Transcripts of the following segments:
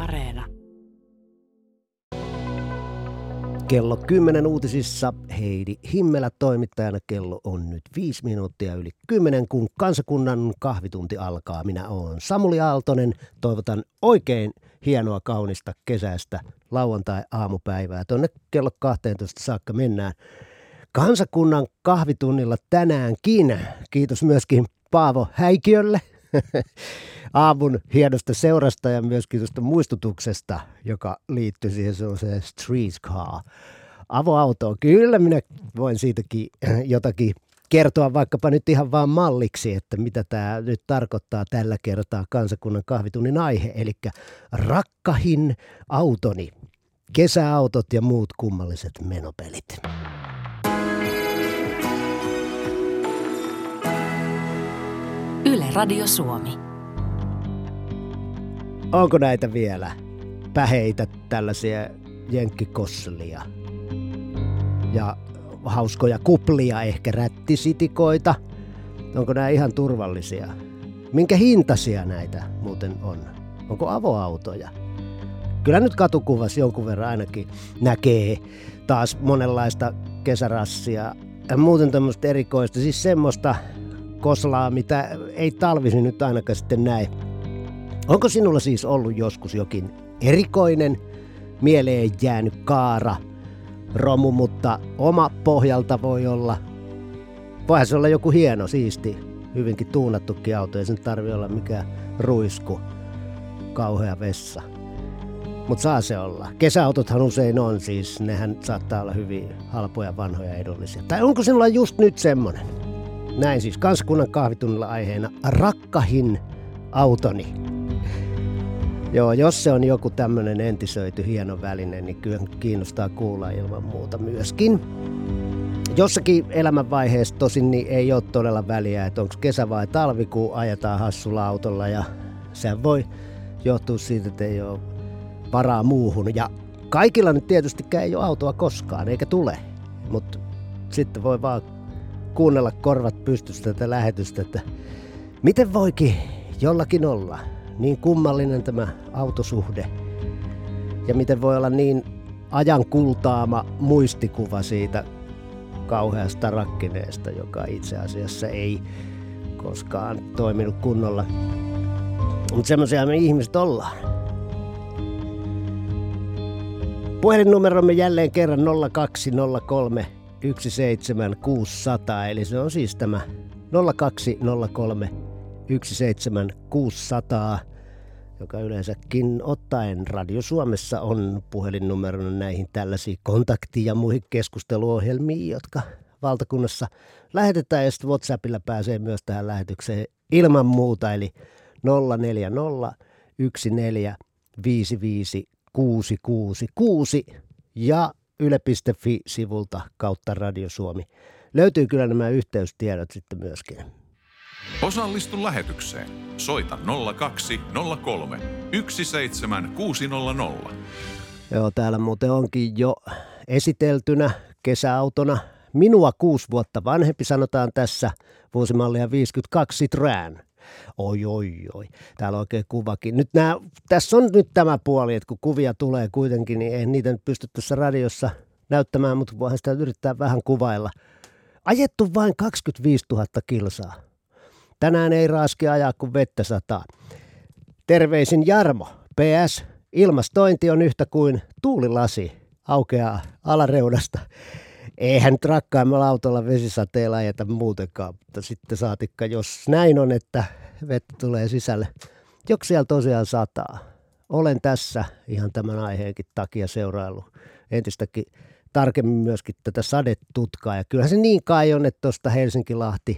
Areena. Kello 10 uutisissa Heidi Himmelä toimittajana. Kello on nyt viisi minuuttia yli 10, kun kansakunnan kahvitunti alkaa. Minä olen Samuli Aaltonen. Toivotan oikein hienoa kaunista kesästä lauantai-aamupäivää. Tuonne kello 12 saakka mennään. Kansakunnan kahvitunnilla tänäänkin. Kiitos myöskin Paavo Häikiölle aamun hienosta seurasta ja myöskin tuosta muistutuksesta, joka liittyy siihen se streetcar avoautoon. Kyllä minä voin siitäkin jotakin kertoa vaikkapa nyt ihan vaan malliksi, että mitä tämä nyt tarkoittaa tällä kertaa kansakunnan kahvitunnin aihe, eli rakkahin autoni, kesäautot ja muut kummalliset menopelit. Yle Radio Suomi. Onko näitä vielä päheitä tällaisia jenkkikosselia ja hauskoja kuplia, ehkä rättisitikoita? Onko nämä ihan turvallisia? Minkä hintaisia näitä muuten on? Onko avoautoja? Kyllä nyt katukuvas jonkun verran ainakin näkee taas monenlaista kesärassia ja muuten tämmöistä erikoista, siis semmoista koslaa, mitä ei talvisi nyt ainakaan sitten näe. Onko sinulla siis ollut joskus jokin erikoinen, mieleen jäänyt kaara, romu, mutta oma pohjalta voi olla, voihan se olla joku hieno, siisti, hyvinkin tuunattukin auto, ei sen tarvi olla mikään ruisku, kauhea vessa. Mutta saa se olla. Kesäautothan usein on, siis nehän saattaa olla hyvin halpoja, vanhoja, edullisia. Tai onko sinulla just nyt semmonen? Näin siis kansakunnan kahvitunnilla aiheena rakkahin autoni. Joo, jos se on joku tämmöinen entisöity hieno väline, niin kyllä kiinnostaa kuulla ilman muuta myöskin. Jossakin elämänvaiheessa tosin niin ei ole todella väliä, että onko kesä vai talvi, kun ajetaan hassulla autolla ja se voi johtua siitä, että ei ole varaa muuhun. Ja kaikilla nyt tietysti ei ole autoa koskaan, eikä tule. Mutta sitten voi vaan kuunnella korvat pystystä tätä lähetystä, että miten voikin jollakin olla niin kummallinen tämä autosuhde ja miten voi olla niin ajan kultaama muistikuva siitä kauheasta rakkineesta, joka itse asiassa ei koskaan toiminut kunnolla. Mutta semmoisia me ihmiset ollaan. Puhelinnumeromme jälleen kerran 0203 17600, eli se on siis tämä 0203 17600, joka yleensäkin ottaen Radio Suomessa on puhelinnumerona näihin tällaisiin kontakti- ja muihin keskusteluohjelmiin, jotka valtakunnassa lähetetään. Ja sitten WhatsAppilla pääsee myös tähän lähetykseen ilman muuta, eli 040 14 55 666 ja yle.fi-sivulta kautta Radio Suomi. Löytyy kyllä nämä yhteystiedot sitten myöskin. Osallistu lähetykseen. Soita 0203 17600. Joo, täällä muuten onkin jo esiteltynä kesäautona minua kuusi vuotta vanhempi, sanotaan tässä, vuosimallia 52 Citroën. Oi, oi, oi. Täällä on oikein kuvakin. Nyt nää, tässä on nyt tämä puoli, että kun kuvia tulee kuitenkin, niin ei niitä nyt pysty tässä radiossa näyttämään, mutta voihan sitä yrittää vähän kuvailla. Ajettu vain 25 000 kilsaa. Tänään ei raaski ajaa, kun vettä sataa. Terveisin Jarmo. PS. Ilmastointi on yhtä kuin tuulilasi aukeaa alareunasta. Eihän nyt rakkaimmalla autolla vesisateella ajeta muutenkaan, mutta sitten saatikka, jos näin on, että vettä tulee sisälle. Joku siellä tosiaan sataa. Olen tässä ihan tämän aiheenkin takia seuraillut entistäkin tarkemmin myöskin tätä sadetutkaa. Ja kyllähän se niin kai on, että tuosta Helsinki-Lahti,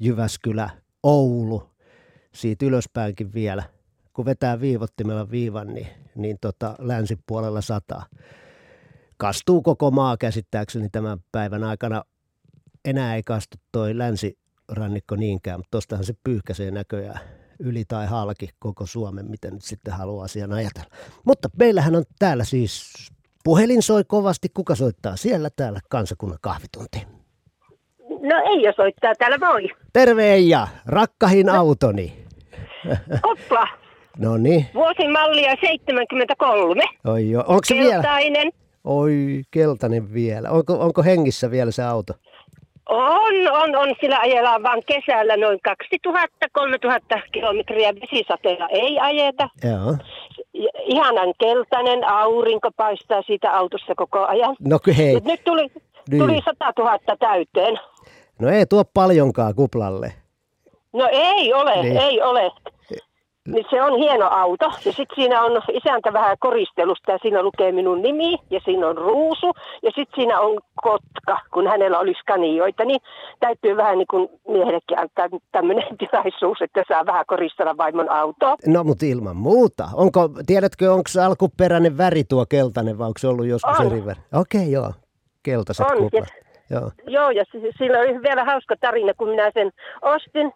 Jyväskylä, Oulu, siitä ylöspäinkin vielä, kun vetää viivottimella viivan, niin, niin tota, länsipuolella sataa. Kastuu koko maa käsittääkseni tämän päivän aikana. Enää ei kastu toi länsirannikko niinkään, mutta tostahan se pyyhkäisee näköjään yli tai halki koko Suomen, miten nyt sitten haluaa asian ajatella. Mutta meillähän on täällä siis puhelin soi kovasti. Kuka soittaa siellä täällä kansakunnan kahvitunti? No Eija soittaa täällä, moi. Terve Eija, rakkahin autoni. Opla. No niin. Vuosimallia 73. Oi joo. Onko se vielä? Keltainen. Oi, keltainen vielä. Onko, onko hengissä vielä se auto? On, on, on. Sillä ajellaan vaan kesällä noin 2000-3000 kilometriä vesisateella ei ajeta. Joo. Ihanan keltainen aurinko paistaa siitä autossa koko ajan. No hei, Mut nyt tuli, Niin. tuli 100 000 täyteen. no ei tuo paljonkaan kuplalle. No ei ole, niin. ei ole. Niin se on hieno auto. Ja sitten siinä on isäntä vähän koristelusta ja siinä lukee minun nimi ja siinä on ruusu. Ja sitten siinä on kotka, kun hänellä oli skanioita. Niin täytyy vähän niin kuin miehellekin antaa tämmöinen tilaisuus, että saa vähän koristella vaimon autoa. No mutta ilman muuta. Onko, tiedätkö, onko se alkuperäinen väri tuo keltainen vai onko se ollut joskus On. eri väri? Okei, joo. Keltaiset On. Joo. Joo, ja si- sillä oli vielä hauska tarina, kun minä sen ostin.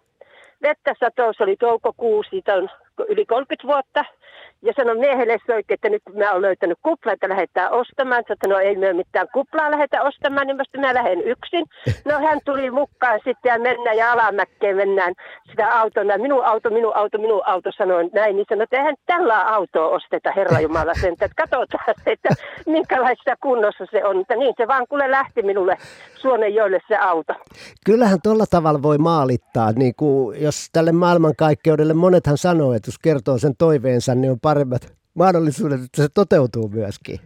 Vettä satous oli toukokuu, siitä on yli 30 vuotta. Ja sanon miehelle soitti, että nyt mä oon löytänyt kupla, että lähdetään ostamaan. Että no ei me mitään kuplaa lähdetä ostamaan, niin vasta mä lähden yksin. No hän tuli mukaan sitten ja mennään ja alamäkkeen mennään sitä autona. Minun auto, minun auto, minun auto sanoin näin. Niin sanoin, että eihän tällä autoa osteta, Herra Jumala sen, että katsotaan, että minkälaista kunnossa se on. Mutta niin se vaan kuule lähti minulle Suonenjoelle se auto. Kyllähän tuolla tavalla voi maalittaa, niin kuin jos tälle maailmankaikkeudelle monethan sanoo, että jos kertoo sen toiveensa, niin on paremmat mahdollisuudet, että se toteutuu myöskin.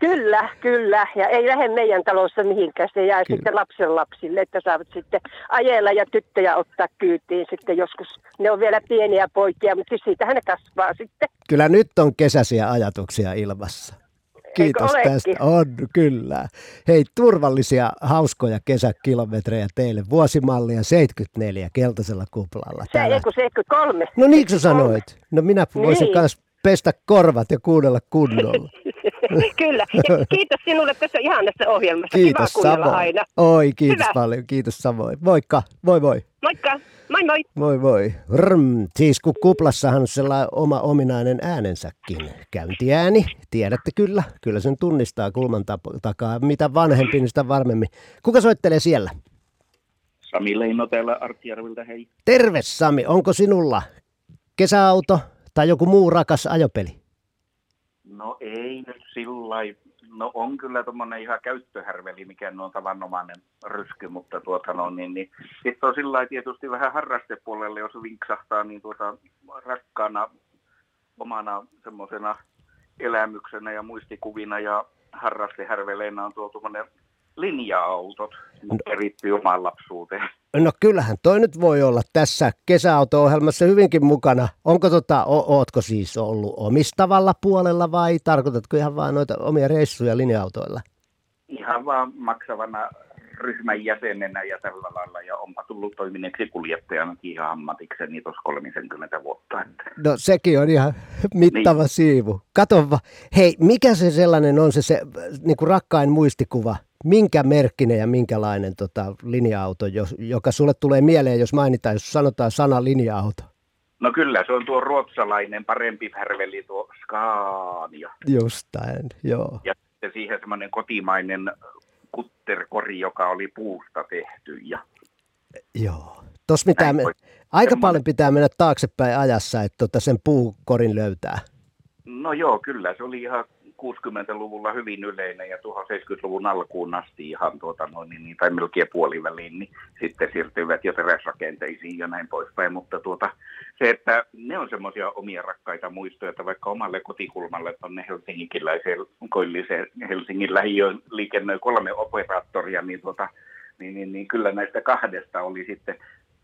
Kyllä, kyllä. Ja ei lähde meidän talossa mihinkään. Se jää Kyllä. sitten lapsen lapsille, että saavat sitten ajella ja tyttöjä ottaa kyytiin sitten joskus. Ne on vielä pieniä poikia, mutta siitähän ne kasvaa sitten. Kyllä nyt on kesäisiä ajatuksia ilmassa. Kiitos tästä. On, kyllä. Hei, turvallisia, hauskoja kesäkilometrejä teille. Vuosimallia 74 keltaisella kuplalla. Se ei kun 73. No niin kuin sä sanoit. No minä voisin Niin. pestä korvat ja kuunnella kunnolla. kyllä. Ja kiitos sinulle tässä ihanassa ohjelmassa. Kiitos Kiva samoin. aina. Oi, kiitos Hyvä. paljon. Kiitos samoin. Moikka. Moi moi. Moikka. Moi moi. Moi moi. Rm. Siis kun kuplassahan on sellainen oma ominainen äänensäkin. Käyntiääni, tiedätte kyllä. Kyllä sen tunnistaa kulman takaa. Mitä vanhempi, niin sitä varmemmin. Kuka soittelee siellä? Sami Leino täällä Artjärviltä, hei. Terve Sami, onko sinulla kesäauto tai joku muu rakas ajopeli? No ei nyt sillä lailla. No on kyllä tuommoinen ihan käyttöhärveli, mikä on tavanomainen rysky, mutta tuota no niin, niin sitten on sillä tietysti vähän harrastepuolelle, jos vinksahtaa, niin tuota rakkaana omana semmoisena elämyksenä ja muistikuvina ja harrastehärveleenä on tuo tuommoinen linja-autot, mutta erittyy omaan lapsuuteen. No kyllähän toi nyt voi olla tässä kesäauto-ohjelmassa hyvinkin mukana. Onko tota, o- ootko siis ollut omistavalla puolella vai tarkoitatko ihan vaan noita omia reissuja linja-autoilla? ihan vaan maksavana ryhmän jäsenenä ja tällä lailla. Ja onpa tullut toimineeksi kuljettajanakin ihan ammatikseni tuossa 30 vuotta. Että. No sekin on ihan mittava niin. siivu. Kato va- Hei, mikä se sellainen on se, se niin kuin rakkain muistikuva? Minkä merkkinen ja minkälainen tota, linja-auto, jos, joka sulle tulee mieleen, jos mainitaan, jos sanotaan sana linja-auto? No kyllä, se on tuo ruotsalainen parempi härveli, tuo Scania. Justain, joo. Ja sitten siihen semmoinen kotimainen kutterkori, joka oli puusta tehty. Ja Joo. Tos pitää Näin me, aika semmoinen- paljon pitää mennä taaksepäin ajassa, että tota sen puukorin löytää. no joo, kyllä, se oli ihan 60-luvulla hyvin yleinen ja tuohon 70-luvun alkuun asti ihan tuota noin, niin, niin, tai melkein puoliväliin, niin sitten siirtyivät jo teräsrakenteisiin ja näin poispäin. Mutta tuota, se, että ne on semmoisia omia rakkaita muistoja, että vaikka omalle kotikulmalle tuonne koilliseen Helsingin lähiöön liikennöi kolme operaattoria, niin, tuota, niin, niin, niin kyllä näistä kahdesta oli sitten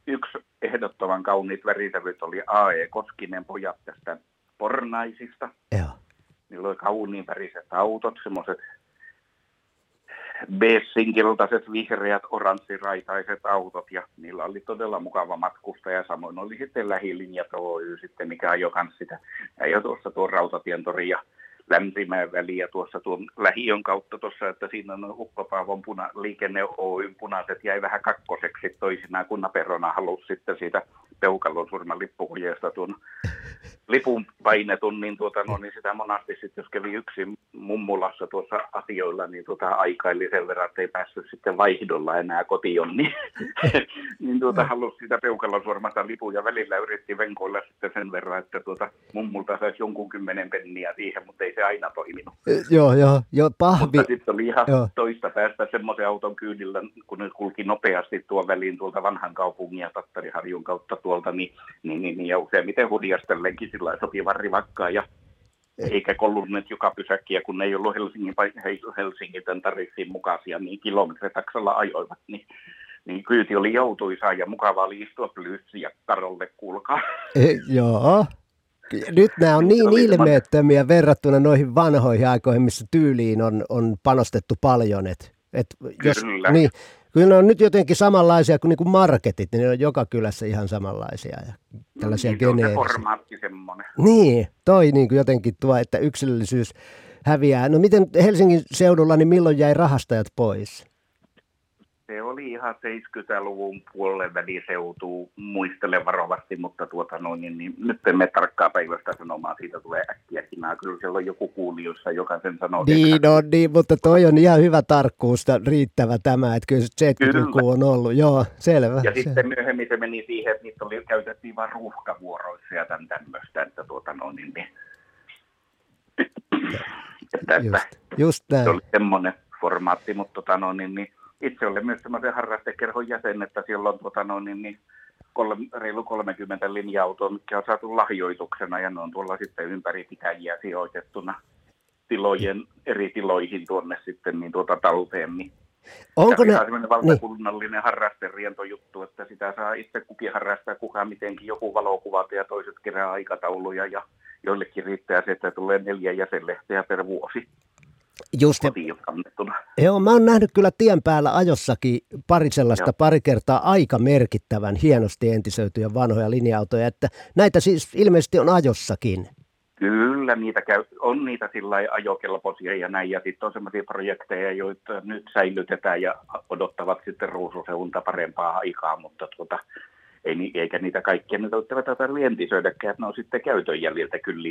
yksi ehdottoman kauniit värisävyt oli A.E. Koskinen pojat tästä Pornaisista. Joo. Niillä oli kauniin väriset autot, semmoiset beessinkiltaiset, vihreät, oranssiraitaiset autot ja niillä oli todella mukava matkusta ja samoin oli sitten lähilinjat Oy sitten, mikä ajoi kans sitä, ajoi tuossa tuon Rautatien tori ja Länsimäen väliä tuossa tuon lähiön kautta tuossa, että siinä on Hukkopaavon puna, liikenne Oyn punaiset jäi vähän kakkoseksi toisinaan, kun Naperona halusi sitten siitä Peukalon surman lippuhujeesta tuon lipun painetun, niin, tuota, no, niin sitä monasti sitten, jos kävi yksin mummulassa tuossa asioilla, niin tuota, aikaili sen verran, että ei päässyt sitten vaihdolla enää kotiin, niin, niin tuota, halusi sitä Peukalon surmasta lipun ja välillä yritti venkoilla sitten sen verran, että tuota, mummulta saisi jonkun kymmenen penniä siihen, mutta ei se aina toiminut. Joo, joo, joo, pahvi. Mutta sitten oli ihan joo. toista päästä semmoisen auton kyydillä, kun ne kulki nopeasti tuon väliin tuolta vanhan kaupungin ja Tattariharjun kautta tuolta, niin, niin, niin, niin ja useimmiten hudiastellenkin sillä sopivan rivakkaa ja eikä kolunneet joka pysäkkiä, kun ne ei ollut Helsingin, Helsingin tämän tariffin mukaisia, niin kilometritaksalla ajoivat, niin niin kyyti oli joutuisaa ja mukava oli istua ja karolle, kuulkaa. E, joo. Nyt nämä on niin ilmeettömiä verrattuna noihin vanhoihin aikoihin, missä tyyliin on, on panostettu paljon. Et, et jos, Kyllä. Niin, kyllä ne on nyt jotenkin samanlaisia kuin, niin kuin marketit, niin ne on joka kylässä ihan samanlaisia ja tällaisia niin, geneerisiä. Se formaatti semmoinen. Niin, toi niin kuin jotenkin tuo, että yksilöllisyys häviää. No miten Helsingin seudulla, niin milloin jäi rahastajat pois? Se oli ihan 70-luvun puolen väliseutuu, muistelen varovasti, mutta tuota noin, niin, niin, nyt emme tarkkaa päivästä sanomaan, siitä tulee äkkiäkin. Mä, kyllä siellä on joku kuulijossa, joka sen sanoo. Niin on, niin, mutta toi on ihan hyvä tarkkuus, riittävä tämä, että kyllä 70-luku on ollut, joo, selvä. Ja se. sitten myöhemmin se meni siihen, että niitä oli, käytettiin vain ruuhkavuoroissa ja tämän tämmöistä, että tuota noin, niin, niin. just, just näin. Se oli semmoinen formaatti, mutta tota noin, niin, niin itse olen myös semmoisen harrastekerhon jäsen, että siellä on tuota, no, niin, niin, kolme, reilu 30 linja-autoa, mikä on saatu lahjoituksena ja ne on tuolla sitten ympäri pitäjiä sijoitettuna tilojen, eri tiloihin tuonne sitten niin tuota talteen. Niin Onko ne... sellainen niin. valtakunnallinen niin. harrasterientojuttu, että sitä saa itse kukin harrastaa, kukaan mitenkin joku valokuvat ja toiset kerää aikatauluja ja joillekin riittää se, että tulee neljä jäsenlehteä per vuosi. Just, joo, mä oon nähnyt kyllä tien päällä ajossakin pari sellaista joo. pari kertaa aika merkittävän hienosti entisöityjä vanhoja linja-autoja, että näitä siis ilmeisesti on ajossakin. Kyllä, niitä käy, on niitä sillä ajokelpoisia ja näin, ja sitten on sellaisia projekteja, joita nyt säilytetään ja odottavat sitten ruususeunta parempaa aikaa, mutta tuota, ei, eikä niitä kaikkia nyt välttämättä tarvitse entisöidäkään, että ne on sitten käytön jäljiltä kyllä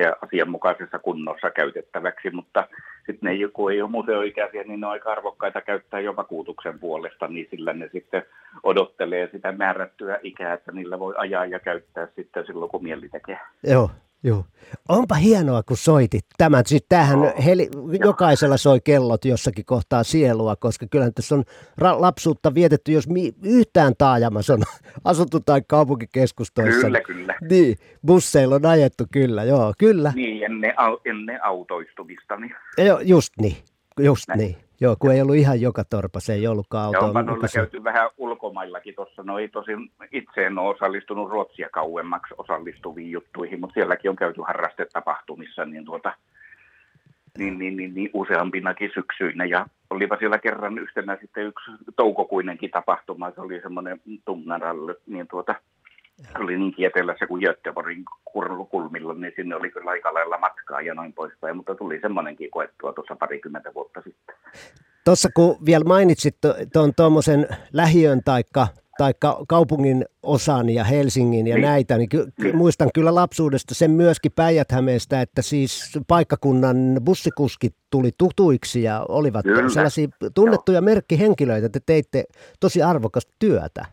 ja asianmukaisessa kunnossa käytettäväksi, mutta sitten ne, kun ei ole museoikäisiä, niin ne on aika arvokkaita käyttää jo vakuutuksen puolesta, niin sillä ne sitten odottelee sitä määrättyä ikää, että niillä voi ajaa ja käyttää sitten silloin, kun mieli tekee. Joo, Joo. Onpa hienoa, kun soitit tämän. Siis tämähän heli, jokaisella soi kellot jossakin kohtaa sielua, koska kyllä tässä on ra- lapsuutta vietetty, jos mi- yhtään taajamassa on asuttu tai kaupunkikeskustoissa. Kyllä, kyllä. Niin, busseilla on ajettu, kyllä, joo, kyllä. Niin, ennen, au- ennen autoistumista. Niin. Joo, just niin, just Näin. niin. Joo, kun ei ollut ihan joka torpa, se ei ollutkaan auto. Joo, on käyty vähän ulkomaillakin tuossa. No ei tosin itse en ole osallistunut Ruotsia kauemmaksi osallistuviin juttuihin, mutta sielläkin on käyty harrastetapahtumissa niin, tuota, niin, niin, niin, niin useampinakin syksyinä. Ja olipa siellä kerran yhtenä sitten yksi toukokuinenkin tapahtuma, se oli semmoinen Tungnaralli, niin tuota, oli niin se kuin Göteborgin kulmilla, niin sinne oli kyllä aika lailla matkaa ja noin poispäin, mutta tuli semmoinenkin koettua tuossa parikymmentä vuotta sitten. Tuossa kun vielä mainitsit tuon tuommoisen lähiön taikka, taikka kaupungin osan ja Helsingin ja niin. näitä, niin, ky- niin muistan kyllä lapsuudesta sen myöskin päijät että siis paikkakunnan bussikuskit tuli tutuiksi ja olivat kyllä. sellaisia tunnettuja joo. merkkihenkilöitä, että teitte tosi arvokasta työtä.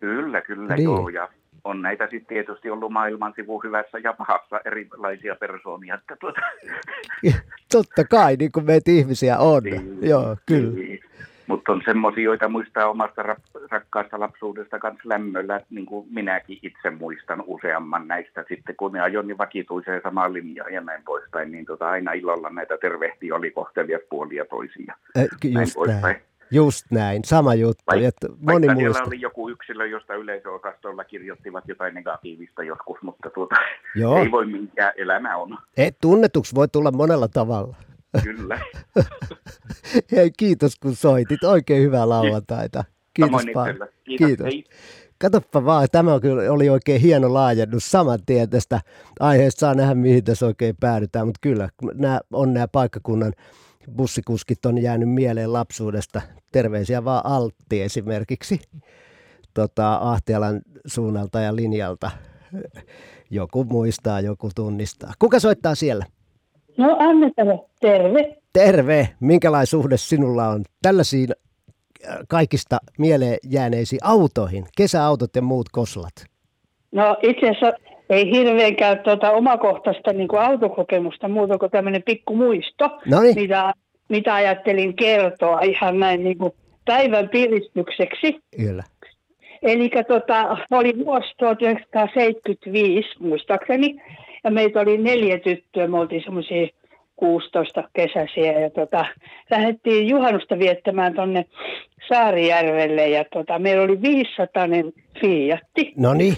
Kyllä, kyllä niin. joo. Ja on näitä sitten tietysti ollut maailman sivu hyvässä ja pahassa erilaisia persoonia. Että tuota. Totta kai, niin kuin meitä ihmisiä on. Niin, joo, kyllä. Niin. Mutta on semmoisia, joita muistaa omasta rakkaasta lapsuudesta kanssa lämmöllä, niin kuin minäkin itse muistan useamman näistä sitten, kun ne ajoi niin vakituiseen samaan linjaan ja näin poispäin, niin tota aina illalla näitä tervehtiä oli kohtelias puolia toisia. Äh, just näin. Poispäin. Just näin, sama juttu. Vaik, että moni vaikka muista. oli joku yksilö, josta yleisöosastolla kirjoittivat jotain negatiivista joskus, mutta tuota, Joo. ei voi minkään elämä on. Et, tunnetuksi voi tulla monella tavalla. Kyllä. Hei, kiitos kun soitit. Oikein hyvää lauantaita. Kiitos paljon. Kiitos. Kiitos. Katoppa vaan, tämä oli oikein hieno laajennus saman tien tästä aiheesta. Saa nähdä, mihin tässä oikein päädytään, mutta kyllä nämä on nämä paikkakunnan bussikuskit on jäänyt mieleen lapsuudesta. Terveisiä vaan Altti esimerkiksi tota, Ahtialan suunnalta ja linjalta. Joku muistaa, joku tunnistaa. Kuka soittaa siellä? No Annetta, terve. Terve. Minkälainen suhde sinulla on tällaisiin äh, kaikista mieleen jääneisiin autoihin, kesäautot ja muut koslat? No itse asiassa ei hirveän käy tuota omakohtaista niin kuin autokokemusta muuta kuin tämmöinen pikku muisto, Noniin. mitä, mitä ajattelin kertoa ihan näin niin kuin päivän piristykseksi. Kyllä. Eli tota, oli vuosi 1975 muistaakseni, ja meitä oli neljä tyttöä, me oltiin semmoisia 16 kesäisiä, ja tota, lähdettiin juhannusta viettämään tuonne Saarijärvelle, ja tota, meillä oli 500 Fiatti, No niin,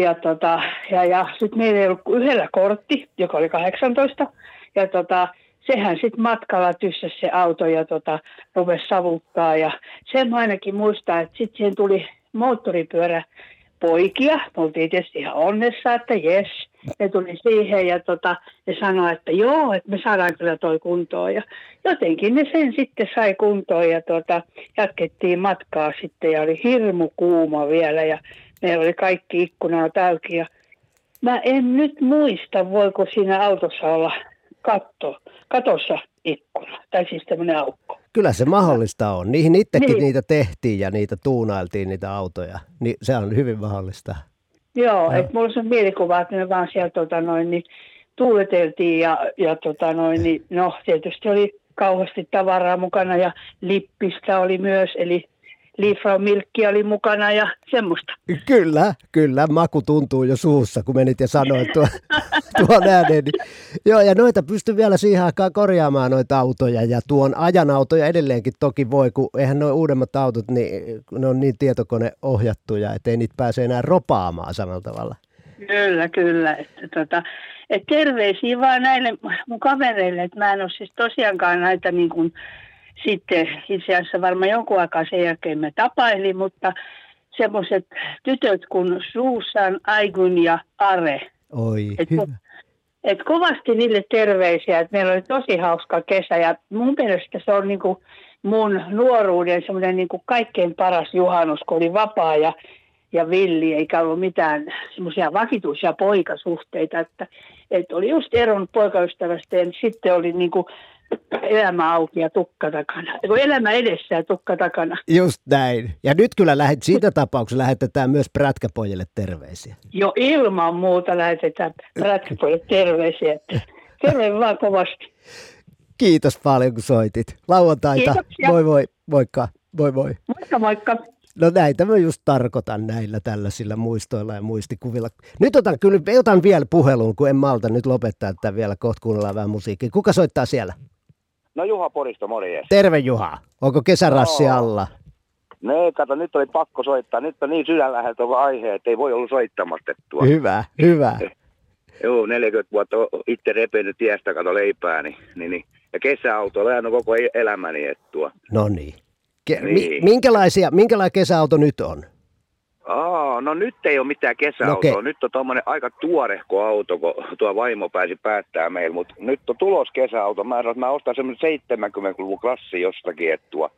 ja, tota, ja, ja sitten meillä ei ollut kuin yhdellä kortti, joka oli 18. Ja tota, sehän sitten matkalla tyssäsi se auto ja tota, rupesi savuttaa. Ja sen ainakin muistaa, että sitten siihen tuli moottoripyörä poikia. Me oltiin tietysti ihan onnessa, että jes. Ne tuli siihen ja tota, ne sanoi, että joo, että me saadaan kyllä toi kuntoon. Ja jotenkin ne sen sitten sai kuntoon ja tota, jatkettiin matkaa sitten ja oli hirmu kuuma vielä ja meillä oli kaikki ikkunaa täyki ja mä en nyt muista, voiko siinä autossa olla katto, katossa ikkuna, tai siis tämmöinen aukko. kyllä se mahdollista on. Niihin itsekin Niin. niitä tehtiin ja niitä tuunailtiin, niitä autoja. Niin se on hyvin mahdollista. Joo, että mulla on se mielikuva, että me vaan siellä tota noin, niin, tuuleteltiin ja, ja tota noin, niin, no tietysti oli kauheasti tavaraa mukana ja lippistä oli myös, eli Liefrau Milkki oli mukana ja semmoista. Kyllä, kyllä. Maku tuntuu jo suussa, kun menit ja sanoit tuo, tuon ääneen. Niin, joo, ja noita pystyy vielä siihen aikaan korjaamaan noita autoja. Ja tuon ajan autoja edelleenkin toki voi, kun eihän nuo uudemmat autot, niin ne on niin tietokoneohjattuja, että ei niitä pääse enää ropaamaan samalla tavalla. Kyllä, kyllä. Että tota, et terveisiä vaan näille mun kavereille, että mä en ole siis tosiaankaan näitä niin kuin, sitten itse asiassa varmaan jonkun aikaa sen jälkeen me tapailin, mutta semmoiset tytöt kuin Susan, Aigun ja Are, Oi, Et hyvä. et kovasti niille terveisiä, että meillä oli tosi hauska kesä ja mun mielestä se on niinku mun nuoruuden semmoinen niinku kaikkein paras juhannus, kun oli vapaa ja, ja villi, eikä ollut mitään semmoisia vakituisia poikasuhteita, että, että oli just eronnut poikaystävästä ja sitten oli niinku elämä auki ja tukka takana. Eiku elämä edessä ja tukka takana. Just näin. Ja nyt kyllä lähet, siinä tapauksessa lähetetään myös prätkäpojille terveisiä. Jo ilman muuta lähetetään prätkäpojille terveisiä. Terve vaan kovasti. Kiitos paljon, kun soitit. Lauantaita. Kiitoksia. Moi moi. Moikka. Moi moi. Moikka moikka. No näitä mä just tarkoitan näillä tällaisilla muistoilla ja muistikuvilla. Nyt otan kyllä, otan vielä puhelun, kun en malta nyt lopettaa tätä vielä, kohta kuunnellaan vähän musiikkia. Kuka soittaa siellä? No Juha Poristo, morjes. Terve Juha. Onko kesärassi Joo. alla? No ei, kato, nyt oli pakko soittaa. Nyt on niin sydänläheltä aihe, että ei voi olla soittamasta. Tuo. Hyvä, hyvä. Joo, 40 vuotta itse repinyt tiestä, kato leipää, niin, niin, niin. Ja kesäauto on ajanut koko e- elämäni, että tuo. No niin. Ke- Niin. minkälaisia, minkälainen kesäauto nyt on? Aa, no nyt ei ole mitään kesäautoa. No ke- Nyt on tuommoinen aika tuorehko auto, kun tuo vaimo pääsi päättää meillä. Mutta nyt on tulos kesäauto. Mä, että mä ostan semmoinen 70-luvun klassi jostakin, että tuo.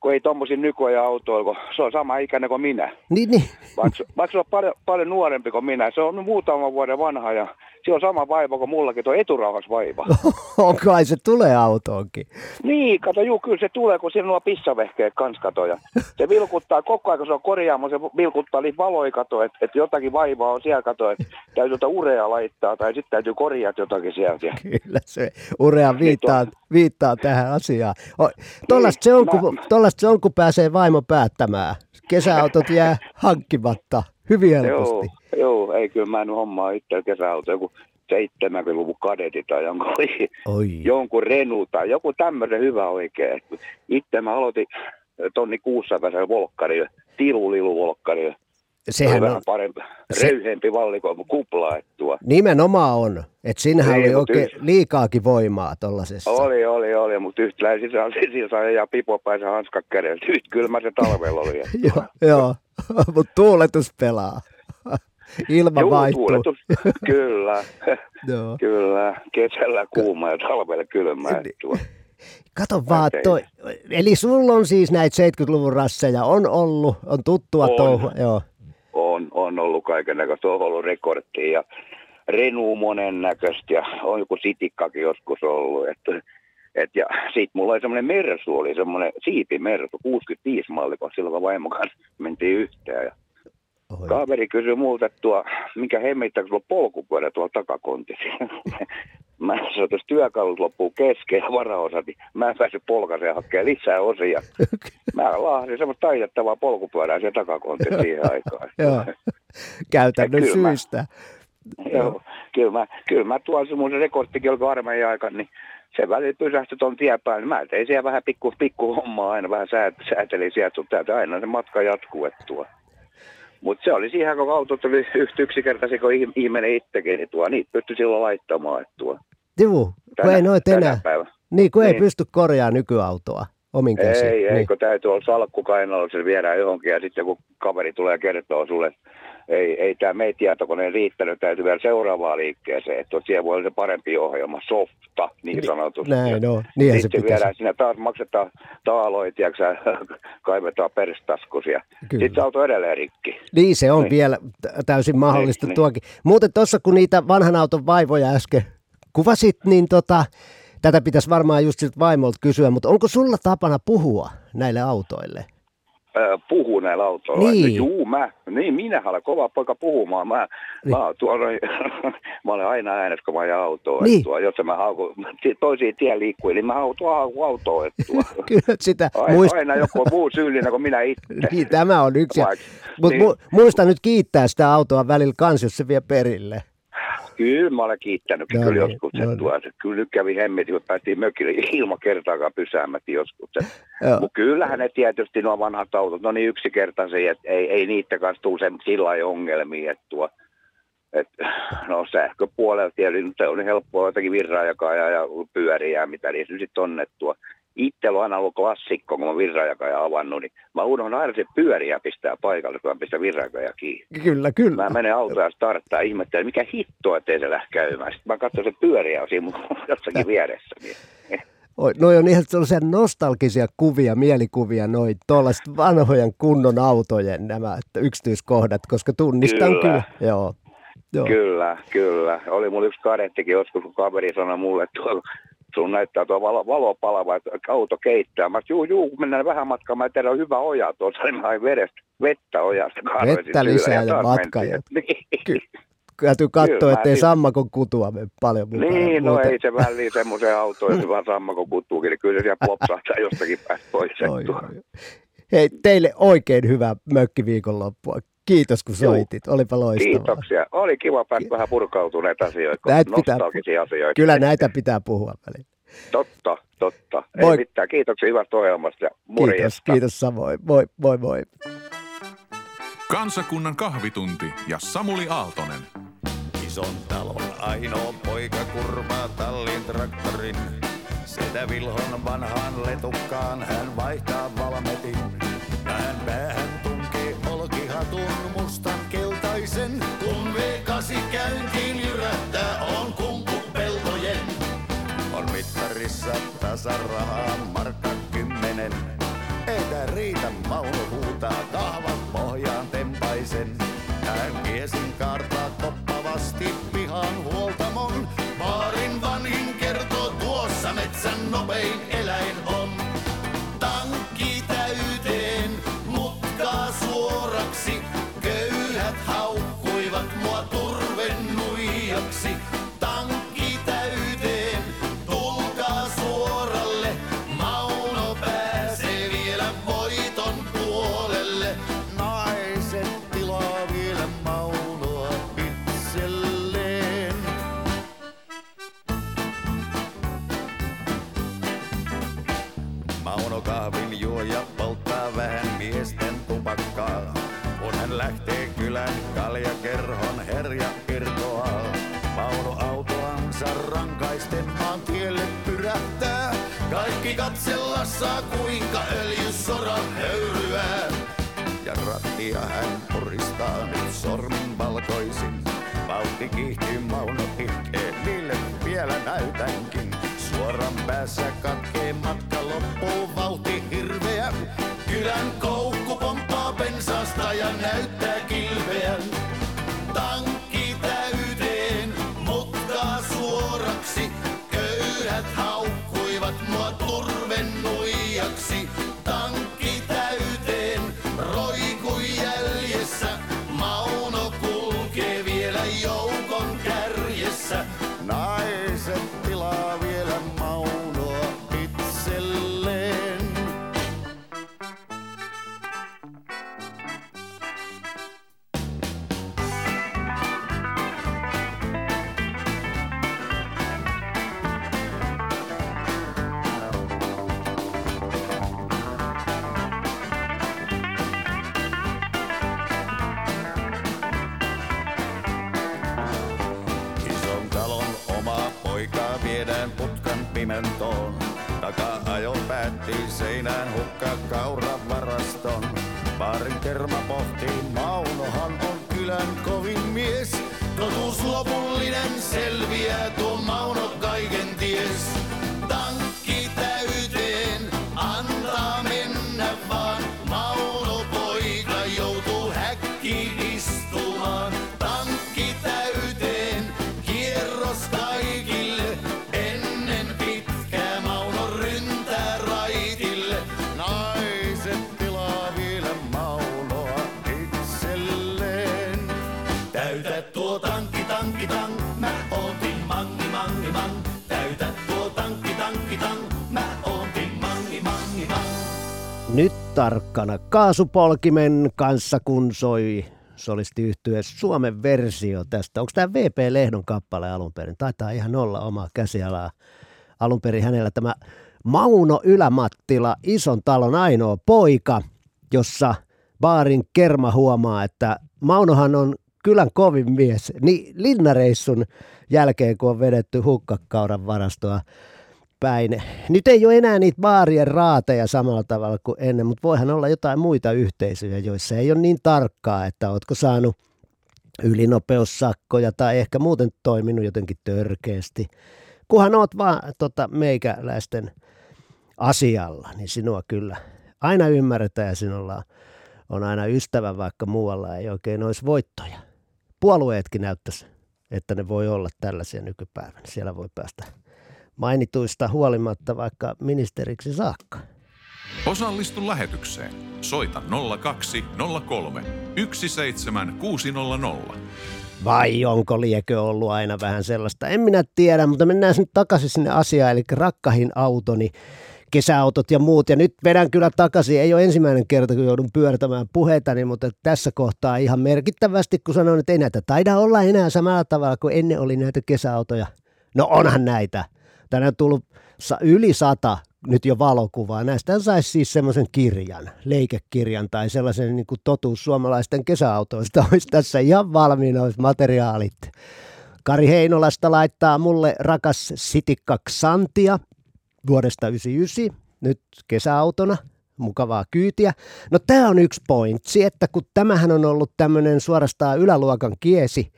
Kun ei tommosia nykyajan autoja, kun se on sama ikäinen kuin minä. Niin, niin. Vaikka, vaikka se on paljon, paljon nuorempi kuin minä, se on muutaman vuoden vanha ja se on sama vaiva kuin mullakin, tuo eturauhas vaiva. Onko ai se tulee autoonkin? niin, kato, juu, kyllä se tulee, kun siinä on pissavehkeet kans kato, ja se vilkuttaa koko ajan, kun se on korjaamo, se vilkuttaa niitä valoja kato, että et jotakin vaivaa on siellä kato, että täytyy jotain urea laittaa tai sitten täytyy korjata jotakin sieltä. Kyllä se urea viittaa, Niin viittaa tähän asiaan. Tuollaista se, on, kun, Mä- tollaista se on, kun pääsee vaimo päättämään. Kesäautot jää hankkimatta hyvin joo, helposti. joo, ei kyllä mä en hommaa itse kesäauto, joku 70-luvun kadetti tai jonkun, Oi. jonkun Renu tai joku tämmöinen hyvä oikein. Itse mä aloitin tonni 600 volkkari, tilulilu sehän vähän on, parempi, se- röyhempi valikoima kupla. että Tuo. nimenomaan on, että siinähän Niin, oli oikein yksi- liikaakin voimaa tollasessa. Oli, oli, oli, mutta siinä saa ja pipopäisen hanskat kädeltä. Yhtä kylmä se talvella oli. joo, joo. mutta tuuletus pelaa. Ilma Juu, vaihtuu. tuuletus, kyllä, Joo. kyllä. Kesällä kuuma ja talvella kylmä. Kato vaan, toi, eli sulla on siis näitä 70-luvun rasseja, on ollut, on tuttua On. touhua, joo. On, on ollut kaiken näköistä, on ollut rekordtia ja Renault monennäköistä ja on joku sitikkakin joskus ollut. Että, et, ja sitten mulla oli semmoinen Mersu, oli semmoinen siipi Mersu, 65 malli, kun silloin vaimon kanssa mentiin yhteen. Ja Oi. kaveri kysyi multa, että tuo, mikä hemmittää, kun sulla on polkupyörä tuolla takakontissa. Mä sanoin, että jos työkalut loppuu kesken ja varaosat, niin mä en pääse polkaseen hakemaan lisää osia. Mä laahasin semmoista taitettavaa polkupyörää siellä takakontissa siihen aikaan. Joo. Käytännön mä- syistä. Joo, kyllä mä, kyllä mä tuolla semmoisen rekordtikin oli armeijan aikana, niin se välillä pysähtyi tuon tien päälle. Mä tein siellä vähän pikku, pikku hommaa aina, vähän säät, säätelin sieltä täältä. Aina se matka jatkuu, että tuo. Mutta se oli siihen, kun autot oli yhtä yksinkertaisia kuin ihm- ihminen itsekin, niin tuo, niitä pystyi silloin laittamaan. Että tuo, Juu, kun ei noit tänä enää, päivänä. niin kun ei Niin. pysty korjaamaan nykyautoa omin käsin. Ei, ei, niin. kun täytyy olla salkku kainalossa, se viedään johonkin ja sitten kun kaveri tulee ja kertoo sulle, että ei, ei tämä meidän tietokone riittänyt, täytyy vielä seuraavaa liikkeeseen, että siellä voi olla se parempi ohjelma, softa niin sanotusti. Näin niinhän se Sitten pitäisi. viedään sinne taas maksetaan taaloja, tiedätkö, kaivetaan perstaskusia. Kyllä. Sitten se auto edelleen rikki. Niin se on Niin. vielä täysin mahdollista Niin, niin. tuokin. Muuten tuossa kun niitä vanhan auton vaivoja äsken kuvasit, niin tota, tätä pitäisi varmaan just siltä vaimolta kysyä, mutta onko sulla tapana puhua näille autoille? Puhuu näillä autoilla. Niin. No, juu, mä, niin minä olen kova poika puhumaan. Mä, Niin. mä, tuolla, mä olen aina äänessä, kun mä ajan autoa. Niin. Tuo, jos mä haukun, toisiin tien liikkuu, niin mä haukun autoa. että. Kyllä sitä Aina, muist... aina joku muu syyllinen kuin minä itse. niin, tämä on yksi. Vaik- Mutta niin. mu- muista nyt kiittää sitä autoa välillä kans, jos se vie perille. Kyllä mä olen kiittänyt No kyllä niin, joskus. no No niin. tuo, kyllä nyt kävi hemmetin, kun päästiin mökille ilman kertaakaan pysäämättä joskus. Mutta kyllähän ne tietysti nuo vanhat autot, no niin yksinkertaisia, että ei, ei niitä kanssa tule sen sillä ongelmia, että tuo, et, no sähköpuolella tietysti se on helppoa jotakin virraajakaa ja, ja pyöriä ja mitä nyt sitten on, että tuo, itse on aina ollut klassikko, kun mä virraajakaa avannut, niin mä unohdan aina se pyöriä pistää paikalle, kun mä pistän virraajakaa kiinni. Kyllä, kyllä. Mä menen autoa ja starttaa ja ihmettelen, mikä hitto, ettei se lähde käymään. Sitten mä katson, se pyöriä on siinä mun jossakin vieressä. Niin. Oi, noi on ihan sellaisia nostalgisia kuvia, mielikuvia, noin tuollaiset vanhojen kunnon autojen nämä että yksityiskohdat, koska tunnistan kyllä. Kyllä. kyllä. Joo. Joo. Kyllä, kyllä. Oli mulla yksi kadettikin joskus, kun kaveri sanoi mulle, että tuolla sun näyttää tuo valo, valo palava, että auto keittää. Mä juu, juu, kun mennään vähän matkaa, mä tiedän, on hyvä oja tuossa, niin mä hain vedestä, vettä ojasta. Vettä lisää ja ja- Niin, Ky- Täytyy katsoa, ettei mä- sammakon kutua mene paljon mukaan. niin no Muuten- ei se väliin semmoiseen autoon, jos se vaan sammakon kuttuukin, niin kyllä se siellä plopsahtaa jostakin päästä pois. Oi, Oi, oi. Hei, teille oikein hyvää mökkiviikonloppua. Kiitos kun Juu. soitit, olipa loistavaa. Kiitoksia. Oli kiva päästä vähän purkautuneita asioita, Näitä pitää- asioita. Kyllä näitä pitää puhua välillä. Totta, totta. Moi. Ei mitään. Kiitoksia hyvästä ohjelmasta ja Kiitos, morjesta. kiitos samoin. Moi, moi, moi. Kansakunnan kahvitunti ja Samuli Aaltonen. Ison talon ainoa poika kurmaa tallin traktorin. Setä Vilhon vanhaan letukkaan hän vaihtaa valmetin. Mustan keltaisen. Kun V8 käyntiin jyrähtää on kumpupeltojen. On mittarissa tasarahaa markka kymmenen. Ei tää riitä Mauno huutaa kahvan pohjaan tempaisen. Hän miesin kaartaa koppavasti pihan huoltamon. Baarin vanhin kertoo tuossa metsän nopein eläin on. Katsella saa kuinka öljysora höyryää. Ja rattia hän puristaa nyt sormin valkoisin. Vauhti kiihtyy, Mauno ihkee, niille vielä näytänkin. Suoran päässä katkee matka loppuu, vauhti hirveä. Kylän koukku pomppaa pensaasta ja näyttää päätti seinään hukka kauran varaston. Baarin kerma pohtii, Maunohan on kylän kovin tarkkana kaasupolkimen kanssa kun soi solisti yhtye Suomen versio tästä. Onko tämä VP Lehdon kappale alun perin? Taitaa ihan olla oma käsialaa. Alun perin hänellä tämä Mauno Ylämattila, ison talon ainoa poika, jossa baarin kerma huomaa, että Maunohan on kylän kovin mies. Niin linnareissun jälkeen, kun on vedetty hukkakauran varastoa päin. Nyt ei ole enää niitä baarien raateja samalla tavalla kuin ennen, mutta voihan olla jotain muita yhteisöjä, joissa ei ole niin tarkkaa, että ootko saanut ylinopeussakkoja tai ehkä muuten toiminut jotenkin törkeästi. Kunhan oot vaan tota, meikäläisten asialla, niin sinua kyllä aina ymmärretään ja sinulla on aina ystävä, vaikka muualla ei oikein olisi voittoja. Puolueetkin näyttäisi, että ne voi olla tällaisia nykypäivänä. Siellä voi päästä mainituista huolimatta vaikka ministeriksi saakka. Osallistu lähetykseen. Soita 0203 17600. Vai onko liekö ollut aina vähän sellaista? En minä tiedä, mutta mennään nyt takaisin sinne asiaan, eli rakkahin autoni, kesäautot ja muut. Ja nyt vedän kyllä takaisin, ei ole ensimmäinen kerta, kun joudun pyörtämään puheitani, mutta tässä kohtaa ihan merkittävästi, kun sanoin, että ei näitä taida olla enää samalla tavalla kuin ennen oli näitä kesäautoja. No onhan näitä. Tänään on tullut yli sata nyt jo valokuvaa. Näistä saisi siis semmoisen kirjan, leikekirjan tai sellaisen niin kuin totuus suomalaisten kesäautoista. Olisi tässä ihan valmiina olisi materiaalit. Kari Heinolasta laittaa mulle rakas Sitikka Xantia vuodesta 1999, nyt kesäautona, mukavaa kyytiä. No tämä on yksi pointsi, että kun tämähän on ollut tämmöinen suorastaan yläluokan kiesi,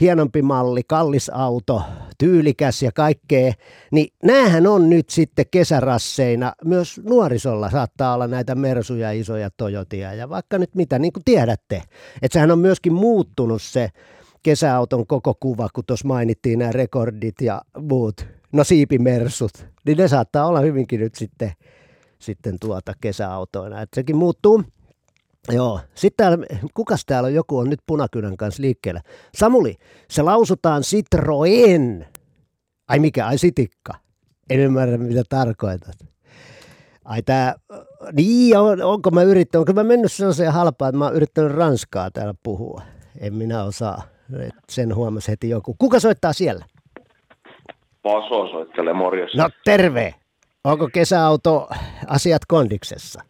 hienompi malli, kallis auto, tyylikäs ja kaikkea, niin näähän on nyt sitten kesärasseina, myös nuorisolla saattaa olla näitä Mersuja, isoja Toyotia ja vaikka nyt mitä, niin kuin tiedätte, että sehän on myöskin muuttunut se kesäauton koko kuva, kun tuossa mainittiin nämä rekordit ja muut, no siipimersut, niin ne saattaa olla hyvinkin nyt sitten, sitten tuota kesäautoina, että sekin muuttuu. Joo. Sitten täällä, kukas täällä on, joku on nyt punakynän kanssa liikkeellä. Samuli, se lausutaan Citroen. Ai mikä, ai sitikka. En ymmärrä, mitä tarkoitat. Ai tää, niin on, onko mä yrittänyt, onko mä mennyt sellaiseen halpaan, että mä oon yrittänyt ranskaa täällä puhua. En minä osaa. Et sen huomasi heti joku. Kuka soittaa siellä? Paso soittelee morjessa. No terve. Onko kesäauto asiat kondiksessa?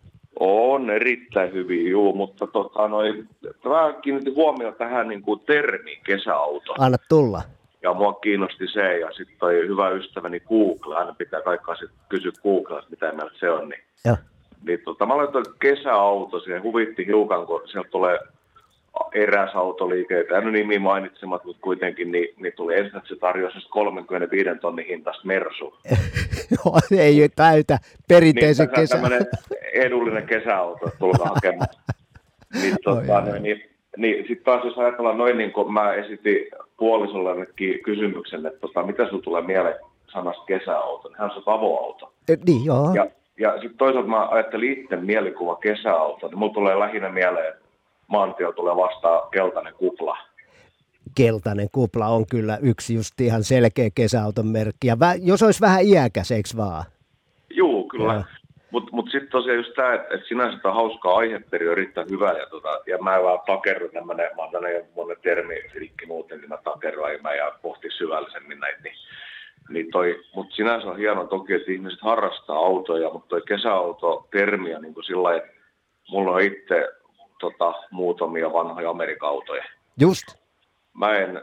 On erittäin hyvin, juu, mutta tota, noi, mä kiinnitin huomioon tähän niin kuin termiin kesäauto. Anna tulla. Ja mua kiinnosti se, ja sitten toi hyvä ystäväni Google, aina pitää kaikkaa sitten kysyä Googlesta, mitä mieltä se on, niin, Joo. niin tota, mä laitoin kesäauto, siihen huvitti hiukan, kun sieltä tulee eräs autoliike, en nimi mainitsemat, mutta kuitenkin, niin, niin tuli ensin, että se tarjosi 35 tonnin hintaista Mersu. ei täytä perinteisen niin, kesän. tämmöinen edullinen kesäauto, tulkaa hakemaan. niin, tota, oi. niin, niin sitten taas jos ajatellaan noin, niin kuin mä esitin puolisollekin kysymyksen, että tota, mitä sinulla tulee mieleen sanasta kesäauto, niin hän on se tavoauto. Eh, Niin, joo. Ja, ja sitten toisaalta mä ajattelin itse mielikuva kesäauto, niin mulla tulee lähinnä mieleen, maantiellä tulee vastaan keltainen kupla. Keltainen kupla on kyllä yksi just ihan selkeä kesäauton merkki. Ja vä, jos olisi vähän iäkäs, eikö vaan? Juu, kyllä. Mutta mut sitten tosiaan just tämä, että et sinänsä tämä hauska aiheperia on erittäin hyvä. Ja, tota, ja mä vähän takerrun tämmöinen, mä oon tämmöinen monen termi rikki muutenkin, mä takerron ja mä ja pohti syvällisemmin näitä. Niin, niin toi, mutta sinänsä on hienoa toki, että ihmiset harrastaa autoja, mutta toi kesäauto-termi on niin kuin sillä että mulla on itse tota, muutamia vanhoja Amerikan autoja. Just. Mä en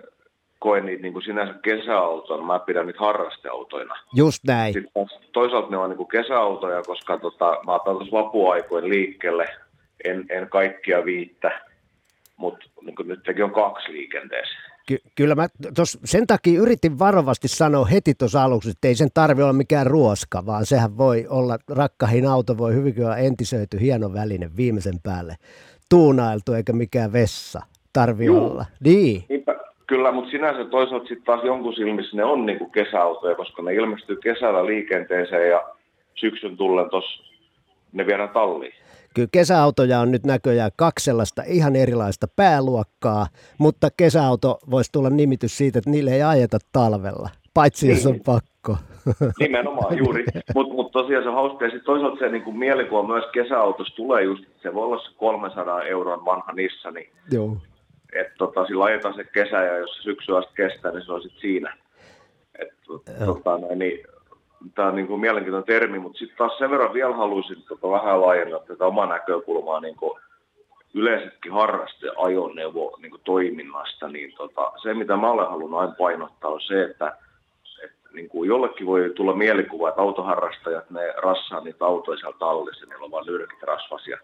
koe niitä niin kuin sinänsä kesäautoina, mä pidän niitä harrasteautoina. Just näin. Sitten toisaalta ne on niin kesäautoja, koska tota, mä otan tuossa vapuaikoin liikkeelle, en, en kaikkia viittä, mutta niin nytkin on kaksi liikenteessä. Ky- kyllä mä tos, sen takia yritin varovasti sanoa heti tuossa aluksi, että ei sen tarvi olla mikään ruoska, vaan sehän voi olla, rakkahin auto voi hyvinkin olla entisöity hieno väline viimeisen päälle. Tuunailtu eikä mikään vessa tarvi Juu. olla. Niin, Niinpä, kyllä, mutta sinänsä toisaalta sitten taas jonkun silmissä ne on niin kuin kesäautoja, koska ne ilmestyy kesällä liikenteeseen ja syksyn tullen tuossa ne viedään talliin. kyllä kesäautoja on nyt näköjään kaksi sellaista ihan erilaista pääluokkaa, mutta kesäauto voisi tulla nimitys siitä, että niille ei ajeta talvella, paitsi jos on Niin. pakko. Nimenomaan juuri, mutta mut tosiaan se on hauska. Ja sitten toisaalta se niin mielikuva myös kesäautossa tulee just, se voi olla se 300 euron vanha Nissani, Joo. että tota, sillä ajetaan se kesä ja jos se syksy asti kestää, niin se on sitten siinä. Et, tota, noin, niin, Tämä on niin kuin mielenkiintoinen termi, mutta sitten taas sen verran vielä haluaisin tota vähän laajentaa tätä omaa näkökulmaa niin kuin yleensäkin harraste ajoneuvo niin kuin toiminnasta, niin tota, se mitä mä olen halunnut aina painottaa on se, että niin kuin jollekin voi tulla mielikuva, että autoharrastajat ne rassaa niitä autoja siellä tallissa, niillä on vain nyrkit rasvasia.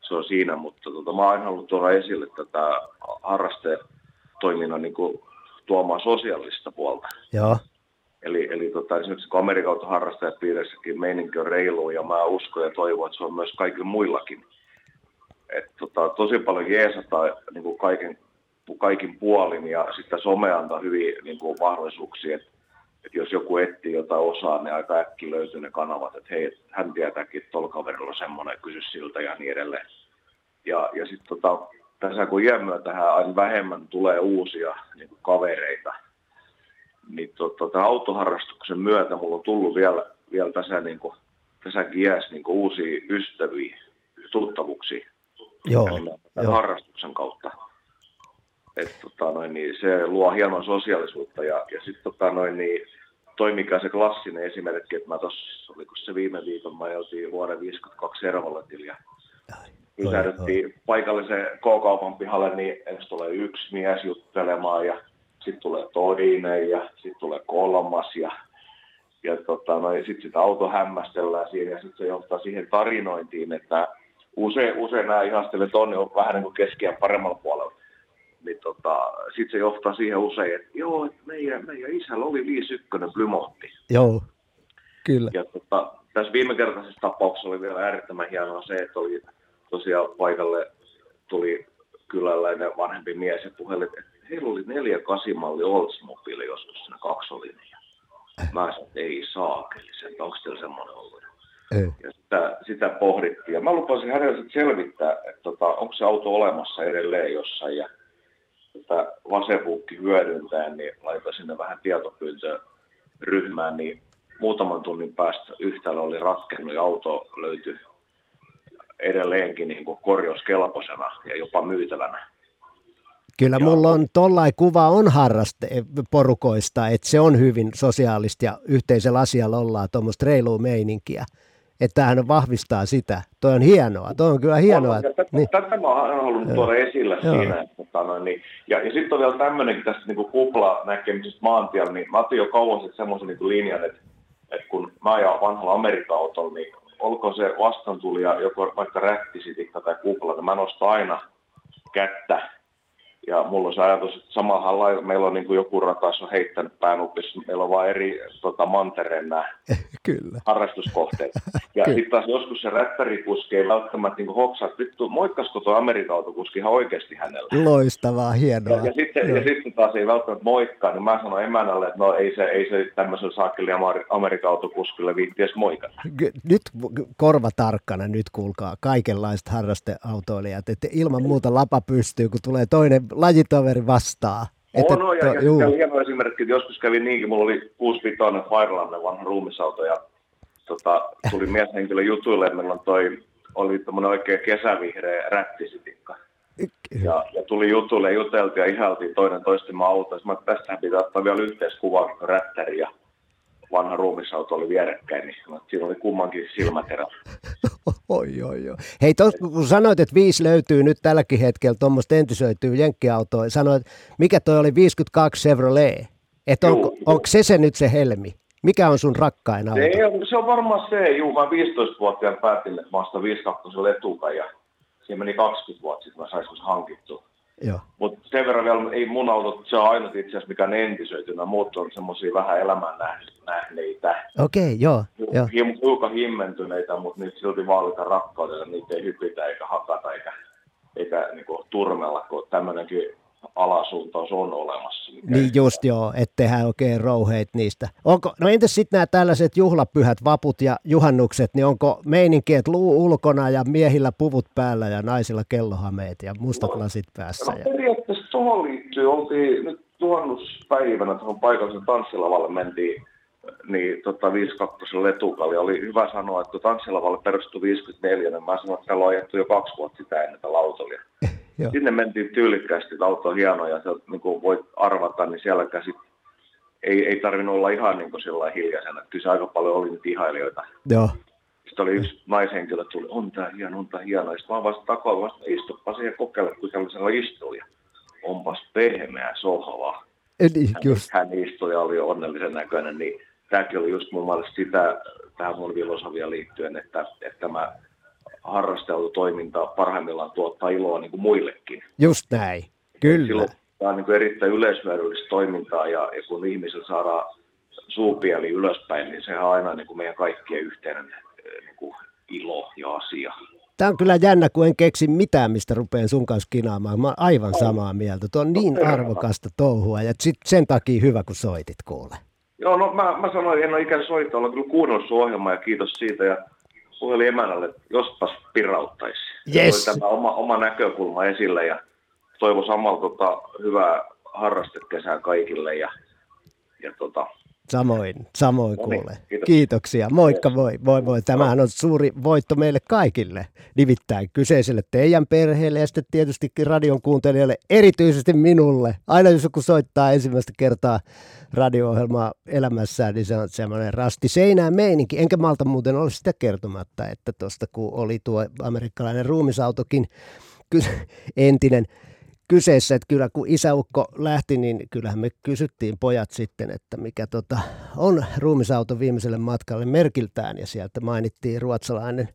Se on siinä, mutta tota, mä oon aina halunnut tuoda esille tätä harrastetoiminnan niin kuin tuomaan sosiaalista puolta. Joo. Eli, eli tota, esimerkiksi kun Amerikan harrastajapiirissäkin meininki on reilu ja mä uskon ja toivon, että se on myös kaikilla muillakin. Et, tota, tosi paljon jeesataan niin kuin kaiken, kaikin puolin ja sitten some antaa hyviä niin kuin, mahdollisuuksia, että et jos joku etsii jotain osaa, niin aika äkki löytyy ne kanavat, että hei, hän tietääkin, että tuolla kaverilla on semmoinen, kysy siltä ja niin edelleen. Ja, ja sitten tota, tässä kun iän myötä aina vähemmän tulee uusia niin kuin kavereita, niin tota, tämän autoharrastuksen myötä mulla on tullut vielä, vielä tässä, niin kuin, tässäkin iässä niin kuin uusia ystäviä, tuttavuuksia Joo, tämän joo. harrastuksen kautta. Et, tota, noin, niin se luo hieman sosiaalisuutta ja, ja sitten tota, noin, niin, toi mikä se klassinen esimerkki, että mä tuossa, oliko se viime viikon, mä ajeltiin vuoden 52 Ervaletilla ja pysähdyttiin paikalliseen K-kaupan pihalle, niin ensin tulee yksi mies juttelemaan ja sitten tulee toinen ja sitten tulee kolmas ja, ja tota, no, sitten sitä auto hämmästellään siinä ja sitten se johtaa siihen tarinointiin, että usein, usein nämä ihastelet on jo vähän niin kuin keskiään paremmalla puolella. Niin tota, sitten se johtaa siihen usein, että joo, että meidän, meidän isällä oli 51 Blymotti. Joo, kyllä. Ja tota, tässä viimekertaisessa tapauksessa oli vielä äärettömän hienoa se, että oli tosiaan paikalle tuli kyläläinen vanhempi mies ja puheli, että heillä oli neljä kasimalli Oldsmobile joskus siinä kaksolinen. Ja mä sanoin, että ei saakeli että onko teillä semmoinen ollut. Ei. Ja sitä, sitä pohdittiin. Ja mä lupasin hänelle selvittää, että tota, onko se auto olemassa edelleen jossain. Ja tätä vasepuukki hyödyntäen, niin laitoin sinne vähän tietopyyntöä ryhmään, niin muutaman tunnin päästä yhtäällä oli ratkennut ja auto löytyi edelleenkin niin kuin korjauskelpoisena ja jopa myytävänä. Kyllä mulla on tollain kuva on harraste porukoista, että se on hyvin sosiaalista ja yhteisellä asialla ollaan tuommoista reilua meininkiä. Että tämähän vahvistaa sitä. Toi on hienoa. Toi on kyllä hienoa. On, tätä, niin. tätä mä oon halunnut tuoda esille Joo. siinä. Että, noin, niin, ja, ja sitten on vielä tämmöinenkin tästä niin kupla näkemisestä maantiellä, niin mä otin jo kauan sitten semmoisen niin linjan, että, että kun mä ajan vanhalla Amerikka-autolla, niin olkoon se vastantulija joko vaikka rättisitikka tai kupla, niin mä nostan aina kättä ja mulla on se ajatus, että samalla lailla meillä on niin kuin joku ratas on heittänyt päänupissa, meillä on vain eri tota, mantereen nämä Kyllä. harrastuskohteet. Ja sitten taas joskus se räppärikuski ei välttämättä niin hoksaa, että vittu, moikkasko tuo Amerikautokuski ihan oikeasti hänellä. Loistavaa, hienoa. Ja, ja, sitten, ja sitten taas ei välttämättä moikkaa, niin mä sanon emänälle, että no ei se, ei se tämmöisellä saakeli Amerikautokuskille viitti edes moikata. Nyt korva tarkkana, nyt kuulkaa kaikenlaiset harrasteautoilijat, että ilman muuta lapa pystyy, kun tulee toinen lajitoveri vastaa. Että, on, ja, ja, ja hieno esimerkki, että joskus kävi niinkin, mulla oli 65 Firelander vanha ruumisauto ja tota, tuli mieshenkilö jutuille, että meillä on toi, oli tämmöinen oikein kesävihreä rättisitikka. Ja, ja tuli jutuille ja juteltiin ja ihailtiin toinen toistemme autoa. Mä tästähän pitää ottaa vielä yhteiskuva, rättäri ja vanha ruumisauto oli vierekkäin, niin siinä oli kummankin silmäterä. oi, oi, oi. Hei, tos, kun sanoit, että viisi löytyy nyt tälläkin hetkellä tuommoista entisöityy jenkkiautoa, sanoit, mikä toi oli 52 Chevrolet? Että on, onko se se nyt se helmi? Mikä on sun rakkain auto? Se, se on varmaan se, juu, mä 15-vuotiaan päätin, että mä ostan 52 letukan ja siinä meni 20 vuotta sitten, mä saisin hankittua. Mutta sen verran vielä ei mun autot, se on ainut itse asiassa, mikä on entisöity. Nämä muut on semmoisia vähän elämän nähneitä. Okei, okay, joo. joo. Hiukan himmentyneitä, mutta niitä silti vaalita rakkaudella. Niitä ei hypitä eikä hakata eikä, eikä niinku turmella, kun tämmöinenkin alasuuntaus on olemassa. Niin just joo, ettehän oikein rouheit niistä. Onko, no entäs sitten nämä tällaiset juhlapyhät, vaput ja juhannukset, niin onko meininki, että luu ulkona ja miehillä puvut päällä ja naisilla kellohameet ja mustat no, lasit päässä? No, ja... periaatteessa tuohon liittyy, oltiin nyt juhannuspäivänä tuohon paikallisen tanssilavalle mentiin niin tota 52 letukali oli hyvä sanoa, että tanssilavalle perustui 54, niin mä sanoin, että täällä on ajettu jo kaksi vuotta sitä ennen tätä lautolia. Sinne mentiin tyylikkäästi, että auto on hieno ja se, niin kuin voit arvata, niin siellä käsit ei, ei tarvinnut olla ihan niin kuin sillä hiljaisena. Kyllä se aika paljon oli niitä ihailijoita. Joo. Sitten oli yksi naishenkilö, tuli, on tää hieno, on tää hieno. Sitten vaan vasta takaa, vasta istuppa siihen kokeile, kun sellaisella istuu. Ja onpas pehmeä sohva. Just. Hän, hän istui ja oli onnellisen näköinen, niin tämäkin oli just mun mielestä sitä tähän mun filosofia liittyen, että, että mä harrasteautotoiminta parhaimmillaan tuottaa iloa niin kuin muillekin. Just näin, kyllä. Silloin tämä on niin kuin erittäin yleishyödyllistä toimintaa ja, ja kun ihmisellä saadaan suupieli ylöspäin, niin sehän on aina niin kuin meidän kaikkien yhteinen eh, niin kuin ilo ja asia. Tämä on kyllä jännä, kun en keksi mitään, mistä rupean sun kanssa kinaamaan. Mä oon aivan samaa mieltä. Tuo on niin arvokasta touhua ja sit sen takia hyvä, kun soitit kuule. Joo, no mä, mä sanoin, en ole ikään soittaa, olen kyllä kuunnellut sun ohjelmaa ja kiitos siitä. Ja puhelin emänälle, että jospas pirauttaisi. Yes. tämä oma, oma näkökulma esille ja toivo samalla tota, hyvää harrastekesää kaikille ja, ja tota, Samoin, samoin no niin, kuule. Kiitos. Kiitoksia. Moikka voi, voi, voi. Tämähän on suuri voitto meille kaikille, nimittäin kyseiselle teidän perheelle ja sitten tietystikin radion kuuntelijalle, erityisesti minulle. Aina jos joku soittaa ensimmäistä kertaa radio-ohjelmaa elämässään, niin se on semmoinen rasti seinään meininki. Enkä malta muuten ole sitä kertomatta, että tuosta kun oli tuo amerikkalainen ruumisautokin, entinen kyseessä, että kyllä kun isäukko lähti, niin kyllähän me kysyttiin pojat sitten, että mikä tota, on ruumisauto viimeiselle matkalle merkiltään. Ja sieltä mainittiin ruotsalainen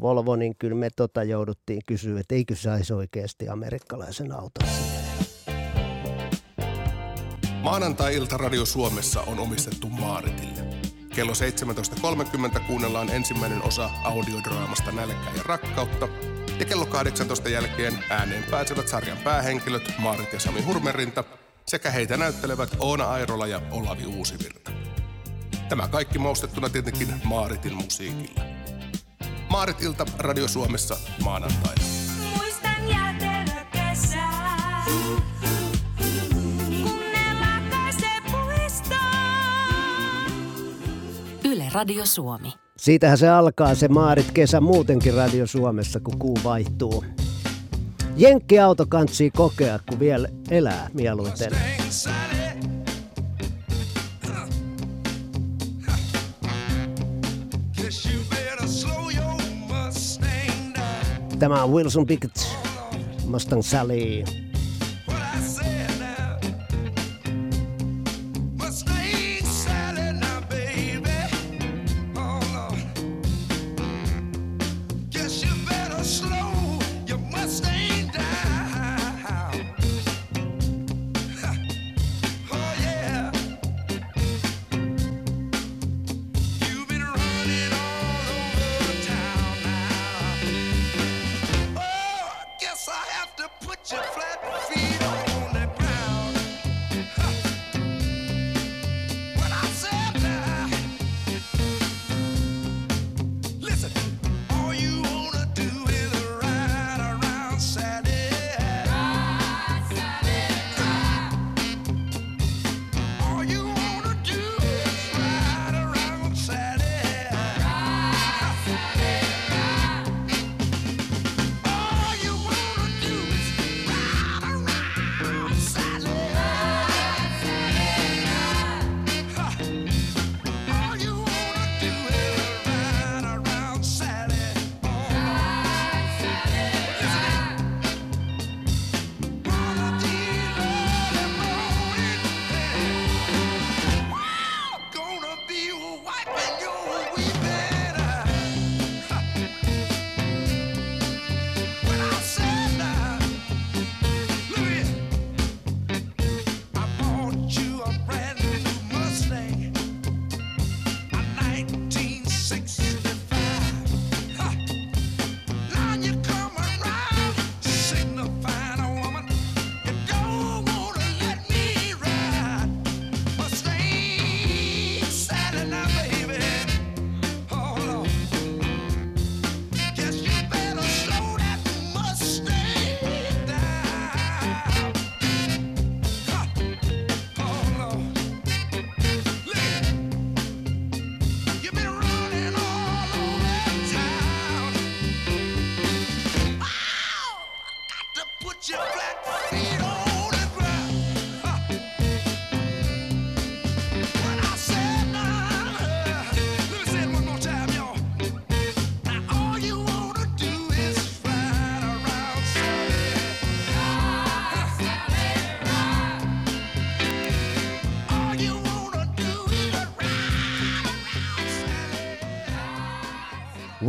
Volvo, niin kyllä me tota jouduttiin kysyä, että eikö saisi oikeasti amerikkalaisen auton Maanantai-ilta Radio Suomessa on omistettu Maaritille. Kello 17.30 kuunnellaan ensimmäinen osa audiodraamasta Nälkää ja rakkautta – ja kello 18 jälkeen ääneen pääsevät sarjan päähenkilöt Maarit ja Sami Hurmerinta sekä heitä näyttelevät Oona Airola ja Olavi Uusivirta. Tämä kaikki maustettuna tietenkin Maaritin musiikilla. Maarit Ilta Radio Suomessa maanantaina. Yle Radio Suomi. Siitähän se alkaa se maarit kesä muutenkin Radio Suomessa, kun kuu vaihtuu. Jenkkiauto kantsii kokea, kun vielä elää mieluiten. Tämä on Wilson Pickett, Mustang Sally.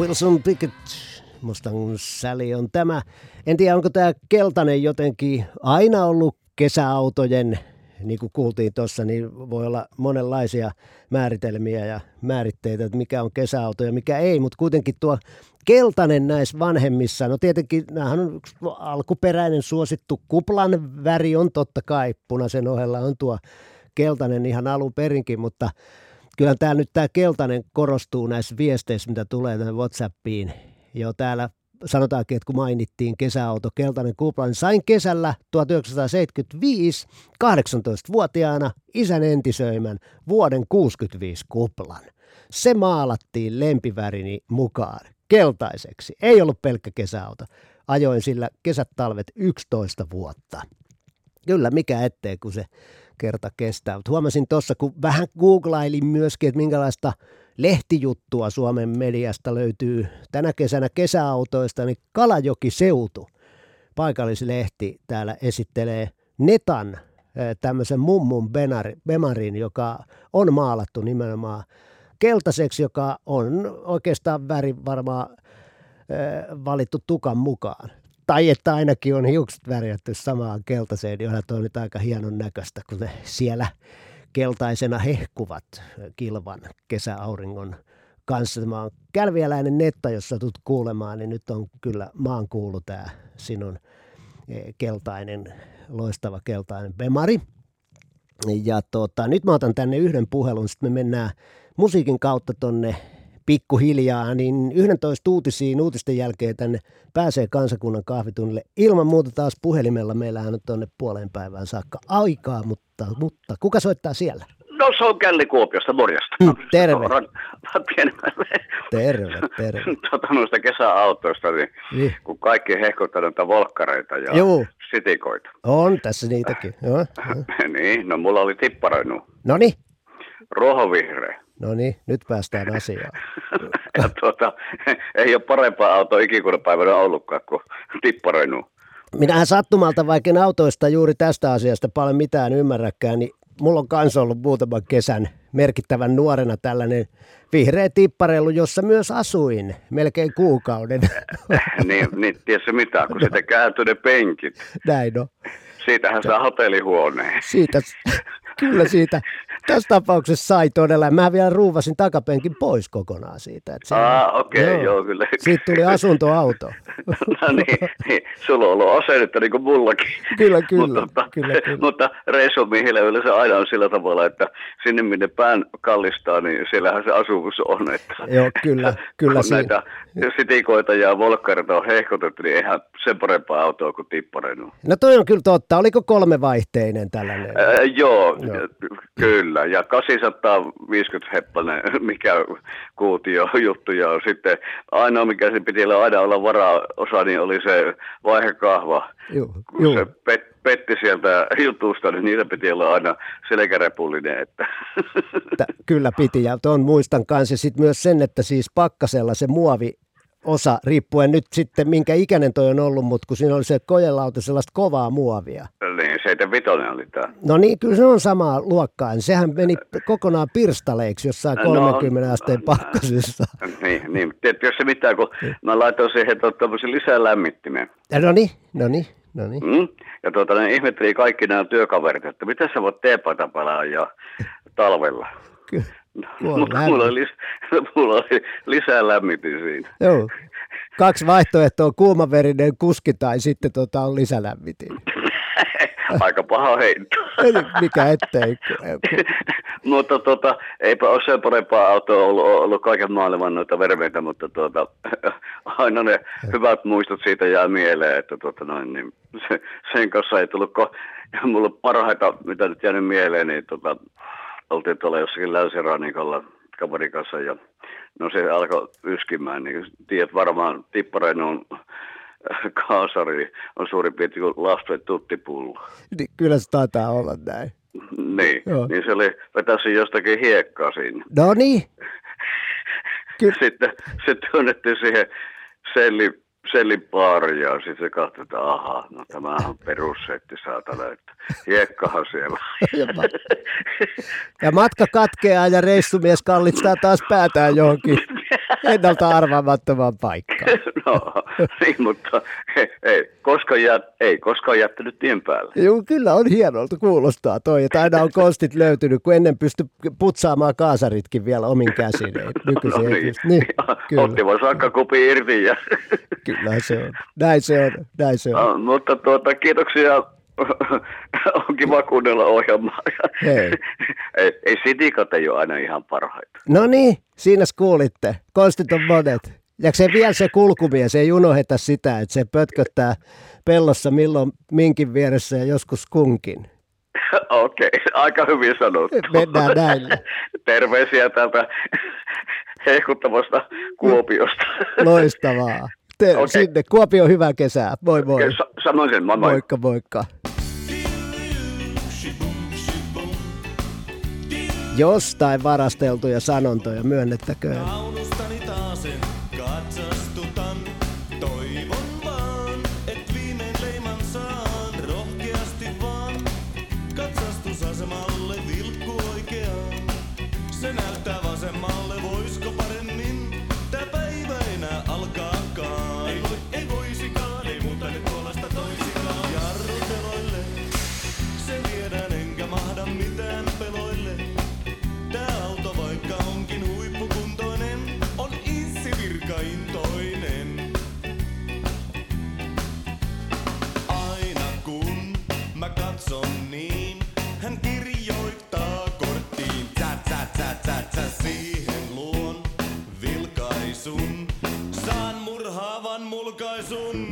Wilson Pickett, Mustang Sally on tämä. En tiedä, onko tämä keltainen jotenkin aina ollut kesäautojen, niin kuin kuultiin tuossa, niin voi olla monenlaisia määritelmiä ja määritteitä, että mikä on kesäauto ja mikä ei, mutta kuitenkin tuo keltainen näissä vanhemmissa, no tietenkin nämähän on alkuperäinen suosittu kuplan väri on totta kai, punaisen ohella on tuo keltainen ihan alun perinkin, mutta kyllä tämä nyt tämä keltainen korostuu näissä viesteissä, mitä tulee tänne WhatsAppiin. Jo täällä sanotaankin, että kun mainittiin kesäauto, keltainen kupla, niin sain kesällä 1975 18-vuotiaana isän entisöimän vuoden 65 kuplan. Se maalattiin lempivärini mukaan keltaiseksi. Ei ollut pelkkä kesäauto. Ajoin sillä kesät talvet 11 vuotta. Kyllä, mikä ettei, kun se kerta kestää. Mutta huomasin tuossa, kun vähän googlailin myöskin, että minkälaista lehtijuttua Suomen mediasta löytyy tänä kesänä kesäautoista, niin Kalajoki Seutu, paikallislehti, täällä esittelee Netan tämmöisen mummun Bemarin, joka on maalattu nimenomaan keltaiseksi, joka on oikeastaan väri varmaan valittu tukan mukaan tai että ainakin on hiukset värjätty samaan keltaiseen, niin onhan toi nyt aika hienon näköistä, kun ne siellä keltaisena hehkuvat kilvan kesäauringon kanssa. Tämä on kälviäläinen netta, jos satut kuulemaan, niin nyt on kyllä maan kuulu tämä sinun e, keltainen, loistava keltainen bemari. Ja tota, nyt mä otan tänne yhden puhelun, sitten me mennään musiikin kautta tonne pikkuhiljaa, niin 11 uutisiin uutisten jälkeen tänne pääsee kansakunnan kahvitunnille. Ilman muuta taas puhelimella meillähän on tuonne puoleen päivään saakka aikaa, mutta, mutta kuka soittaa siellä? No se on Kelli Kuopiosta, morjesta. Mm, terve. terve, terve. Tota, noista kesäautoista, niin, niin. kun kaikki hehkuttaa noita volkkareita ja Joo. sitikoita. On tässä niitäkin, joo. niin, no mulla oli tipparoinut. No niin. Ruohovihreä. No niin, nyt päästään asiaan. tuota, ei ole parempaa autoa ikinä päivänä ollutkaan kuin tipparenu. Minähän sattumalta, vaikka autoista juuri tästä asiasta paljon mitään ymmärräkään, niin mulla on kanssa ollut muutaman kesän merkittävän nuorena tällainen vihreä tipparelu, jossa myös asuin melkein kuukauden. niin, niin tiedätkö mitä, kun sitä kääntyy ne penkit. Näin no. Siitähän saa hotellihuoneen. Siitä, kyllä siitä. Tässä tapauksessa sai todella. Mä vielä ruuvasin takapenkin pois kokonaan siitä. Että ah, okei, okay, joo. joo, kyllä. Siitä tuli asuntoauto. no niin, niin, sulla on ollut asennetta niin kuin mullakin. Kyllä, kyllä. mutta, tota, kyllä, kyllä. mutta reissumiehillä yleensä aina on sillä tavalla, että sinne minne pään kallistaa, niin siellähän se asuvuus on. Että, joo, kyllä, kyllä. Kun näitä sitikoita ja volkkareita on hehkotettu, niin eihän sen parempaa autoa kuin tipparenu. No toi on kyllä totta. Oliko kolmevaihteinen tällainen? Ää, joo, kyllä. Ja 850 heppanen, mikä kuutio juttu. Ja sitten ainoa, mikä se piti olla aina olla varaosa, niin oli se vaihekahva. Joo, Kun joo. se pet, petti sieltä jutusta, niin niitä piti olla aina selkärepullinen. Että. Kyllä piti, ja tuon muistan kanssa sitten myös sen, että siis pakkasella se muovi osa, riippuen nyt sitten minkä ikäinen toi on ollut, mutta kun siinä oli se kojelauta sellaista kovaa muovia. Niin, 75 oli tämä. No niin, kyllä se on samaa luokkaa. Sehän meni kokonaan pirstaleiksi jossain 30 no, asteen pakkasissa. Niin, niin. Tiedätkö, jos se mitään, kun mä laitoin siihen tämmöisen lisää lämmittimen. No niin, no niin. No niin. Mm? Ja tuota, ne ihmetteli kaikki nämä työkaverit, että mitä sä voit teepaita palaa ja talvella. Kyllä. Mutta mulla oli, mulla oli lisää lämmitin siinä. Joo. Kaksi vaihtoehtoa, kuumaverinen kuski tai sitten tota on lisälämmitin. Aika paha heitto. Mikä ettei. mutta tota, eipä ole sen parempaa autoa ollut, ollut kaiken maailman noita vermeitä, mutta tuota, aina ne hyvät muistot siitä jää mieleen, että tuota noin, niin se, sen kanssa ei tullut, ko- mulla parhaita, mitä nyt jäänyt mieleen, niin tota, oltiin tuolla jossakin länsirannikolla kaverin kanssa ja no se alkoi yskimään, niin tiedät varmaan tippareinen on kaasari on suurin piirtein kuin lasten tuttipullo. Niin, kyllä se taitaa olla näin. Niin, Joo. niin se oli vetäisi jostakin hiekkaa siinä. No niin. Ky- Sitten se työnnettiin siihen selli sellin baari ja sitten se katsoi, että aha, no tämä on perussetti saatana, että hiekkahan siellä. ja matka katkeaa ja reissumies kallittaa taas päätään johonkin ennalta arvaamattomaan paikkaan. no, niin, mutta ei, ei, koska jät, ei koskaan jättänyt tien päälle. Joo, kyllä on hienolta kuulostaa toi, että aina on konstit löytynyt, kun ennen pysty putsaamaan kaasaritkin vielä omin käsin. no niin, niin kyllä. otti vaan sakkakupi irti ja Kyllä se on. Näin se on. Näin se on. No, mutta tuota, kiitoksia. On kiva kuunnella ohjelmaa. Hei. ei, ei sitikat ei ole aina ihan parhaita. No niin, siinä kuulitte. Konstit on monet. Ja se vielä se kulkumies, ei unoheta sitä, että se pötköttää pellossa milloin minkin vieressä ja joskus kunkin. Okei, okay, aika hyvin sanottu. Mennään näin. Terveisiä täältä hehkuttavasta Kuopiosta. Loistavaa te, okay. sinne. Kuopio hyvää kesää. Moi moi. Okay, samoin sen, moi moi. Moikka moikka. Jostain varasteltuja sanontoja myönnettäköön. mulkaisun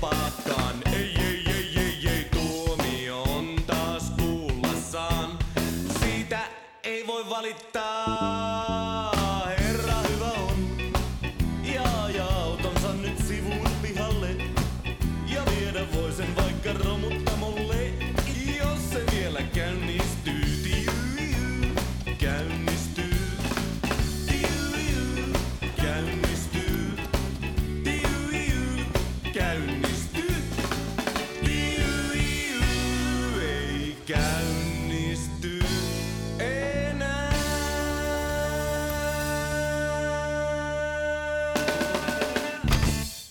fuck on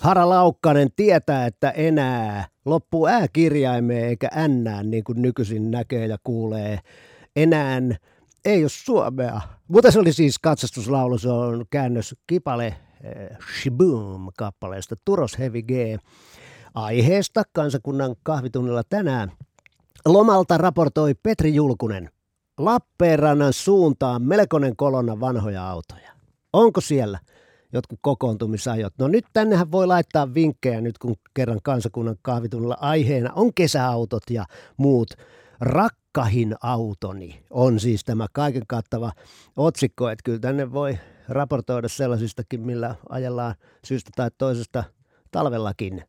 Hara Laukkanen tietää, että enää loppuu ääkirjaimeen eikä ännään, niin kuin nykyisin näkee ja kuulee. Enää ei ole suomea. Mutta se oli siis katsastuslaulu, se on käännös Kipale eh, Shiboom kappaleesta Turos Heavy G aiheesta kansakunnan kahvitunnilla tänään. Lomalta raportoi Petri Julkunen. Lappeenrannan suuntaan melkoinen kolonna vanhoja autoja. Onko siellä jotkut kokoontumisajot? No nyt tännehän voi laittaa vinkkejä nyt kun kerran kansakunnan kahvitunnilla aiheena on kesäautot ja muut. Rakkahin autoni on siis tämä kaiken kattava otsikko, että kyllä tänne voi raportoida sellaisistakin, millä ajellaan syystä tai toisesta talvellakin.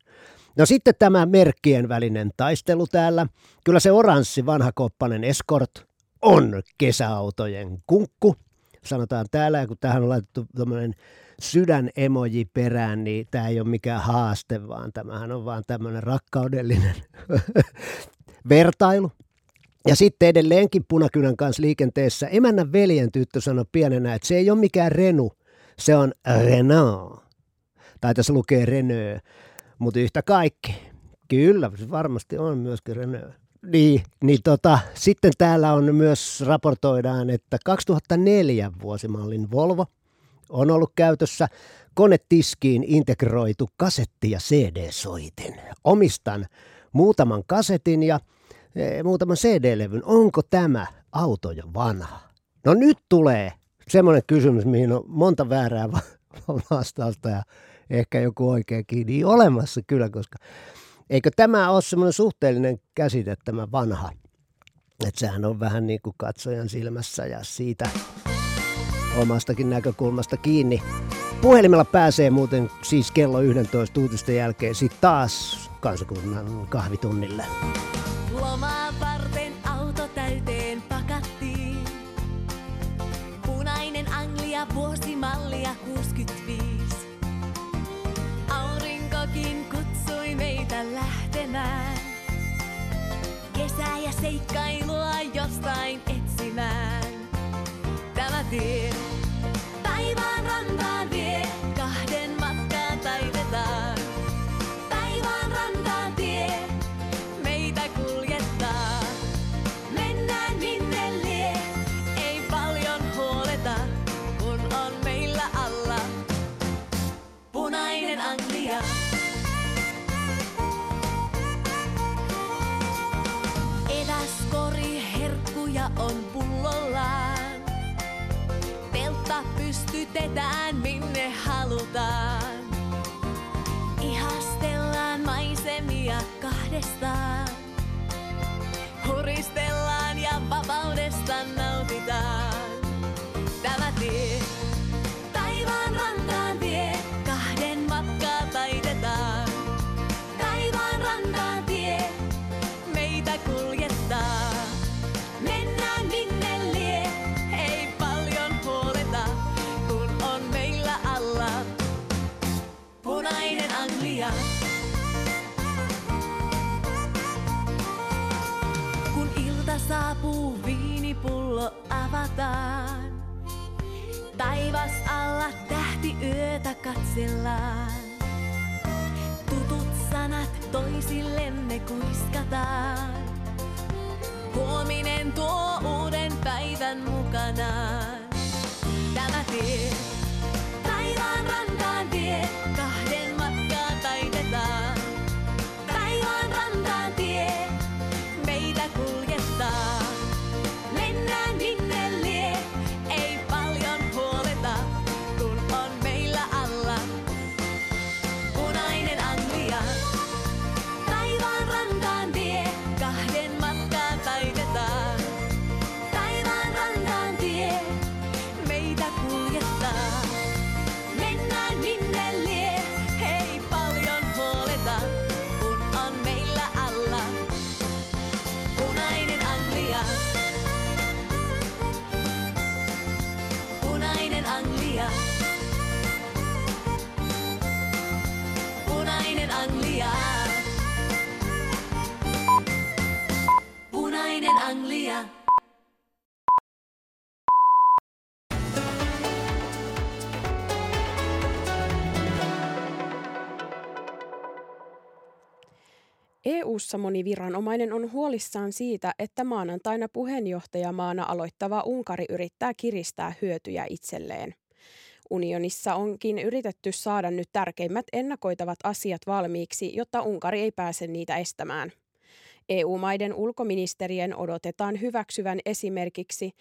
No sitten tämä merkkien välinen taistelu täällä. Kyllä se oranssi vanhakoppanen Escort on kesäautojen kunkku. Sanotaan täällä, ja kun tähän on laitettu tämmöinen sydänemoji perään, niin tämä ei ole mikään haaste, vaan tämähän on vaan tämmöinen rakkaudellinen vertailu. Ja sitten edelleenkin punakynän kanssa liikenteessä emännän veljen tyttö sanoi pienenä, että se ei ole mikään Renu, se on Renault. Tai tässä lukee Renault, mutta yhtä kaikki. Kyllä, varmasti on myöskin Renault. Niin, niin tota, sitten täällä on myös raportoidaan, että 2004 vuosimallin Volvo on ollut käytössä konetiskiin integroitu kasetti- ja CD-soitin. Omistan muutaman kasetin ja e, muutaman CD-levyn. Onko tämä auto jo vanha? No nyt tulee semmoinen kysymys, mihin on monta väärää vastausta ja ehkä joku oikeakin niin olemassa kyllä, koska eikö tämä ole semmoinen suhteellinen käsite, tämä vanha? Että sehän on vähän niin kuin katsojan silmässä ja siitä omastakin näkökulmasta kiinni. Puhelimella pääsee muuten siis kello 11 uutisten jälkeen sitten taas kansakunnan kahvitunnille. Lomaa varten auto täyteen pakattiin. Punainen Anglia vuosimallia 65. Aurinkokin kutsui meitä lähtemään. Kesää ja seikkailua jostain etsimään. Tämä pystytetään minne halutaan. Ihastellaan maisemia kahdestaan. Huristellaan ja vapaudesta nautitaan. Saapuu, viinipullo avataan. Taivas alla tähti yötä katsellaan. Tutut sanat toisillemme kuiskataan. Huominen tuo uuden päivän mukanaan. Tämä tie taivaan rantaan vie, kahden EU-ssa moni viranomainen on huolissaan siitä, että maanantaina puheenjohtajamaana aloittava Unkari yrittää kiristää hyötyjä itselleen. Unionissa onkin yritetty saada nyt tärkeimmät ennakoitavat asiat valmiiksi, jotta Unkari ei pääse niitä estämään. EU-maiden ulkoministerien odotetaan hyväksyvän esimerkiksi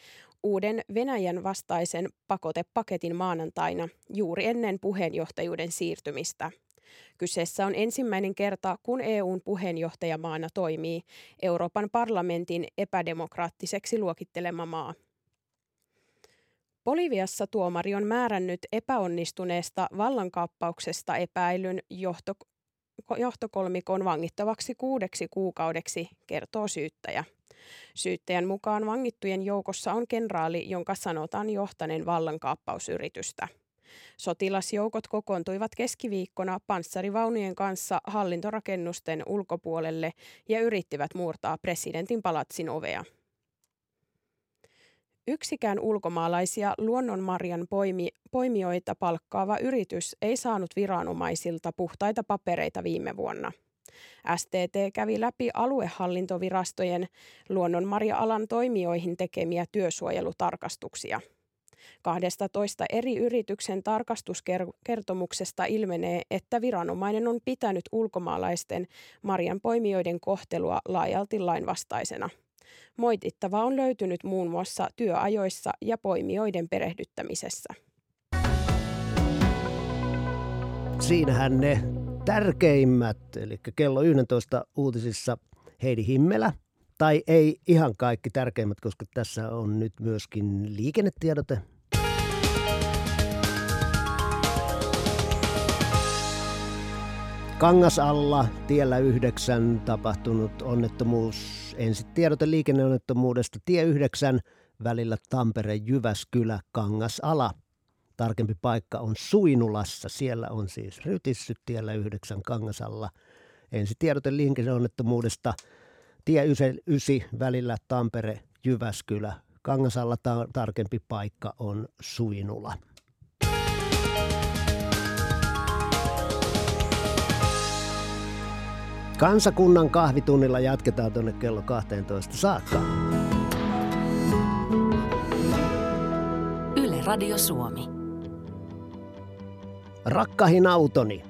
uuden Venäjän vastaisen pakotepaketin maanantaina juuri ennen puheenjohtajuuden siirtymistä. Kyseessä on ensimmäinen kerta, kun EUn puheenjohtajamaana toimii Euroopan parlamentin epädemokraattiseksi luokittelema maa. Boliviassa tuomari on määrännyt epäonnistuneesta vallankaappauksesta epäilyn johto, johtokolmikon vangittavaksi kuudeksi kuukaudeksi, kertoo syyttäjä. Syyttäjän mukaan vangittujen joukossa on kenraali, jonka sanotaan johtaneen vallankaappausyritystä. Sotilasjoukot kokoontuivat keskiviikkona panssarivaunujen kanssa hallintorakennusten ulkopuolelle ja yrittivät murtaa presidentin palatsin ovea. Yksikään ulkomaalaisia luonnonmarjan poimi, poimijoita palkkaava yritys ei saanut viranomaisilta puhtaita papereita viime vuonna. STT kävi läpi aluehallintovirastojen luonnonmarja-alan toimijoihin tekemiä työsuojelutarkastuksia. 12 eri yrityksen tarkastuskertomuksesta ilmenee, että viranomainen on pitänyt ulkomaalaisten marjan poimijoiden kohtelua laajalti lainvastaisena. Moitittava on löytynyt muun muassa työajoissa ja poimijoiden perehdyttämisessä. Siinähän ne tärkeimmät, eli kello 11 uutisissa Heidi Himmelä, tai ei ihan kaikki tärkeimmät, koska tässä on nyt myöskin liikennetiedote. Kangasalla tiellä 9 tapahtunut onnettomuus. Ensin tiedote liikenneonnettomuudesta tie 9 välillä Tampere-Jyväskylä Kangasala. Tarkempi paikka on Suinulassa. Siellä on siis rytissyt tiellä 9 Kangasalla. Ensi tiedote liikenneonnettomuudesta tie 9 välillä Tampere-Jyväskylä. Kangasalla ta- tarkempi paikka on Suinula. Kansakunnan kahvitunnilla jatketaan tuonne kello 12 saakka. Yle Radio Suomi. Rakkahin autoni.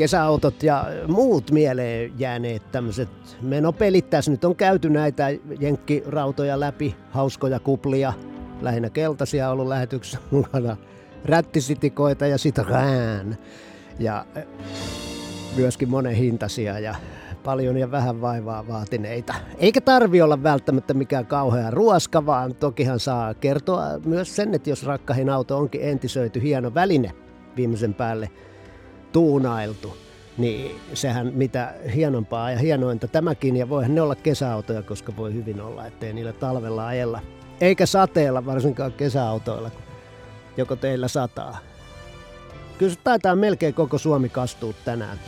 Kesäautot ja muut mieleen jääneet tämmöiset menopelit. Tässä nyt on käyty näitä jenkkirautoja läpi, hauskoja kuplia, lähinnä keltaisia ollut lähetyksessä mukana, rättisitikoita ja sitä rään. Ja myöskin monen hintaisia ja paljon ja vähän vaivaa vaatineita. Eikä tarvi olla välttämättä mikään kauhea ruoska, vaan tokihan saa kertoa myös sen, että jos rakkahin auto onkin entisöity hieno väline viimeisen päälle tuunailtu, niin sehän mitä hienompaa ja hienointa tämäkin, ja voihan ne olla kesäautoja, koska voi hyvin olla, ettei niillä talvella ajella. Eikä sateella, varsinkaan kesäautoilla, kun joko teillä sataa. Kyllä se taitaa melkein koko Suomi kastuu tänään.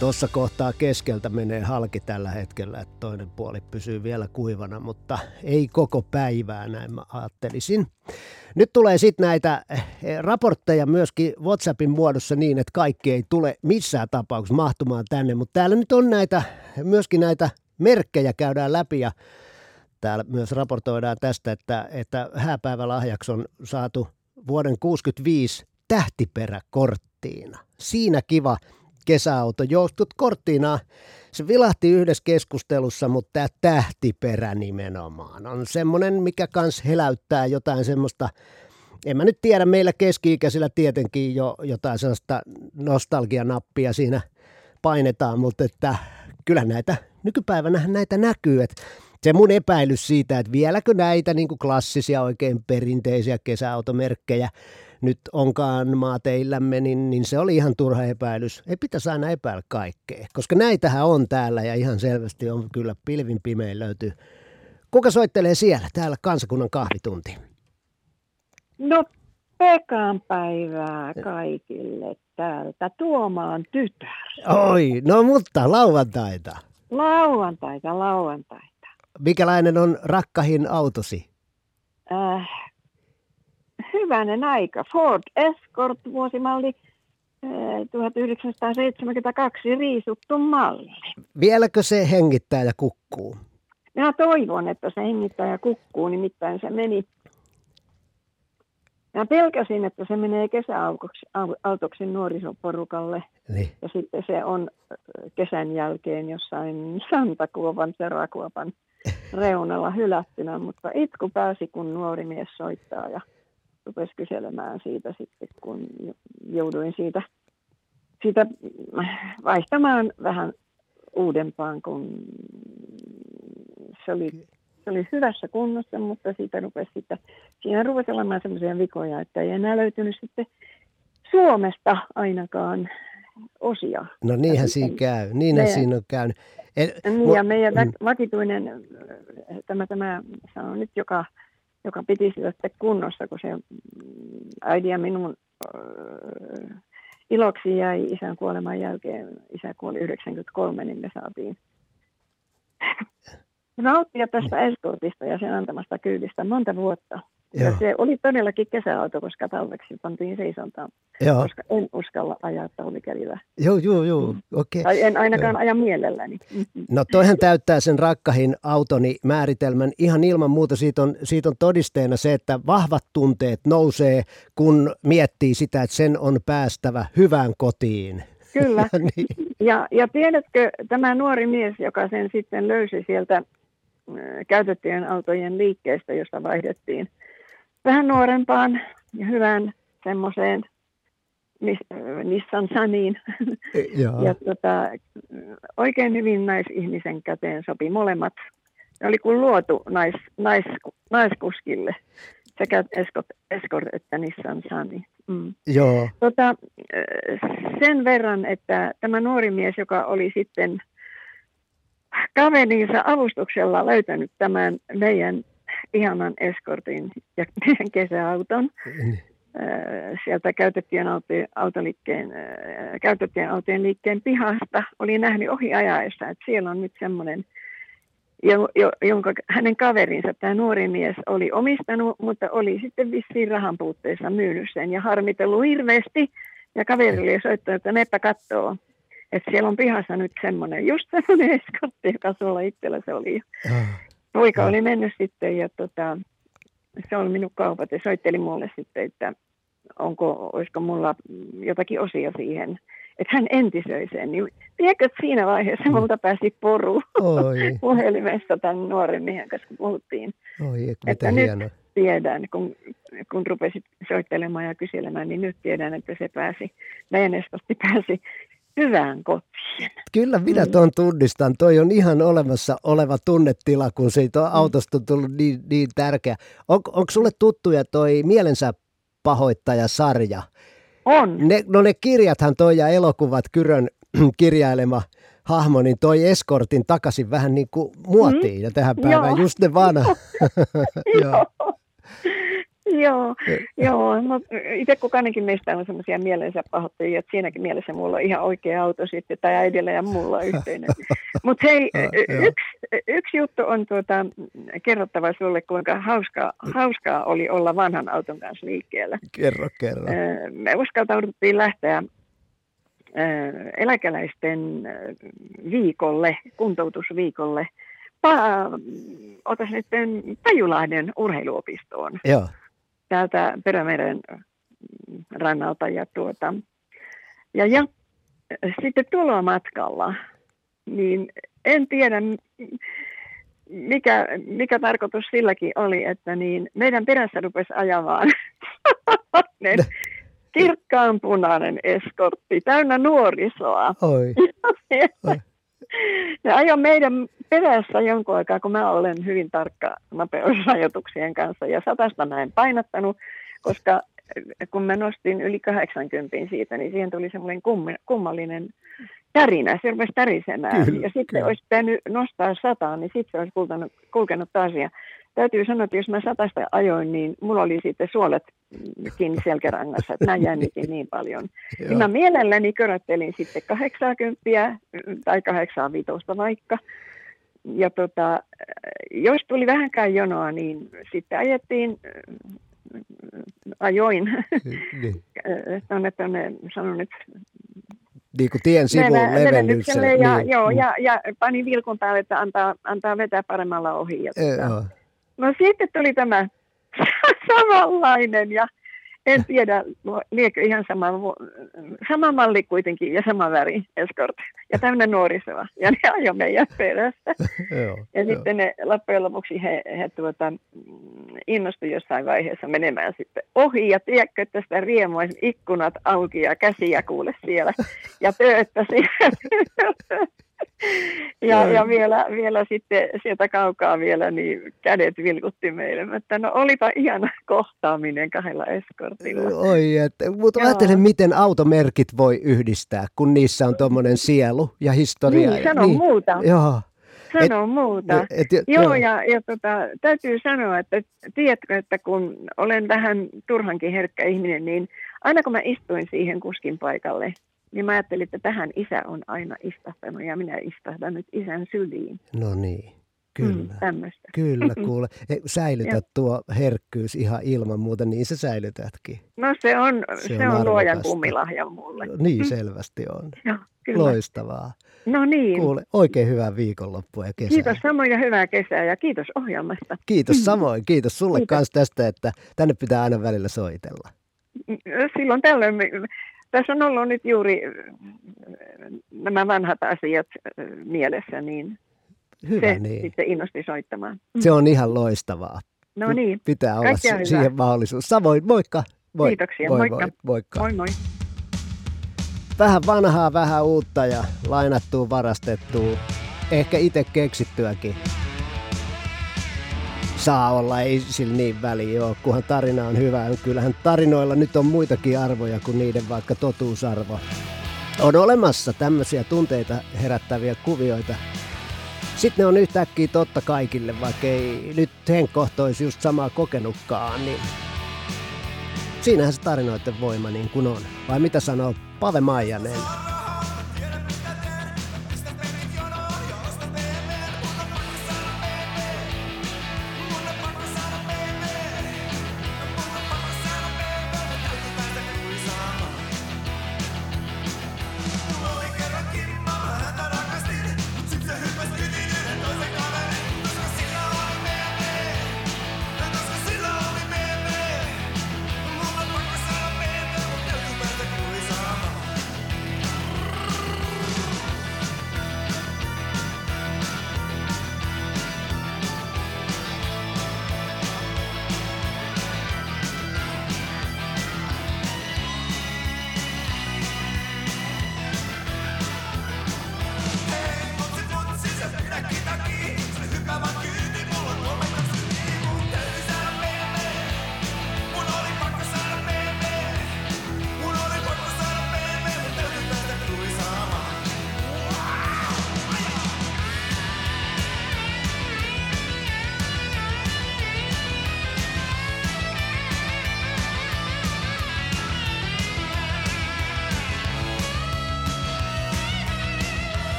Tuossa kohtaa keskeltä menee halki tällä hetkellä, että toinen puoli pysyy vielä kuivana, mutta ei koko päivää, näin mä ajattelisin. Nyt tulee sitten näitä eh, raportteja myöskin WhatsAppin muodossa niin, että kaikki ei tule missään tapauksessa mahtumaan tänne, mutta täällä nyt on näitä, myöskin näitä merkkejä käydään läpi ja täällä myös raportoidaan tästä, että, että hääpäivälahjaksi on saatu vuoden 65 tähtiperäkorttiina. Siinä kiva kesäauto. Joustut korttiina, se vilahti yhdessä keskustelussa, mutta tämä tähtiperä nimenomaan on semmoinen, mikä kans heläyttää jotain semmoista, en mä nyt tiedä, meillä keski-ikäisillä tietenkin jo jotain sellaista nostalgianappia siinä painetaan, mutta että kyllä näitä, nykypäivänä näitä näkyy, että se mun epäilys siitä, että vieläkö näitä niin klassisia oikein perinteisiä kesäautomerkkejä nyt onkaan maateillämme, niin, niin se oli ihan turha epäilys. Ei pitäisi aina epäillä kaikkea, koska näitähän on täällä ja ihan selvästi on kyllä pilvin pimein löytyy. Kuka soittelee siellä, täällä kansakunnan kahvitunti? No Pekan päivää kaikille täältä. Tuomaan tytär. Oi, no mutta lauantaita. Lauantaita, lauantaita. Mikälainen on rakkahin autosi? Äh, hyvänen aika. Ford Escort vuosimalli eh, 1972 riisuttu malli. Vieläkö se hengittää ja kukkuu? Minä toivon, että se hengittää ja kukkuu, nimittäin se meni. Mä pelkäsin, että se menee kesäautoksi nuorisoporukalle. Niin. Ja sitten se on ö, kesän jälkeen jossain Santakuopan, Terakuopan reunalla hylättynä, mutta itku pääsi, kun nuori mies soittaa ja rupesi kyselemään siitä sitten, kun jouduin siitä, siitä vaihtamaan vähän uudempaan, kun se oli, se oli hyvässä kunnossa, mutta siitä rupesi sitten, siinä rupesi olemaan sellaisia vikoja, että ei enää löytynyt sitten Suomesta ainakaan osia. No niinhän siinä käy, niinhän meidän- siinä on käynyt. En, Niin, ja meidän mm, vakituinen, tämä, tämä sanon nyt, joka, joka piti sitä sitten kunnossa, kun se mm, äidin ja minun äh, iloksi jäi isän kuoleman jälkeen, isä kuoli 93, niin me saatiin nauttia tästä eskortista ja sen antamasta kyydistä monta vuotta. Ja se oli todellakin kesäauto, koska talveksi pantiin seisontaan, Joo. koska en uskalla ajaa talvikelillä. Joo, joo, joo, okei. Tai en ainakaan Joo. aja mielelläni. Mm-hmm. No toihan täyttää sen rakkahin autoni määritelmän ihan ilman muuta. Siitä on, siitä on todisteena se, että vahvat tunteet nousee, kun miettii sitä, että sen on päästävä hyvään kotiin. Kyllä. niin. Ja, ja tiedätkö, tämä nuori mies, joka sen sitten löysi sieltä käytettyjen autojen liikkeestä, josta vaihdettiin vähän nuorempaan ja hyvään semmoiseen Nis- Nissan Saniin. Joo. Ja tota, oikein hyvin naisihmisen käteen sopi molemmat. Ne oli kuin luotu nais, nais, naiskuskille, sekä Escort, Escort että Nissan Sani. Mm. Joo. Tota, sen verran, että tämä nuori mies, joka oli sitten kaverinsa avustuksella löytänyt tämän meidän ihanan eskortin ja kesäauton äh, sieltä käytettyjen autojen, autoliikkeen, äh, käytettyjen autojen liikkeen pihasta, oli nähnyt ohi ajaessa, että siellä on nyt semmoinen, jo, jo, jonka hänen kaverinsa, tämä nuori mies, oli omistanut, mutta oli sitten vissiin rahan puutteessa myynyt sen ja harmitellut hirveästi. Ja kaverille oli soittanut, että meppä kattoo, että siellä on pihassa nyt semmoinen, just semmoinen eskortti, joka sulla itsellä se oli. Poika oli mennyt sitten ja tota, se oli minun kaupat ja soitteli mulle sitten, että onko, olisiko mulla jotakin osia siihen, että hän entisöi sen. Niin, tiedätkö, että siinä vaiheessa multa pääsi poru Oi. puhelimesta tämän nuoren miehen kanssa, kun puhuttiin. Oi, mitä Että hienoa. nyt tiedän, kun, kun rupesit soittelemaan ja kyselemään, niin nyt tiedän, että se pääsi, meidän esposti pääsi hyvään kotiin. Kyllä minä tuon tunnistan. Toi on ihan olemassa oleva tunnetila, kun siitä on autosta on tullut niin, niin tärkeä. On, onko sulle tuttuja toi mielensä pahoittaja-sarja? On. Ne, no ne kirjathan toi ja elokuvat Kyrön kirjailema hahmo, niin toi eskortin takaisin vähän niin kuin muotiin ja tähän päivään Joo. just ne vanha. Joo. Joo, joo. No, itse kukainenkin meistä on semmoisia mielensä pahoittajia, että siinäkin mielessä mulla on ihan oikea auto sitten, tai äidillä ja mulla on yhteinen. Mutta hei, joo. yksi, yksi juttu on tuota, kerrottava sulle, kuinka hauskaa, hauskaa oli olla vanhan auton kanssa liikkeellä. Kerro, kerro. Me uskaltauduttiin lähteä eläkeläisten viikolle, kuntoutusviikolle, pa- otas nyt Pajulahden urheiluopistoon Joo. Täältä Perämeren mm, rannalta. Ja, tuota, ja, ja sitten tulomatkalla, niin en tiedä mikä, mikä tarkoitus silläkin oli, että niin meidän perässä rupesi ajamaan kirkkaan punainen eskortti, täynnä nuorisoa. Oi. Ne ajoi meidän perässä jonkun aikaa, kun mä olen hyvin tarkka nopeusrajoituksien kanssa ja satasta mä en painottanut, koska kun mä nostin yli 80 siitä, niin siihen tuli semmoinen kummi- kummallinen tärinä, se rupesi tärisemään. Kyllä, ja sitten kyllä. olisi pitänyt nostaa sataan, niin sitten se olisi kulkenut, kulkenut taas. Ja täytyy sanoa, että jos mä satasta ajoin, niin mulla oli sitten suolet kiinni selkärangassa, että mä jännitin niin paljon. Niin mä mielelläni köröttelin sitten 80 tai 85 vaikka. Ja tota, jos tuli vähänkään jonoa, niin sitten ajettiin ajoin Niin, tuonne, tuonne, sanon nyt, niin kuin tien sivun levä- levennyksellä. ja, niin, joo, niin. ja, ja panin vilkun päälle, että antaa, antaa vetää paremmalla ohi. Ja, joo. No sitten tuli tämä samanlainen ja en tiedä, liekö ihan sama, sama malli kuitenkin ja sama väri Escort. Ja tämmöinen nuorisoa. Ja ne ajoi meidän perässä. Joo, Ja joo. sitten ne loppujen lopuksi he, he tuota, mm, innostui jossain vaiheessa menemään sitten ohi. Ja tiedätkö, että sitä riemua, ikkunat auki ja käsiä kuule siellä. Ja tööttäsi. ja, ja vielä, vielä sitten sieltä kaukaa vielä niin kädet vilkutti meille. Että no olipa ihana kohtaaminen kahdella eskortilla. Oi, että, mutta Joo. ajattelen, miten automerkit voi yhdistää, kun niissä on tuommoinen sielu ja historia. Niin, sano muuta. Joo. Sano muuta. et- et- joo, joo. ja, ja tota, täytyy sanoa, että tiedätkö, että kun olen vähän turhankin herkkä ihminen, niin aina kun mä istuin siihen kuskin paikalle, niin mä ajattelin, että tähän isä on aina istahtanut ja minä istahdan nyt isän syliin. No niin, kyllä. Mm, tämmöistä. Kyllä, kuule. E, Joo. Säilytät tuo herkkyys ihan ilman muuta, niin sä säilytätkin. No se on, Se se on on, luojan kummilahja mulle. Niin Mm. selvästi on. Joo, kyllä. Loistavaa. No niin. Kuule, oikein hyvää viikonloppua ja kesää. Kiitos samoin ja hyvää kesää ja kiitos ohjelmasta. Kiitos samoin. Kiitos sulle Kiitos. kanssa tästä, että tänne pitää aina välillä soitella. silloin tällöin, tässä on ollut nyt juuri äh, nämä vanhat asiat äh, mielessä, niin Hyvä se niin. sitten innosti soittamaan. Se on ihan loistavaa. No niin. Pitää olla Kaikkea hyvää. siihen mahdollisuus. Samoin, moikka. Moi. Kiitoksia, moi, moikka. Moi, moikka. Moi moi. Vähän vanhaa, vähän uutta ja lainattua, varastettua. Ehkä itse keksittyäkin. Saa olla, ei sillä niin väliä ole, kunhan tarina on hyvä. Kyllähän tarinoilla nyt on muitakin arvoja kuin niiden vaikka totuusarvo. On olemassa tämmöisiä tunteita herättäviä kuvioita. Sitten ne on yhtäkkiä totta kaikille, vaikka ei nyt Henkko olisi just samaa kokenutkaan, niin siinähän se tarinoiden voima niin kuin on. Vai mitä sanoo Pave Maijanen?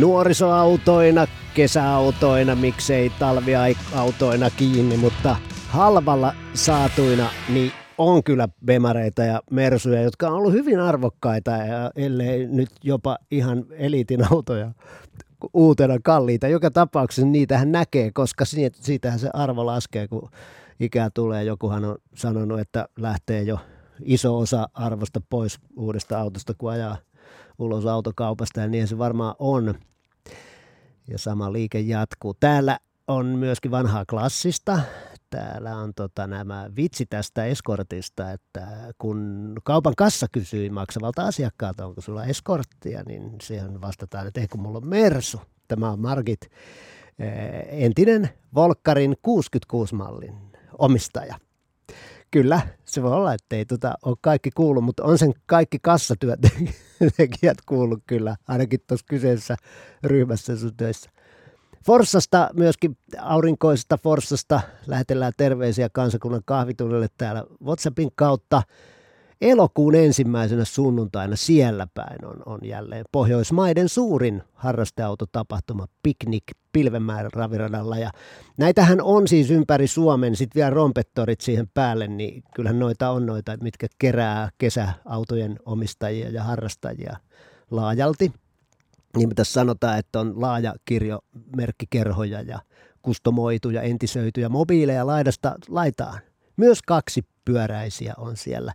Nuorisoautoina, kesäautoina, miksei talviautoina kiinni, mutta halvalla saatuina niin on kyllä bemareita ja mersuja, jotka on ollut hyvin arvokkaita ja ellei nyt jopa ihan eliitin autoja uutena kalliita. Joka tapauksessa niitähän näkee, koska siitähän se arvo laskee, kun ikää tulee. Jokuhan on sanonut, että lähtee jo iso osa arvosta pois uudesta autosta, kun ajaa ulos autokaupasta ja niin se varmaan on. Ja sama liike jatkuu. Täällä on myöskin vanhaa klassista. Täällä on tota, nämä vitsi tästä eskortista, että kun kaupan kassa kysyi maksavalta asiakkaalta, onko sulla eskorttia, niin siihen vastataan, että ehkä mulla on Mersu. Tämä on Margit, eh, entinen Volkkarin 66-mallin omistaja. Kyllä, se voi olla, että ei tota ole kaikki kuullut, mutta on sen kaikki kassatyöntekijät kuullut kyllä, ainakin tuossa kyseisessä ryhmässä sun töissä. Forssasta, myöskin aurinkoisesta Forssasta lähetellään terveisiä kansakunnan kahvitunnille täällä WhatsAppin kautta. Elokuun ensimmäisenä sunnuntaina siellä päin on, on jälleen Pohjoismaiden suurin harrasteautotapahtuma Picnic Pilvenmäärän raviradalla. Ja näitähän on siis ympäri Suomen, sitten vielä rompettorit siihen päälle, niin kyllähän noita on noita, mitkä kerää kesäautojen omistajia ja harrastajia laajalti. Niin mitä sanotaan, että on laaja kirjo merkkikerhoja ja kustomoituja, entisöityjä mobiileja laidasta laitaan. Myös kaksi pyöräisiä on siellä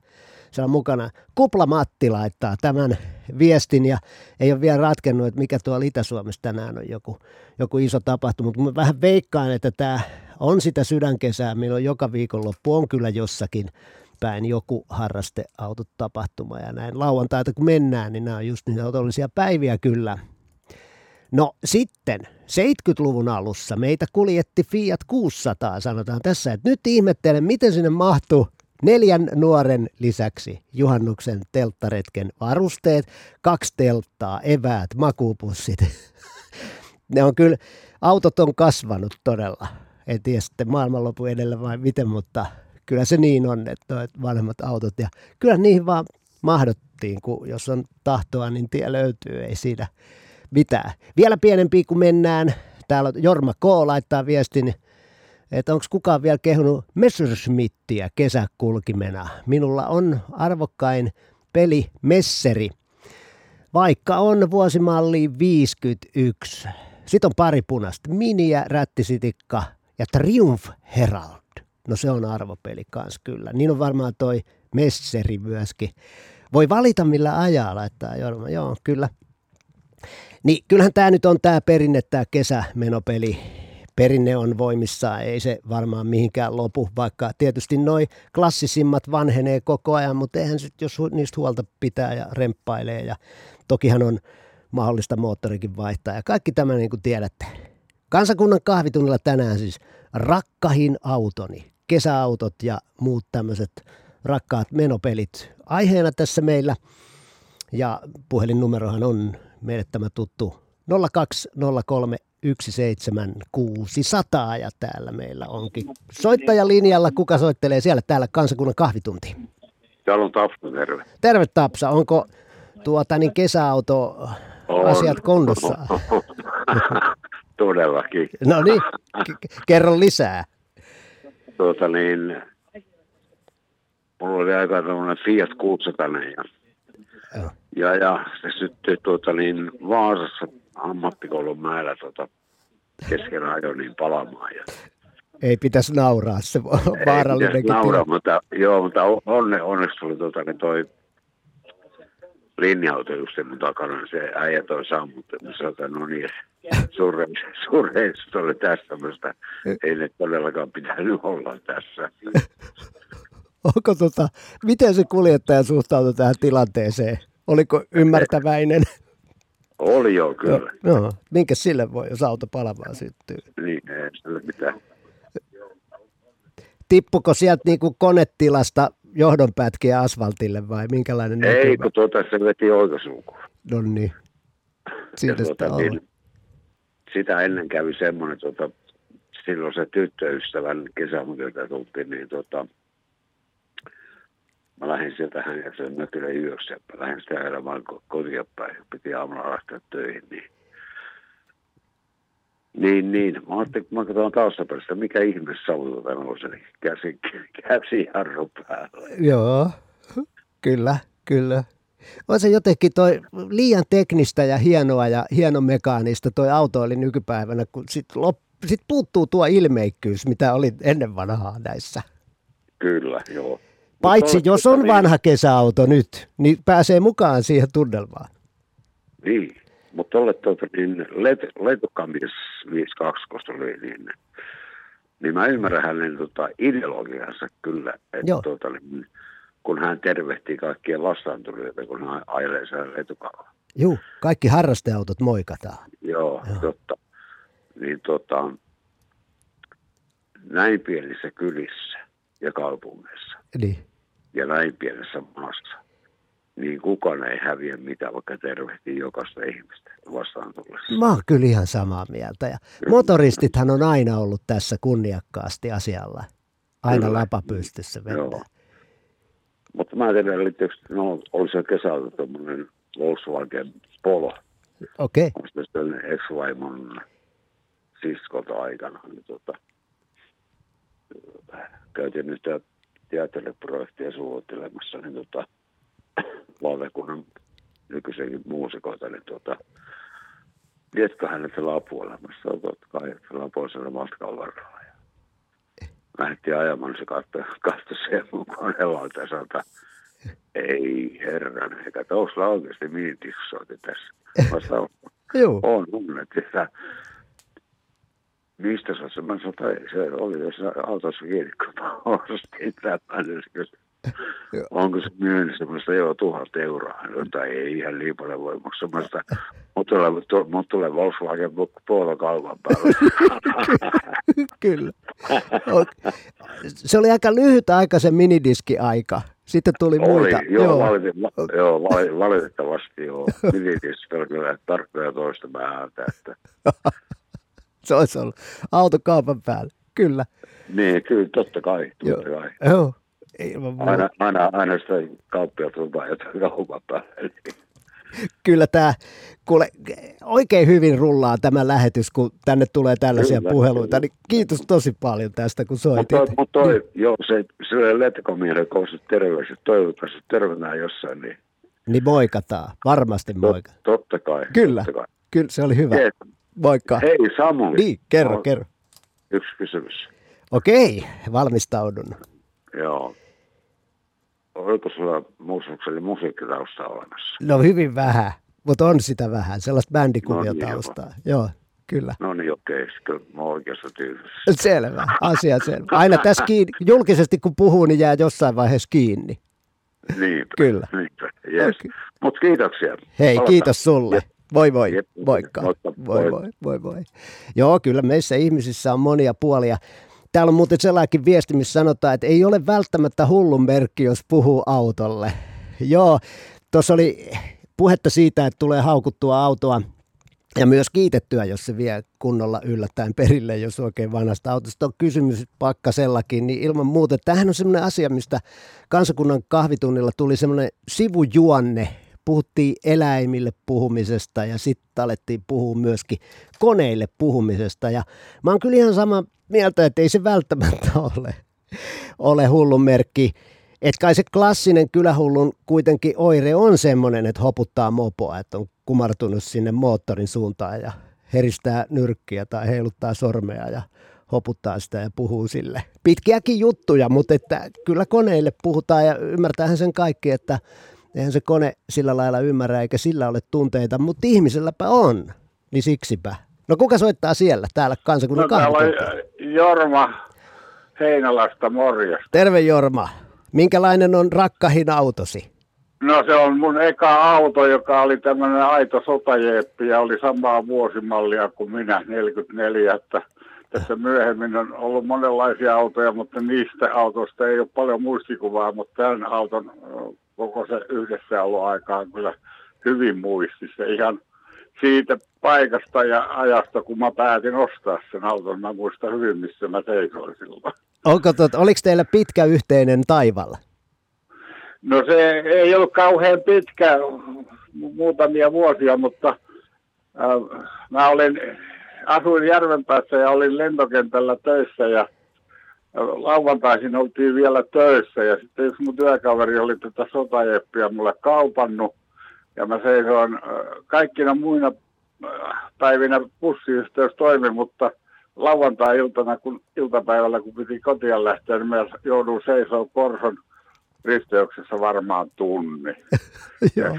siellä mukana. Kupla Matti laittaa tämän viestin ja ei ole vielä ratkennut, että mikä tuolla Itä-Suomessa tänään on joku, joku iso tapahtuma. Mutta vähän veikkaan, että tämä on sitä sydänkesää, milloin joka viikonloppu on kyllä jossakin päin joku harrasteautotapahtuma ja näin lauantaita kun mennään, niin nämä on just niitä otollisia päiviä kyllä. No sitten 70-luvun alussa meitä kuljetti Fiat 600, sanotaan tässä, että nyt ihmettelen, miten sinne mahtuu Neljän nuoren lisäksi juhannuksen telttaretken varusteet, kaksi telttaa, eväät, makupussit. ne on kyllä, autot on kasvanut todella. En tiedä sitten maailmanlopun edellä vai miten, mutta kyllä se niin on, että vanhemmat autot. Ja kyllä niihin vaan mahdottiin, kun jos on tahtoa, niin tie löytyy, ei siinä mitään. Vielä pienempi, kun mennään. Täällä Jorma K. laittaa viestin että onko kukaan vielä kehunut Messerschmittiä kesäkulkimena. Minulla on arvokkain peli Messeri, vaikka on vuosimalli 51. Sitten on pari punasta, Miniä, Rättisitikka ja Triumph Herald. No se on arvopeli kanssa kyllä. Niin on varmaan toi Messeri myöskin. Voi valita millä ajaa laittaa Jorma. Joo, kyllä. Niin kyllähän tämä nyt on tämä perinne, tämä kesämenopeli perinne on voimissaan, ei se varmaan mihinkään lopu, vaikka tietysti noi klassisimmat vanhenee koko ajan, mutta eihän sitten, jos niistä huolta pitää ja remppailee ja tokihan on mahdollista moottorikin vaihtaa ja kaikki tämä niin kuin tiedätte. Kansakunnan kahvitunnilla tänään siis rakkahin autoni, kesäautot ja muut tämmöiset rakkaat menopelit aiheena tässä meillä. Ja puhelinnumerohan on meille tämä tuttu 0203 17600 ja täällä meillä onkin soittajalinjalla. Kuka soittelee siellä? Täällä kansakunnan kahvitunti. Täällä on Tapsa, terve. Terve Tapsa. Onko tuota niin kesäauto asiat kunnossa? Todellakin. No niin, kerro lisää. Tuota niin, mulla oli aika tämmöinen Fiat 600 ja, ja, ja se syttyi tuota niin Vaasassa ammattikoulun määrä tota, kesken ajoin niin palamaan. Ja... Ei pitäisi nauraa, se on vaarallinen. nauraa, mutta, joo, mutta onne, onneksi tuli tota, niin toi linja-auto just mun takana, se äijä toi sammut, mä sanoin, no niin, surreista oli tässä tämmöistä, ei ne todellakaan pitänyt olla tässä. Onko tota, miten se kuljettaja suhtautui tähän tilanteeseen? Oliko ymmärtäväinen? Oli joo, kyllä. No, no. minkä sille voi, jos auto palamaan syttyy? Niin, ei sille mitään. Tippuko sieltä niin kuin konetilasta johdonpätkiä asfaltille vai minkälainen Ei, näkymä? kun tuota se veti oikosulkuun. No niin. Siitä tuota, niin, sitä ennen kävi semmoinen, tuota, silloin se tyttöystävän kesämutilta tultiin, niin tuota, mä lähdin sieltä mä kyllä yöksi. Mä lähdin sitä elämään kotiin päin. Piti aamulla lähteä töihin. Niin Niin, niin. Mä ajattelin, kun mä katson taustapäästä, mikä ihme savu tota nousee, niin käsi, käsi jarru päällä. Joo, kyllä, kyllä. On se jotenkin toi liian teknistä ja hienoa ja hienomekaanista toi auto oli nykypäivänä, kun sit, lop, sit puuttuu tuo ilmeikkyys, mitä oli ennen vanhaa näissä. Kyllä, joo. Paitsi jos on niin- vanha kesäauto nyt, niin pääsee mukaan siihen tunnelmaan. Niin, mutta olet tuota, niin let, letokamies 52, koska oli niin, niin mä ymmärrän hänen tota, ideologiansa kyllä, että Joo. tuota, niin, kun hän tervehtii kaikkia vastaantulijoita, kun hän ajelee siellä letukalla. Juu, kaikki harrasteautot moikataan. Joo, Joo. totta. Niin tota, näin pienissä kylissä ja kaupungeissa Niin. ja näin pienessä maassa, niin kukaan ei häviä mitään, vaikka tervehtii jokaista ihmistä vastaan tullessa. Mä oon kyllä ihan samaa mieltä. Ja motoristithan on aina ollut tässä kunniakkaasti asialla. Aina Kyllä. lapa pystyssä vetää. Mutta mä tiedän, että no, oli se kesällä tuommoinen Volkswagen Polo. Okei. On se sen ex-vaimon siskolta aikana. Niin tota, käytiin nyt tää teatteriprojektia suunnittelemassa, niin tota, valtakunnan nykyisenkin muusikoita, niin tota, vietkö hänet lapuolemassa? Totta kai, että lapuolisella matkan varrella. Ja lähdettiin ajamaan, niin se katsoi, katsoi sen mukaan elalta ja sanoi, ei herran, eikä tuossa oikeasti minitissoiti tässä. Mä sanoin, on, on, että mistä sä se? Mä sanoin, se oli jossain autossa kiinni, kun mä ostin tämän. Onko se myynnissä? Semmoista joo, tuhat euroa. Jota ei ihan niin paljon voi maksaa. Semmoista, mut tulee, Volkswagen Polo kaupan päälle. Kyllä. Se oli aika lyhyt aika se minidiski-aika. Sitten tuli Oli, muita. joo, joo. Valitettavasti, va- joo vali- valitettavasti joo. Minitis kyllä tarkkoja toista ääntä, että Se olisi ollut autokaupan päällä. Kyllä. Niin, kyllä, totta kai, totta kai. Joo. Ilman. Aina, aina, aina sitä kauppiat lupaa jotain kaupan päälle. Kyllä tämä, kuule, oikein hyvin rullaa tämä lähetys, kun tänne tulee tällaisia Kyllä, puheluita. Niin kiitos tosi paljon tästä, kun soitit. Mutta mut toi, joo, se, oli letkomiehen kohdassa terveys, toivottavasti tervetään jossain, niin Niin moikataan, varmasti moikataan. totta kai. Kyllä, Totta kai. kyllä se oli hyvä. Jees. Moikka. Hei Samuli. Niin, kerro, On kerro. Yksi kysymys. Okei, valmistaudun. Joo. Oliko sulla muusuksella musiikkitausta olemassa? No hyvin vähän, mutta on sitä vähän, sellaista No bändikuvia niin, taustaa. Joo, kyllä. No niin, okei. Kyllä mä oon oikeassa tyydyssä. Selvä, asia selvä. Aina tässä kiinni, julkisesti kun puhuu, niin jää jossain vaiheessa kiinni. Niinpä. Kyllä. Niinpä, yes. Mutta kiitoksia. Hei, Palataan. kiitos sulle. Voi voi, Jep. moikka. Moikka. Voi voi, voi voi. Joo, kyllä meissä ihmisissä on monia puolia. Täällä on muuten sellainen viesti, missä sanotaan, että ei ole välttämättä hullun merkki, jos puhuu autolle. Joo, tuossa oli puhetta siitä, että tulee haukuttua autoa ja myös kiitettyä, jos se vie kunnolla yllättäen perille, jos oikein vanhasta autosta on kysymys pakkasellakin, niin ilman muuta. Tämähän on semmoinen asia, mistä kansakunnan kahvitunnilla tuli semmoinen sivujuonne. Puhuttiin eläimille puhumisesta ja sitten alettiin puhua myöskin koneille puhumisesta. Ja mä oon kyllä ihan sama mieltä, että ei se välttämättä ole, ole hullun merkki. Että kai se klassinen kylähullun kuitenkin oire on semmoinen, että hoputtaa mopoa, että on kumartunut sinne moottorin suuntaan ja heristää nyrkkiä tai heiluttaa sormea ja hoputtaa sitä ja puhuu sille. Pitkiäkin juttuja, mutta että kyllä koneille puhutaan ja ymmärtäähän sen kaikki, että eihän se kone sillä lailla ymmärrä eikä sillä ole tunteita, mutta ihmiselläpä on, niin siksipä. No kuka soittaa siellä, täällä kansakunnan No täällä on Jorma Heinälästä morjasta. Terve Jorma. Minkälainen on rakkahin autosi? No se on mun eka auto, joka oli tämmöinen aito sotajeppi ja oli samaa vuosimallia kuin minä, 44. Että tässä myöhemmin on ollut monenlaisia autoja, mutta niistä autoista ei ole paljon muistikuvaa, mutta tämän auton koko se yhdessäoloaika on kyllä hyvin muistissa. Ihan siitä paikasta ja ajasta, kun mä päätin ostaa sen auton, mä muistan hyvin, missä mä seisoin silloin. Onko tot, oliko teillä pitkä yhteinen taival? No se ei ollut kauhean pitkä, mu- muutamia vuosia, mutta äh, mä olen asuin Järvenpäässä ja olin lentokentällä töissä ja lauantaisin oltiin vielä töissä ja sitten yksi mun työkaveri oli tätä sotajeppia mulle kaupannut ja mä seisoin kaikkina muina päivinä bussiyhteys toimi, mutta lauantai-iltana, kun iltapäivällä kun piti kotiin lähteä, niin mä joudun seisomaan Korson risteyksessä varmaan tunni. Joo.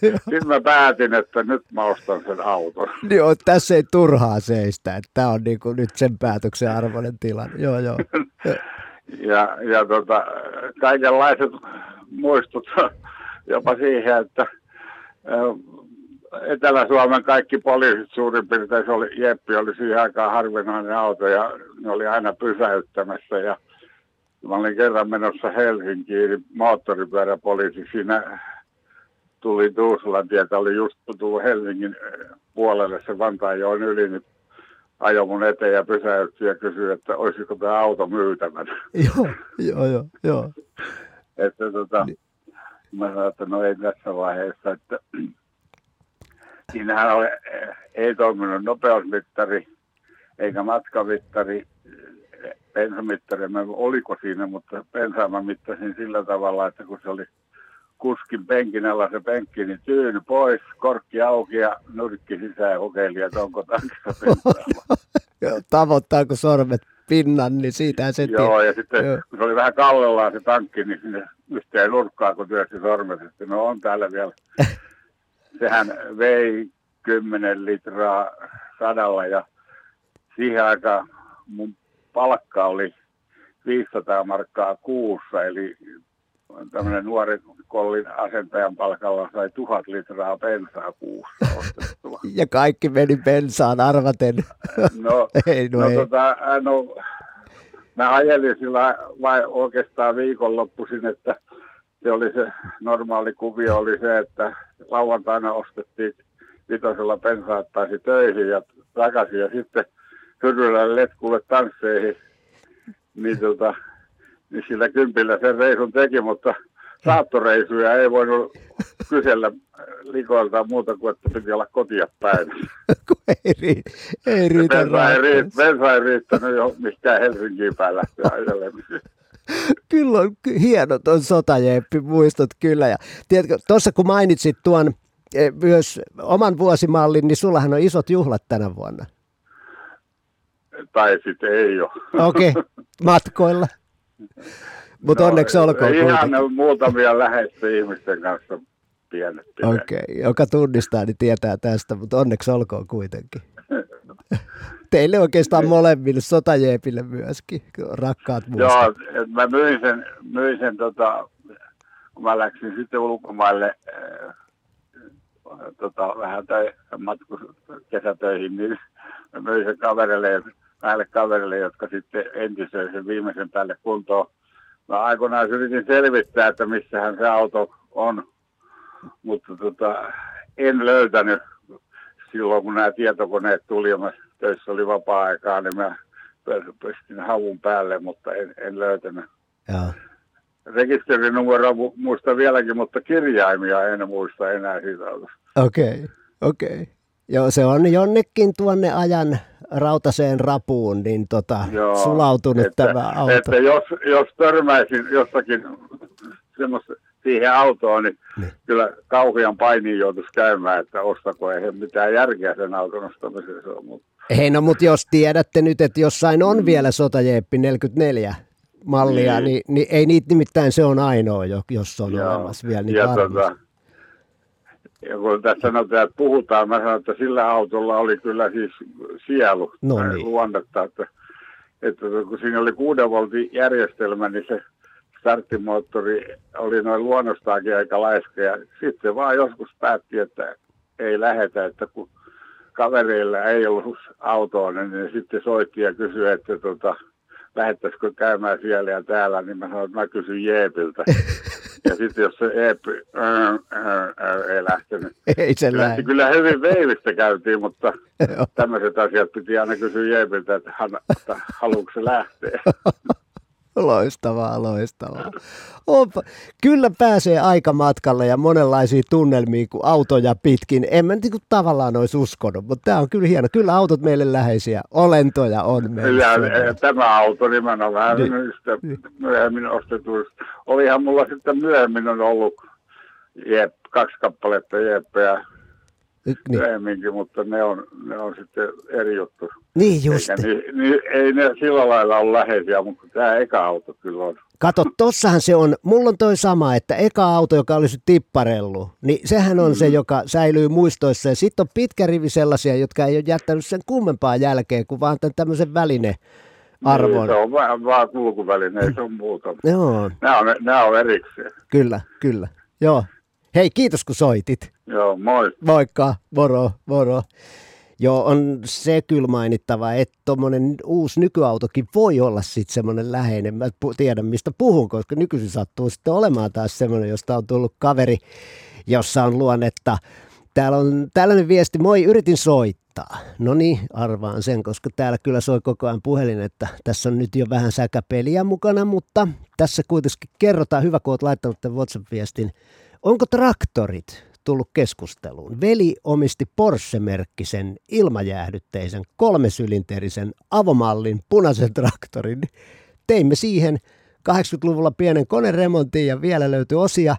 Sitten mä päätin, että nyt mä ostan sen auton. Joo, tässä ei turhaa seistä, että tämä on niinku nyt sen päätöksen arvoinen tilanne. Joo, joo. Ja, ja tota, kaikenlaiset muistut jopa siihen, että ö, Etelä-Suomen kaikki poliisit suurin piirtein, se oli, Jeppi oli siihen aikaan harvinainen auto ja ne oli aina pysäyttämässä ja mä olin kerran menossa Helsinkiin, niin moottoripyöräpoliisi siinä tuli Tuusulan tietä, oli just tullut Helsingin eh, puolelle se Vantaanjoen yli, niin ajoi mun eteen ja pysäytti ja kysyi, että olisiko tämä auto myytävänä. joo, joo, joo, joo. että tota, mä sanoin, että no ei tässä vaiheessa, että siinähän oli, eh, ei toiminut nopeusmittari eikä matkavittari, eh, bensamittari, mä oliko siinä, mutta bensaa mä mittasin sillä tavalla, että kun se oli kuskin penkin alla se penkki, niin tyyny pois, korkki auki ja nurkki sisään ja kokeili, että onko tankissa Tavoittaako sormet pinnan, niin siitä se Joo, ja sitten Joo. kun se oli vähän kallellaan se tankki, niin sinne yhteen nurkkaan, kun työsti sormet, että no on täällä vielä. Sehän vei 10 litraa sadalla ja siihen aikaan mun palkka oli 500 markkaa kuussa, eli tämmöinen nuori kollin asentajan palkalla sai tuhat litraa bensaa kuussa ostettua. Ja kaikki meni bensaan arvaten. No, ei, no, no, ei. tota, no, mä ajelin sillä vai oikeastaan viikonloppuisin, että se oli se normaali kuvio oli se, että lauantaina ostettiin vitosella bensaa, pääsi töihin ja takaisin ja sitten hyrryllä letkulle tansseihin, niin, tota, niin sillä kympillä sen reisun teki, mutta saattoreisuja ei voinut kysellä likoilta muuta kuin, että piti olla kotia päin. ei, ri, ei riitä bensa, ei, bensa ei riittänyt jo mistään Helsinkiin päin lähteä. Kyllä on ky- hienot on sotajeppi muistot kyllä. Ja tiedätkö, tuossa kun mainitsit tuon eh, myös oman vuosimallin, niin sullahan on isot juhlat tänä vuonna. tai sitten ei ole. Okei, okay. matkoilla. Mutta no, onneksi olkoon Ihan kuitenkin. muutamia läheisten ihmisten kanssa pienet. Okei, okay. joka tunnistaa, niin tietää tästä, mutta onneksi olkoon kuitenkin. Teille oikeastaan molemmille, sotajeepille myöskin, rakkaat muistot. Joo, mä myin sen, myin sen tota, kun mä läksin sitten ulkomaille äh, tota, vähän tai matkus kesätöihin, niin mä myin sen kaverille, näille kaverille, jotka sitten entisöi sen viimeisen päälle kuntoon. Mä aikoinaan yritin selvittää, että missähän se auto on, mutta tota, en löytänyt silloin, kun nämä tietokoneet tuli ja mä töissä oli vapaa-aikaa, niin mä pystin havun päälle, mutta en, en löytänyt. Joo. Rekisterinumero mu- muistan vieläkin, mutta kirjaimia en muista enää siitä autosta. Okei, okay. okei. Okay. Joo, se on jonnekin tuonne ajan rautaseen rapuun, niin tota, Joo, sulautunut että, tämä auto. Että jos, jos törmäisin jossakin semmoista siihen autoon, niin, niin. kyllä kauhean painiin joutuisi käymään, että ostako ei mitään järkeä sen auton ostamisessa. Mutta Hei, no mutta jos tiedätte nyt, että jossain on vielä sotajeeppi 44 mallia, niin, Niin. niin, ei niitä nimittäin se on ainoa, jo- jos on Joo. olemassa vielä niin ja, tota, ja kun tässä sanotaan, että puhutaan, mä sanon, että sillä autolla oli kyllä siis sielu No tai niin. luonnetta, että, että kun siinä oli kuuden voltin järjestelmä, niin se starttimoottori oli noin luonnostaankin aika laiska ja sitten vaan joskus päätti, että ei lähetä, että kun kavereilla ei ollut autoa, niin ne sitten soitti ja kysyi, että tota, lähettäisikö käymään siellä ja täällä, niin mä sanoin, että mä kysyn Jeepiltä. Ja sitten jos se äh, ei lähtenyt. Ei se Kyllä, lähde. kyllä hyvin veivistä käytiin, mutta tämmöiset asiat piti aina kysyä Jeepiltä, että, hän, että haluatko se lähteä. Loistavaa, loistavaa. Onpa. Kyllä pääsee aikamatkalle ja monenlaisiin tunnelmiin kuin autoja pitkin. En mä niin tavallaan olisi uskonut, mutta tämä on kyllä hieno. Kyllä autot meille läheisiä olentoja on meille. Ja tämä auto nimenomaan Niin. niistä myöhemmin ostetuista. Olihan mulla sitten myöhemmin on ollut jep, kaksi kappaletta jeppejä Niin. myöhemminkin, mutta ne on, ne on sitten eri juttu. Niin just. Ni, ni, ei ne sillä lailla ole läheisiä, mutta tämä eka auto kyllä on. Kato, tossahan se on, mulla on toi sama, että eka auto, joka olisi tipparellu, niin sehän on se, joka säilyy muistoissa. Ja sitten on pitkä rivi sellaisia, jotka ei ole jättänyt sen kummempaa jälkeen, kuin vaan tämän tämmöisen väline arvon. Niin, se on vaan, vaan kulkuväline, ei se on muuta. Joo, Nämä on, nämä on erikseen. kyllä, kyllä. Joo. Hei, kiitos kun soitit. Joo, moi. Moikka, moro, moro. Joo, on se kyllä mainittava, että tuommoinen uusi nykyautokin voi olla sitten semmoinen läheinen. Mä tiedän, mistä puhun, koska nykyisin sattuu sitten olemaan taas semmoinen, josta on tullut kaveri, jossa on luonnetta. Täällä on tällainen viesti, moi, yritin soittaa. No niin, arvaan sen, koska täällä kyllä soi koko ajan puhelin, että tässä on nyt jo vähän säkäpeliä mukana, mutta tässä kuitenkin kerrotaan, hyvä kun olet laittanut tämän WhatsApp-viestin, onko traktorit tullut keskusteluun? Veli omisti Porsche-merkkisen ilmajäähdytteisen kolmesylinterisen avomallin punaisen traktorin. Teimme siihen 80-luvulla pienen koneremontin ja vielä löytyi osia.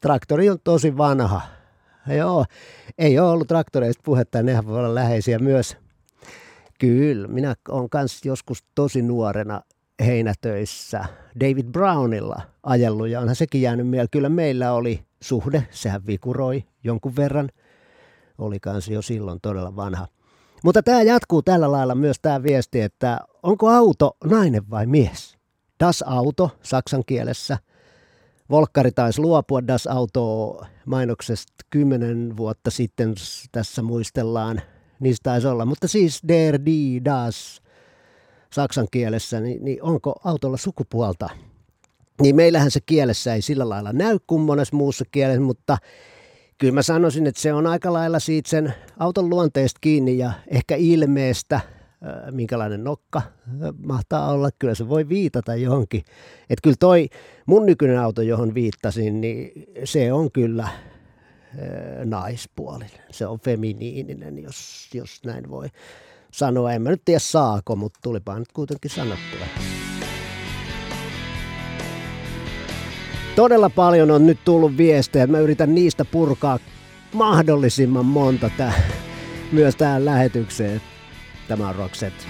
Traktori on tosi vanha. Joo, ei ole ollut traktoreista puhetta, nehän voi olla läheisiä myös. Kyllä, minä olen kanssa joskus tosi nuorena heinätöissä David Brownilla ajellut ja onhan sekin jäänyt mieleen. Kyllä meillä oli suhde, sehän vikuroi jonkun verran. Oli kanssa jo silloin todella vanha. Mutta tämä jatkuu tällä lailla myös tämä viesti, että onko auto nainen vai mies? Das Auto saksan kielessä. Volkkari taisi luopua Das Auto mainoksesta kymmenen vuotta sitten tässä muistellaan. Niistä taisi olla, mutta siis Der, die, das saksan kielessä, niin, niin onko autolla sukupuolta? Niin meillähän se kielessä ei sillä lailla näy kuin monessa muussa kielessä, mutta kyllä mä sanoisin, että se on aika lailla siitä sen auton luonteesta kiinni ja ehkä ilmeestä, minkälainen nokka mahtaa olla. Kyllä se voi viitata johonkin. Että kyllä toi mun nykyinen auto, johon viittasin, niin se on kyllä naispuolinen. Se on feminiininen, jos, jos näin voi sanoa. En mä nyt tiedä saako, mutta tulipa nyt kuitenkin sanottua. Todella paljon on nyt tullut viestejä. Mä yritän niistä purkaa mahdollisimman monta tää, myös tähän lähetykseen. Tämä on Roxette.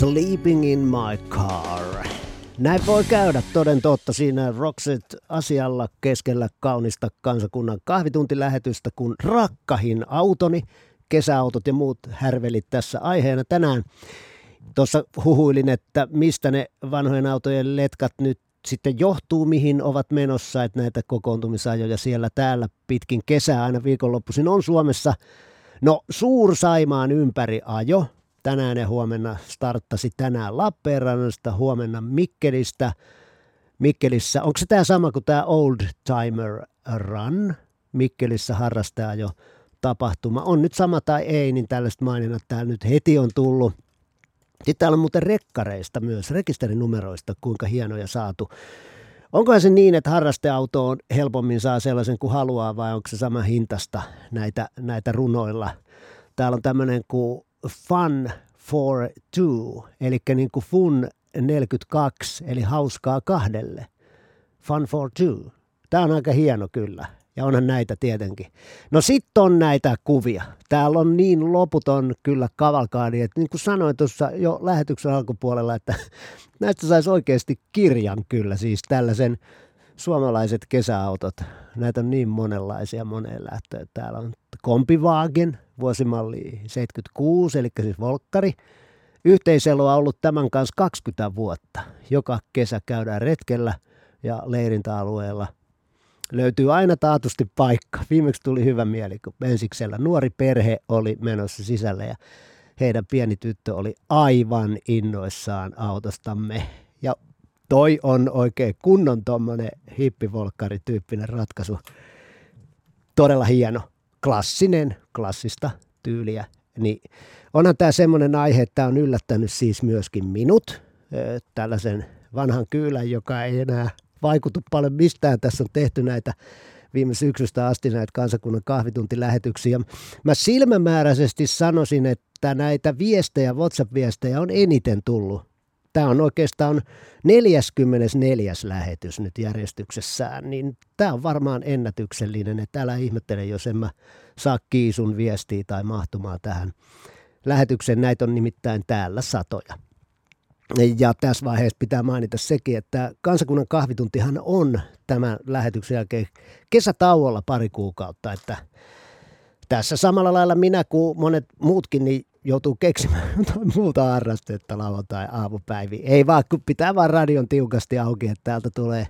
Sleeping in my car. Näin voi käydä toden totta siinä Roxet asialla keskellä kaunista kansakunnan kahvituntilähetystä, kun rakkahin autoni, kesäautot ja muut härvelit tässä aiheena tänään. Tuossa huhuilin, että mistä ne vanhojen autojen letkat nyt sitten johtuu, mihin ovat menossa, että näitä kokoontumisajoja siellä täällä pitkin kesää aina viikonloppuisin on Suomessa. No Suur-Saimaan ympäri ajo, tänään ja huomenna starttasi tänään Lappeenrannasta, huomenna Mikkelistä. Mikkelissä, onko se tämä sama kuin tämä Old Timer Run? Mikkelissä harrastaa jo tapahtuma. On nyt sama tai ei, niin tällaiset maininnat täällä nyt heti on tullut. Sitten täällä on muuten rekkareista myös, rekisterinumeroista, kuinka hienoja saatu. Onkohan se niin, että harrasteautoon helpommin saa sellaisen kuin haluaa vai onko se sama hintasta näitä, näitä runoilla? Täällä on tämmöinen kuin Fun for Two, eli niin kuin Fun 42, eli hauskaa kahdelle. Fun for Two. Tämä on aika hieno kyllä. Ja onhan näitä tietenkin. No sitten on näitä kuvia. Täällä on niin loputon kyllä kavalkaadi, että niin kuin sanoin tuossa jo lähetyksen alkupuolella, että näistä saisi oikeasti kirjan kyllä, siis tällaisen suomalaiset kesäautot. Näitä on niin monenlaisia moneen lähtöön. Täällä on Kompivagen, vuosimalli 76, eli siis Volkkari. Yhteiselo on ollut tämän kanssa 20 vuotta. Joka kesä käydään retkellä ja leirintäalueella – löytyy aina taatusti paikka. Viimeksi tuli hyvä mieli, kun ensiksellä nuori perhe oli menossa sisälle ja heidän pieni tyttö oli aivan innoissaan autostamme. Ja toi on oikein kunnon tuommoinen hippivolkkari-tyyppinen ratkaisu. Todella hieno, klassinen, klassista tyyliä. Niin onhan tämä semmoinen aihe, että on yllättänyt siis myöskin minut, tällaisen vanhan kyylän, joka ei enää vaikutu paljon mistään. Tässä on tehty näitä viime syksystä asti näitä kansakunnan kahvituntilähetyksiä. Mä silmämääräisesti sanoisin, että näitä viestejä, WhatsApp-viestejä on eniten tullut. Tämä on oikeastaan 44. lähetys nyt järjestyksessään, niin tämä on varmaan ennätyksellinen, että älä ihmettele, jos en mä saa kiisun viestiä tai mahtumaan tähän lähetykseen. Näitä on nimittäin täällä satoja. Ja tässä vaiheessa pitää mainita sekin, että kansakunnan kahvituntihan on tämän lähetyksen jälkeen kesätauolla pari kuukautta, että tässä samalla lailla minä kuin monet muutkin niin joutuu keksimään muuta harrastetta lauantai aamupäiviin. Ei vaan, kun pitää vaan radion tiukasti auki, että täältä tulee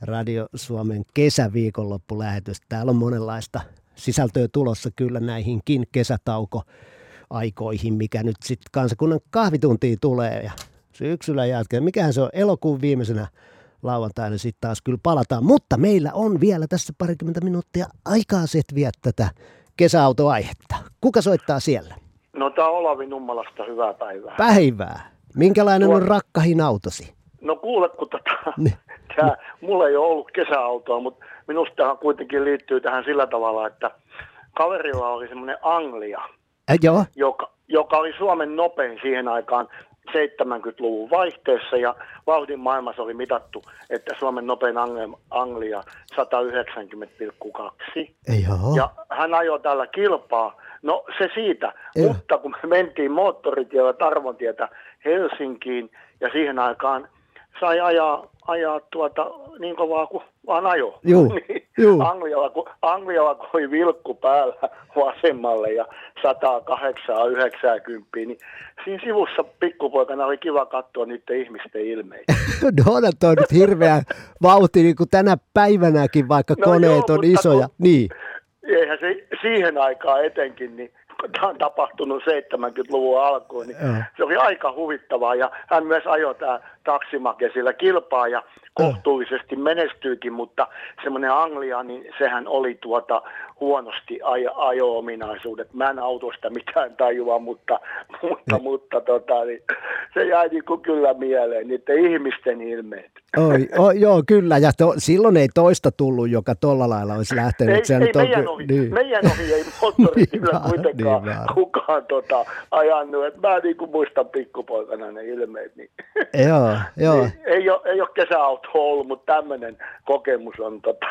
Radio Suomen kesäviikonloppulähetys. Täällä on monenlaista sisältöä tulossa kyllä näihinkin kesätauko aikoihin, mikä nyt sitten kansakunnan kahvituntiin tulee ja syksyllä jälkeen. Mikähän se on elokuun viimeisenä lauantaina sitten taas kyllä palataan. Mutta meillä on vielä tässä parikymmentä minuuttia aikaa setviä tätä kesäautoaihetta. Kuka soittaa siellä? No tää on Olavi Nummalasta, hyvää päivää. Päivää. Minkälainen on rakkahin autosi? No kuule, kun tota, tää, mulla ei ole ollut kesäautoa, mutta minusta tähän kuitenkin liittyy tähän sillä tavalla, että kaverilla oli semmoinen Anglia, Äh, joo. joka, joka oli Suomen nopein siihen aikaan 70-luvun vaihteessa ja vauhdin maailmassa oli mitattu, että Suomen nopein Anglia- Anglia 190,2. Joo. Ja hän ajoi tällä kilpaa. No se siitä, Joo. mutta kun me mentiin moottoritiellä Tarvontietä Helsinkiin ja siihen aikaan sai ajaa, ajaa tuota niin kovaa kuin vaan ajo. Juu, niin juu. Anglialla, kun, Anglialla kun oli vilkku päällä vasemmalle ja 108 90, niin siinä sivussa pikkupoikana oli kiva katsoa niiden ihmisten ilmeitä. no onhan toi nyt hirveä vauhti niin kuin tänä päivänäkin, vaikka No koneet joo, on isoja. kun- Niin. Eihän se siihen aikaan etenkin, niin kun tämä on tapahtunut 70-luvun alkuun, niin se oli aika huvittavaa. Ja hän myös ajoi tämä taksimake sillä kilpaa ja kohtuullisesti menestyykin, mutta semmoinen Anglia, niin sehän oli tuota huonosti ajo- ajo-ominaisuudet. Mä en autosta mitään tajua, mutta, mutta, mutta tota, niin, se jäi niin kuin kyllä mieleen, niiden ihmisten ilmeet. Oi, o, joo, kyllä. Ja to, silloin ei toista tullut, joka tolla lailla olisi lähtenyt. Ei, Se ei on meidän, ky- ohi, niin. meidän ohi ei moottoritillä Niin kuitenkaan vaan, niin kukaan tota, ajanut. Et mä niin kuin muistan pikkupoikana ne ilmeet. Niin. Joo, joo. Ei, ei, ole, ei ole kesäauto ollut, mutta tämmöinen kokemus on, tota,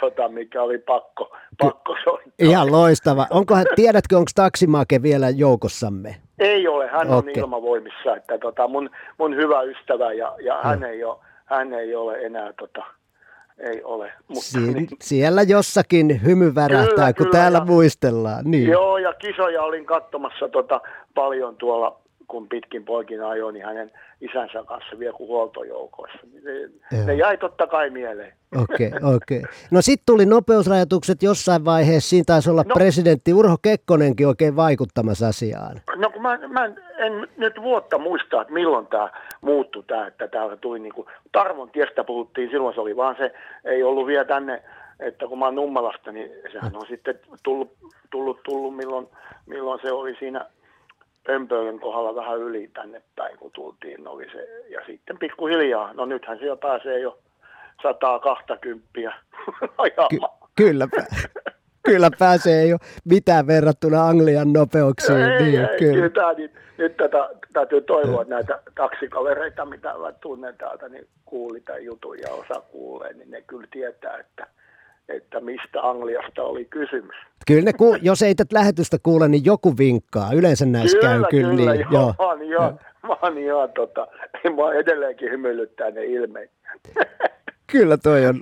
tota, mikä oli pakko, pakko soittaa. Ihan loistava. Onkohan, tiedätkö, onko taksimake vielä joukossamme? Ei ole, hän on Okei. ilmavoimissa, että tota, mun, mun hyvä ystävä ja, ja hän, ei ole, hän ei ole enää, tota, ei ole. Mutta, Si- siellä jossakin hymy värähtää, Kyllä, kun kyllä, täällä ja- muistellaan. Niin. Joo, ja kisoja olin katsomassa tota, paljon tuolla, kun pitkin poikin ajoin, niin hänen isänsä kanssa vielä kuin huoltojoukoissa. Ne, Joo. ne jäi totta kai mieleen. Okei, okei. No sitten tuli nopeusrajoitukset jossain vaiheessa. Siinä taisi olla No. presidentti Urho Kekkonenkin oikein vaikuttamassa asiaan. No kun mä, mä en, en nyt vuotta muista, että milloin tämä muuttui, tää, että täällä tuli niin kuin, Tarvon tiestä puhuttiin, silloin se oli vaan se, ei ollut vielä tänne, että kun mä oon Nummelasta, niin sehän on sitten tullut, tullut, tullut milloin, milloin se oli siinä Ömpöön kohdalla vähän yli tänne päin, kun tultiin, oli se, ja sitten pikkuhiljaa, no nythän siellä pääsee jo 120 ajamaan. Kyllä, pä- kyllä pääsee jo mitään verrattuna Anglian nopeuksiin. Ei, niin, ei, kyllä. kyllä tää, nyt, nyt tätä, täytyy toivoa, että näitä taksikavereita, mitä mä tunnen täältä, niin kuuli tämän jutun ja osa kuulee, niin ne kyllä tietää, että, että mistä Angliasta oli kysymys. Kyllä ne, ku, jos ei tätä lähetystä kuule, niin joku vinkkaa. Yleensä näissä käy kyllä, kyllä niin. joo, Joo. Mä oon ihan, mä oon ihan tota, mä edelleenkin hymyilyttää ne ilmeet. Kyllä toi on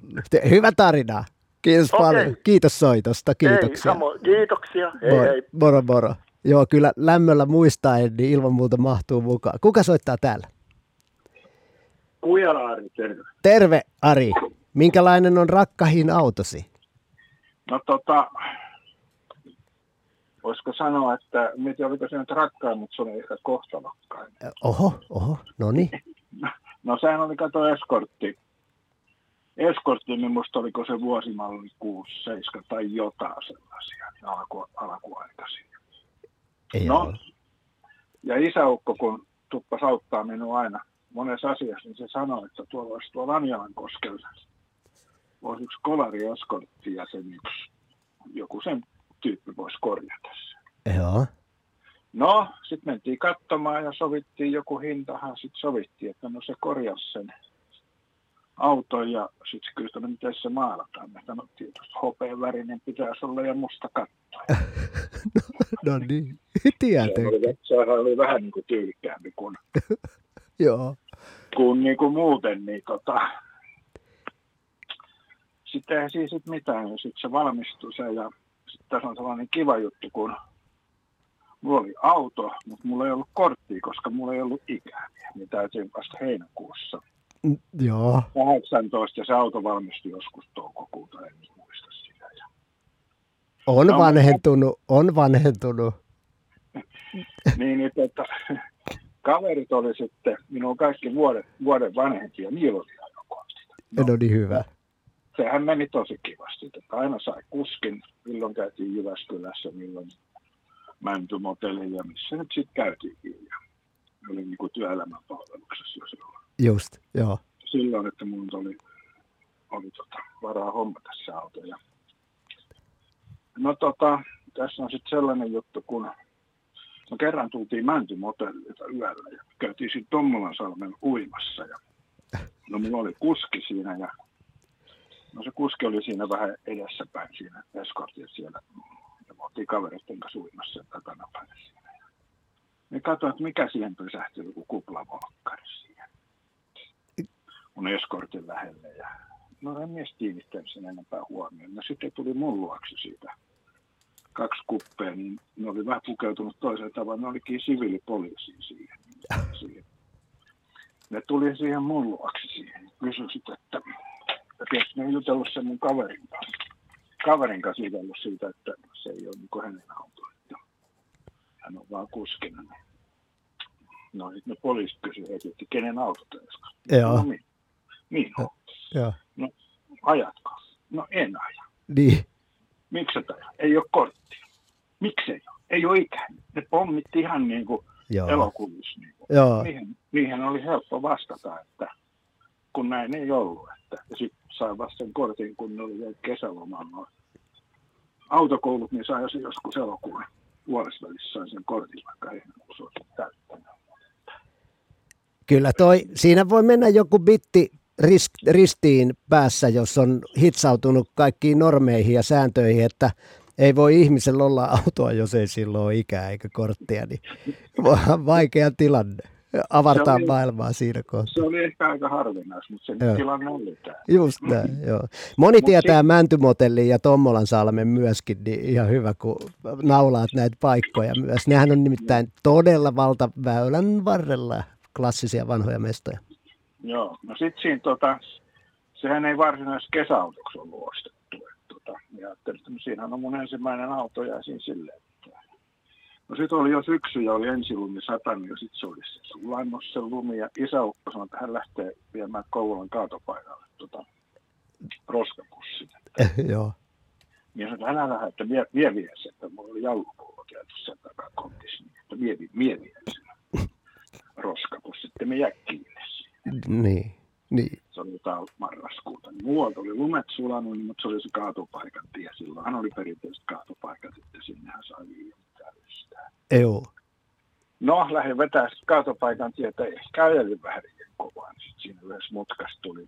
hyvä tarina. Kiitos Okei. paljon. Kiitos soitosta. Ei, Kiitoksia. samo, kiitoksia. Hei, Moi. hei. Moro moro. Joo, kyllä lämmöllä muistaen, niin ilman muuta mahtuu mukaan. Kuka soittaa täällä? Kujalaari, terve. Terve Ari. Minkälainen on rakkahin autosi? No tota, voisiko sanoa, että tiedä oliko se nyt rakkain, mutta se oli ehkä kohtalokkain. Oho, oho, no niin. No sehän oli kato eskortti. Eskortti, niin musta oliko se vuosimalli 6, 7 tai jotain sellaisia, niin alku, alkuaikaisia. No, ja isäukko, kun tuppas auttaa minua aina monessa asiassa, niin se sanoi, että tuolla olisi tuolla Anjalan koskella olisi yksi kolari eskortti ja sen yksi, joku sen tyyppi voisi korjata sen. Joo. No, sitten mentiin katsomaan ja sovittiin joku hintahan. Sitten sovittiin, että no se korjasi sen auton ja sitten se että no miten se maalataan. Me sanottiin, että hopean värinen pitäisi olla ja musta katto. No niin, Se tietenkin. oli, sehän oli vähän niin kuin tyylikkäämpi kuin, Joo. kuin, niin kuin muuten. Niin tota, sitten eihän siinä sit mitään. Ja sitten se valmistui se ja sitten tässä on sellainen kiva juttu, kun mulla oli auto, mutta mulla ei ollut korttia, koska mulla ei ollut ikää. Niin täytyy vasta heinäkuussa. Mm, Joo. 18 ja se auto valmistui joskus toukokuuta, en muista sitä. Ja On No, vanhentunut, on vanhentunut. niin, niin että kaverit oli sitten, minun kaikki vuoden, vuoden vanhempia, niillä oli ajokortit. No niin hyvä. Sehän meni tosi kivasti, että aina sai kuskin, milloin käytiin Jyväskylässä, milloin Mäntymotelle ja missä nyt sitten käytiinkin. Ja oli niin kuin työelämän palveluksessa jo silloin. Just, joo. silloin, että mun oli, oli tota, varaa hommata se auto. Ja... No tota, tässä on sitten sellainen juttu, kun no kerran tultiin Mäntymotellilta yöllä ja käytiin sitten Tommolan salmen uimassa. Ja... No mulla oli kuski siinä ja no se kuski oli siinä vähän edessäpäin siinä eskortissa siellä. Ja me oltiin kavereiden kanssa uimassa takanapäin siinä. Ja me katsoin, että mikä siihen pysähtyi, joku kuplavolkkari siihen mun eskortin lähelle. Ja no en mies kiinnittänyt sen enempää huomioon. No sitten tuli mun luokse siitä kaksi kuppea, niin ne oli vähän pukeutunut toiseen tavalla. Ne olikin siviilipoliisi siihen. siihen. Ne tuli siihen mun luokse siihen. Kysyi sitten, että tietysti ne on jutellut sen mun kaverin kanssa. Kaverin kanssa jutellut siitä, että se ei ole niin hänen auto. Että hän on vaan kuskina. No sitten ne poliisit kysyivät heti, että kenen auto tämä Joo. No, niin. Niin on. Joo. No, ajatko? No en aja. Niin. Miksi et aja? Ei ole korttia. Miksi ei ole? Ei ole ikään. Ne pommitti ihan niin kuin Joo. elokuvissa. Niin kuin. Joo. Niihin, niihin oli helppo vastata, että kun näin ei ollut. Että, sitten sai vasta sen kortin, kun ne oli kesälomalla. Autokoulut, niin sai joskus elokuun puolessa välissä sai sen kortin, vaikka se olisi täyttänyt. Kyllä toi, siinä voi mennä joku bitti rist- ristiin päässä, jos on hitsautunut kaikkiin normeihin ja sääntöihin, että Ei voi ihmisellä olla autoa, jos ei silloin ole ikää eikä korttia, niin vaikea tilanne. Avartaa oli- maailmaa siinä kohtaa. Se oli ehkä aika harvinaista, mutta se Joo. tilanne oli tämä. Just näin, joo. Moni Mut tietää sit- Mäntymotellin ja Tommolan salmen myöskin, niin ihan hyvä, kun naulaat näitä paikkoja myös. Nehän on nimittäin todella valtaväylän varrella klassisia vanhoja mestoja. Joo, no sitten siinä tota, sehän ei varsinaisesti kesäautoksi ollut ostettu. Et, tota, ja että no siinähän on mun ensimmäinen auto ja siinä silleen. Että... No sitten oli jo syksy ja oli ensilumi satanut ja sitten se oli se sulannut se lumi ja isäukko sanoi, että hän lähtee viemään Kouvolan kaatopaikalle tota, roskapussin. joo. Niin sanoin, että älä lähde, että vie, vie, vie sen, että mulla oli jallupullo käyty sen takaa kontissa, niin että vie, vie, vie sen roskapussin, sitten me jää kiinni siihen. Niin, niin. se oli jotain marraskuuta. Niin muualta oli lumet sulanut, niin, mutta se oli se kaatopaikan tie. Silloinhan oli perinteiset kaatopaikat, että sinnehän sai täystää. Joo. No, lähdin vetää kaatopaikan tietä, ehkä ajelin vähän liian kovaa, niin siinä yhdessä mutkassa tuli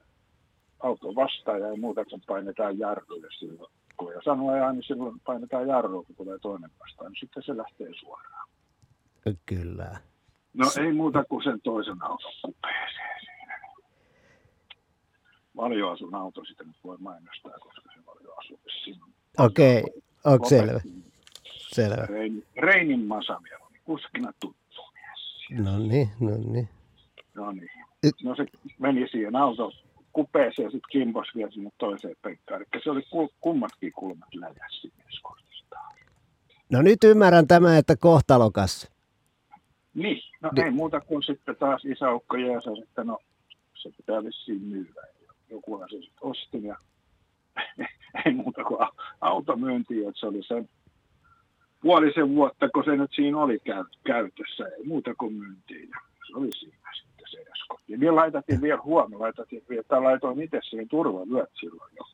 auto vastaan ja ei muuta kuin painetaan jarruja silloin. Kun ja sanoo ajaa, niin silloin painetaan jarrua, kun tulee toinen vastaan, niin sitten se lähtee suoraan. Kyllä. No ei muuta kuin sen toisen auton kupeeseen siinä. Valjoasun auto sitä nyt voi mainostaa, koska se valjoasu vissiin on. Okei, onko selvä? Selvä. Reinin, Reinin Masamia oli kuskina tuttu mies. No niin, no niin. No niin. No se meni siihen auton kupeeseen ja sitten kimpos vielä sinne toiseen penkkaan. Eli se oli ku, kummatkin kulmat läjäs sinne eskortistaan. No nyt ymmärrän tämä, että kohtalokas. Niin, no Ni- ei muuta kuin sitten taas isäukko Jeesus, että no se pitää vissiin myydä. Jokuhan se sitten osti ja ei muuta kuin au- auto myyntiin, että se oli sen puolisen vuotta, kun se nyt siinä oli käy, käytössä. Ei muuta kuin myyntiin ja se oli siinä sitten se eskortti. Ja vielä laitettiin vielä huomioon, laitettiin vielä, tai laitoin itse siihen turvavyöt silloin jo.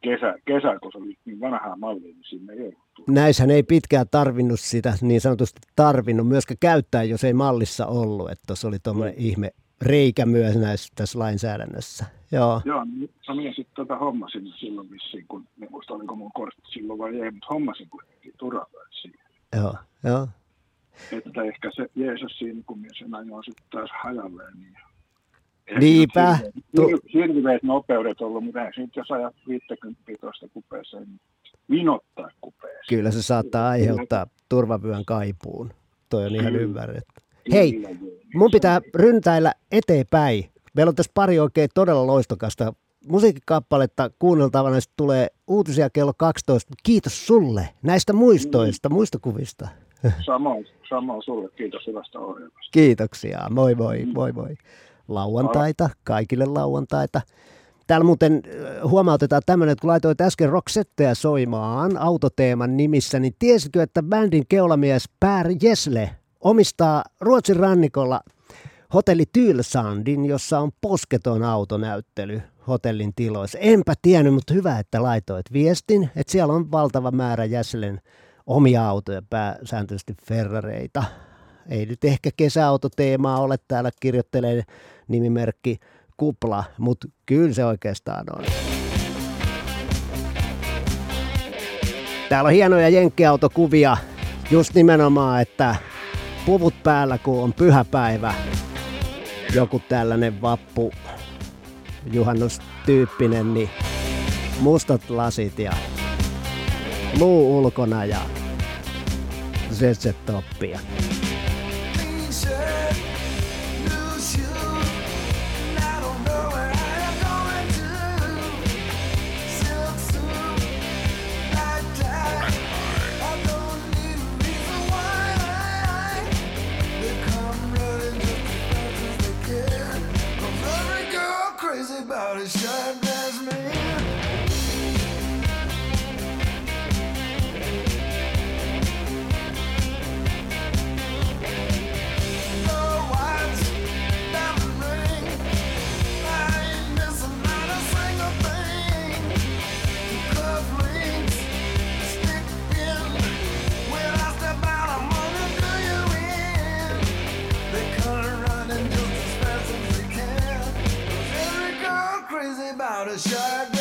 Kesä, kesä, kun se oli niin vanhaa mallia, niin sinne ei ollut Näissähän ei pitkään tarvinnut sitä niin sanotusti tarvinnut myöskään käyttää, jos ei mallissa ollut. Että tuossa oli tuommoinen ihme reikä myös näissä tässä lainsäädännössä. Joo, Joo, niin no minä sitten tota hommasin silloin vissiin, kun en muista oliko mun kortti silloin vai ei, mutta hommasin kuitenkin turvavyöt siihen. joo, joo. Että ehkä se Jeesus siinä, kun minä sen ajoin sitten taas hajalleen, niin Niinpä. hirveät- nopeudet ollut, mutta eihän jos ajat 50 tuosta kupeeseen, niin vinottaa kupeeseen. Kyllä se saattaa aiheuttaa turvavyön kaipuun. Toi on ihan ymmärretty. Hei, mun pitää ryntäillä eteenpäin. Meillä on tässä pari oikein todella loistokasta musiikkikappaletta kuunneltavana. Sitten tulee uutisia kello 12. Kiitos sulle näistä muistoista, muistokuvista. Samoin, samoin sulle, kiitos hyvästä ohjelmasta. Kiitoksia. Moi moi, moi moi. Lauantaita, kaikille lauantaita. Täällä muuten huomautetaan tämmöinen, että kun laitoit äsken Roxetteja soimaan autoteeman nimissä, niin tiesitkö, että bändin keulamies Per Jesle omistaa Ruotsin rannikolla hotelli Tylsandin, jossa on posketon autonäyttely hotellin tiloissa. Enpä tiennyt, mutta hyvä, että laitoit viestin, että siellä on valtava määrä Jeslen omia autoja, pääsääntöisesti Ferrareita. Ei nyt ehkä kesäautoteemaa ole täällä kirjoittelee nimimerkki Kupla, mutta kyllä se oikeastaan on. Täällä on hienoja jenkkiautokuvia, just nimenomaan, että puvut päällä, kun on pyhäpäivä. Joku tällainen vappu, juhannustyyppinen, niin mustat lasit ja luu ulkona ja ZZ-toppia. about it sure does me. about a shark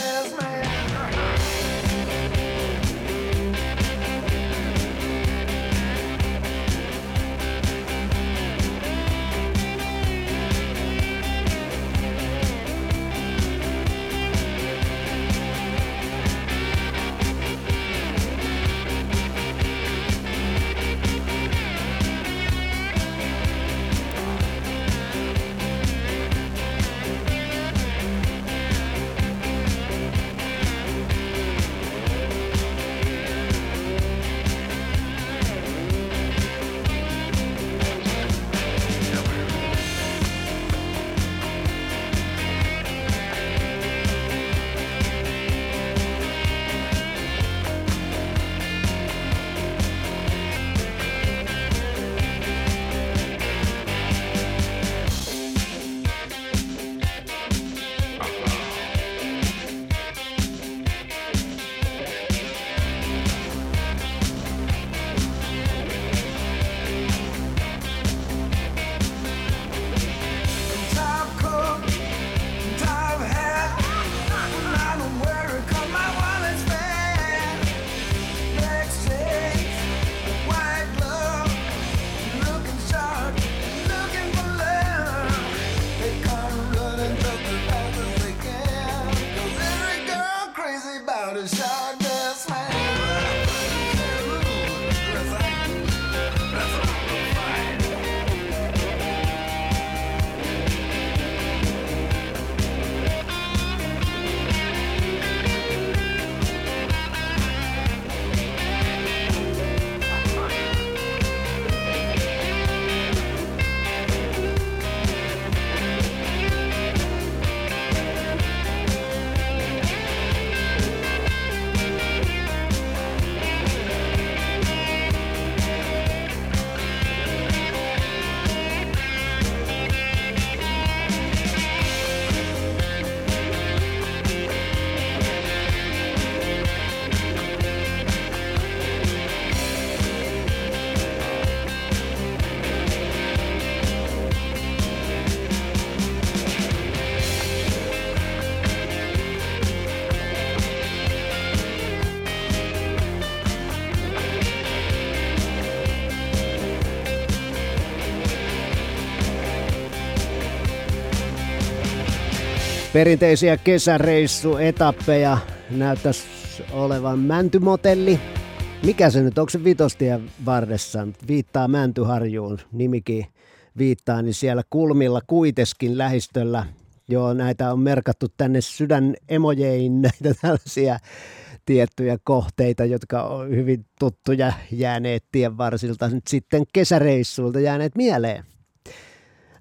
Perinteisiä kesäreissuetappeja näyttäisi olevan mäntymotelli. Mikä se nyt, onko se vitostien varressa? Viittaa Mäntyharjuun, nimikin viittaa, niin siellä kulmilla kuiteskin lähistöllä. Joo, näitä on merkattu tänne sydän emojein, näitä tällaisia tiettyjä kohteita, jotka on hyvin tuttuja jääneet tien varsilta nyt sitten kesäreissuilta jääneet mieleen.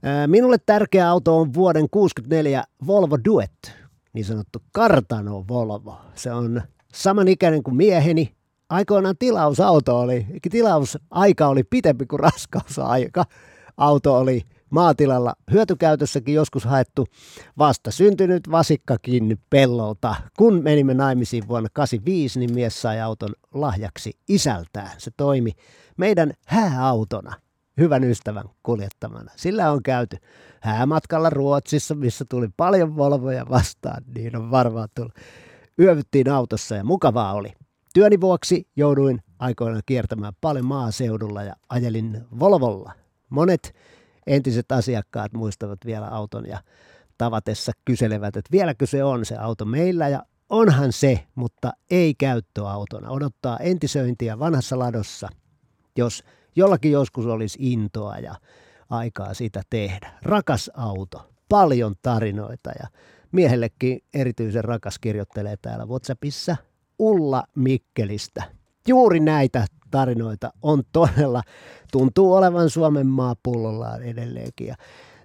Ää, Minulle tärkeä auto on vuoden 64 Volvo Duet, niin sanottu kartano Volvo. Se on samanikäinen kuin mieheni. Aikoinaan tilausauto oli, tilausaika oli pitempi kuin raskausaika. Auto oli maatilalla hyötykäytössäkin joskus haettu vasta syntynyt vasikkakin pellolta. Kun menimme naimisiin vuonna 85, niin mies sai auton lahjaksi isältään. Se toimi meidän hääautona hyvän ystävän kuljettamana. Sillä on käyty häämatkalla Ruotsissa, missä tuli paljon Volvoja vastaan, niin on varmaan tullut. Yövyttiin autossa ja mukavaa oli. Työni vuoksi jouduin aikoinaan kiertämään paljon maaseudulla ja ajelin Volvolla. Monet entiset asiakkaat muistavat vielä auton ja tavatessa kyselevät, että vieläkö se on se auto meillä ja onhan se, mutta ei käyttöautona. Odottaa entisöintiä vanhassa ladossa, jos jollakin joskus olisi intoa ja aikaa sitä tehdä. Rakas auto, paljon tarinoita ja miehellekin erityisen rakas kirjoittelee täällä WhatsAppissa Ulla Mikkelistä. Juuri näitä tarinoita on todella, tuntuu olevan Suomen maa pullollaan edelleenkin.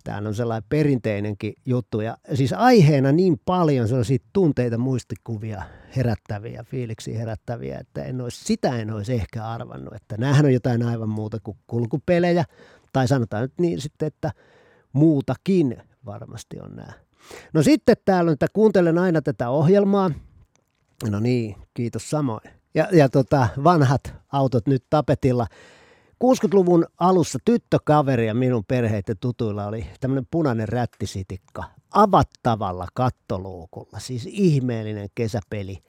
Tämä on sellainen perinteinenkin juttu. Ja siis aiheena niin paljon sellaisia tunteita, muistikuvia herättäviä, fiiliksi herättäviä, että en olisi, sitä en olisi ehkä arvannut. Että näähän on jotain aivan muuta kuin kulkupelejä. Tai sanotaan nyt niin sitten, että muutakin varmasti on nämä. No sitten täällä on, että kuuntelen aina tätä ohjelmaa. No niin, kiitos samoin. Ja, ja tota, vanhat autot nyt tapetilla. 60-luvun alussa tyttökaveri ja minun perheiden tutuilla oli tämmöinen punainen rättisitikka avattavalla kattoluukulla. Siis ihmeellinen kesäpeli.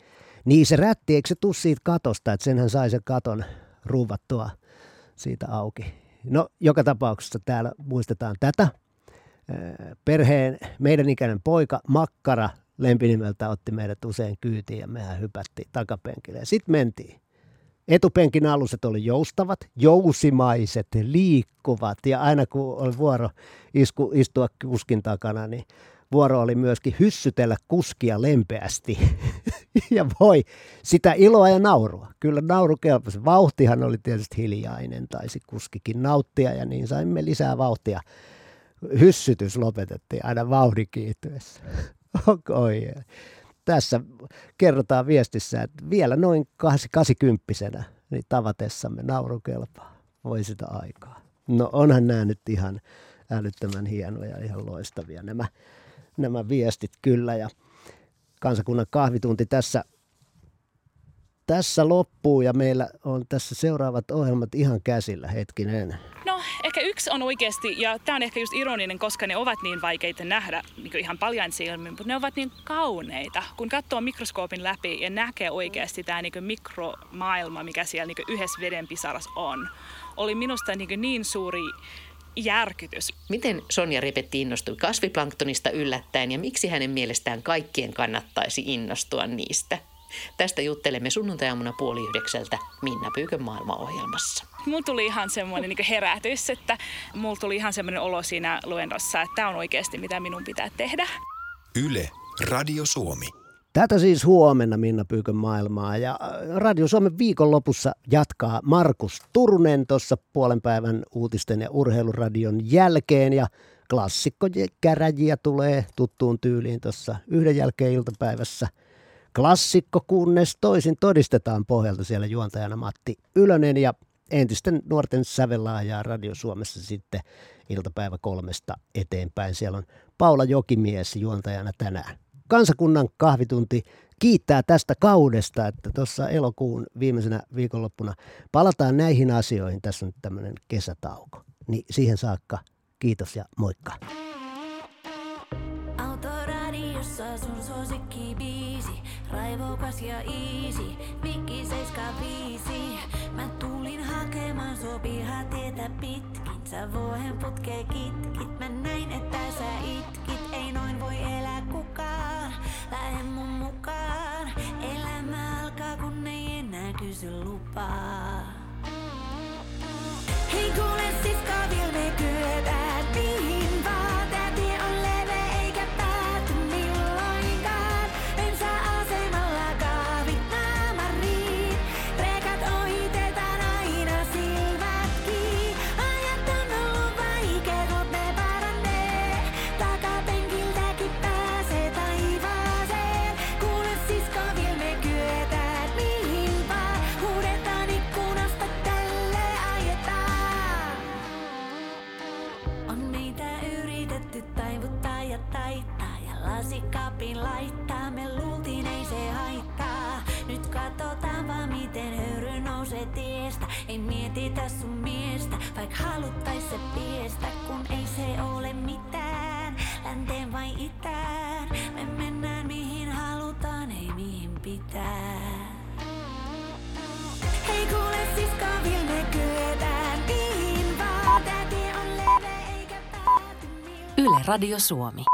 Niin se rätti, eikö se tuu siitä katosta, että senhän sai sen katon ruuvattua siitä auki. No, joka tapauksessa täällä muistetaan tätä. Perheen meidän ikäinen poika Makkara lempinimeltä otti meidät usein kyytiin ja mehän hypättiin takapenkille. Sitten mentiin. Etupenkin aluset oli joustavat, jousimaiset, liikkuvat ja aina kun oli vuoro isku, istua kuskin takana, niin vuoro oli myöskin hyssytellä kuskia lempeästi. ja voi, sitä iloa ja naurua. Kyllä nauru kelpasi. Vauhtihan oli tietysti hiljainen, taisi kuskikin nauttia ja niin saimme lisää vauhtia. Hyssytys lopetettiin aina vauhdin kiihtyessä. Oi, tässä kerrotaan viestissä, että vielä noin 80 niin tavatessamme naurukelpaa. Voi sitä aikaa. No onhan nämä nyt ihan älyttömän hienoja ja ihan loistavia nämä, nämä viestit kyllä. Ja kansakunnan kahvitunti tässä, tässä loppuu ja meillä on tässä seuraavat ohjelmat ihan käsillä hetkinen. No, ehkä yksi on oikeasti, ja tämä on ehkä just ironinen, koska ne ovat niin vaikeita nähdä niin ihan paljon silmin, mutta ne ovat niin kauneita. Kun katsoo mikroskoopin läpi ja näkee oikeasti tämä niin mikromaailma, mikä siellä niin yhdessä vedenpisaras on, oli minusta niin, niin suuri järkytys. Miten Sonja Repetti innostui kasviplanktonista yllättäen ja miksi hänen mielestään kaikkien kannattaisi innostua niistä? Tästä juttelemme sunnuntaamuna puoli yhdeksältä Minna Pyykön maailmaohjelmassa. Mulla tuli ihan semmoinen niin herätys, että mulla tuli ihan semmoinen olo siinä luennossa, että tämä on oikeasti mitä minun pitää tehdä. Yle, Radio Suomi. Tätä siis huomenna Minna Pyykön maailmaa ja Radio Suomen viikonlopussa jatkaa Markus Turunen tuossa puolen päivän uutisten ja urheiluradion jälkeen ja klassikkokäräjiä tulee tuttuun tyyliin tuossa yhden jälkeen iltapäivässä. Klassikko kunnes toisin todistetaan pohjalta siellä juontajana Matti Ylönen ja entisten nuorten sävelaajaa Radio Suomessa sitten iltapäivä kolmesta eteenpäin. Siellä on Paula Jokimies juontajana tänään. Kansakunnan kahvitunti kiittää tästä kaudesta, että tuossa elokuun viimeisenä viikonloppuna palataan näihin asioihin. Tässä on tämmöinen kesätauko. Niin siihen saakka kiitos ja moikka. Autoradiossa sun suosikki raivokas ja easy, mikki 75. Mä tulin hakemaan sua pihatietä pitkin, sä vuohen putkee kitkit. Mä näin, että sä itkit, ei noin voi elää kukaan. Lähde mun mukaan, elämä alkaa kun ei enää kysy lupaa. Hei kuule sisko, vielä me kyetään mihin lasikapin laittaa. Me luultiin ei se haittaa. Nyt katsotaan vaan miten höyry nousee tiestä. Ei mietitä sun miestä, vaik haluttais se piestä. Kun ei se ole mitään, länteen vai itään. Me mennään mihin halutaan, ei mihin pitää. Hei kuule sisko, vielä me kyetään mihin vaan. Tää tie on leveä eikä Yle Radio Suomi.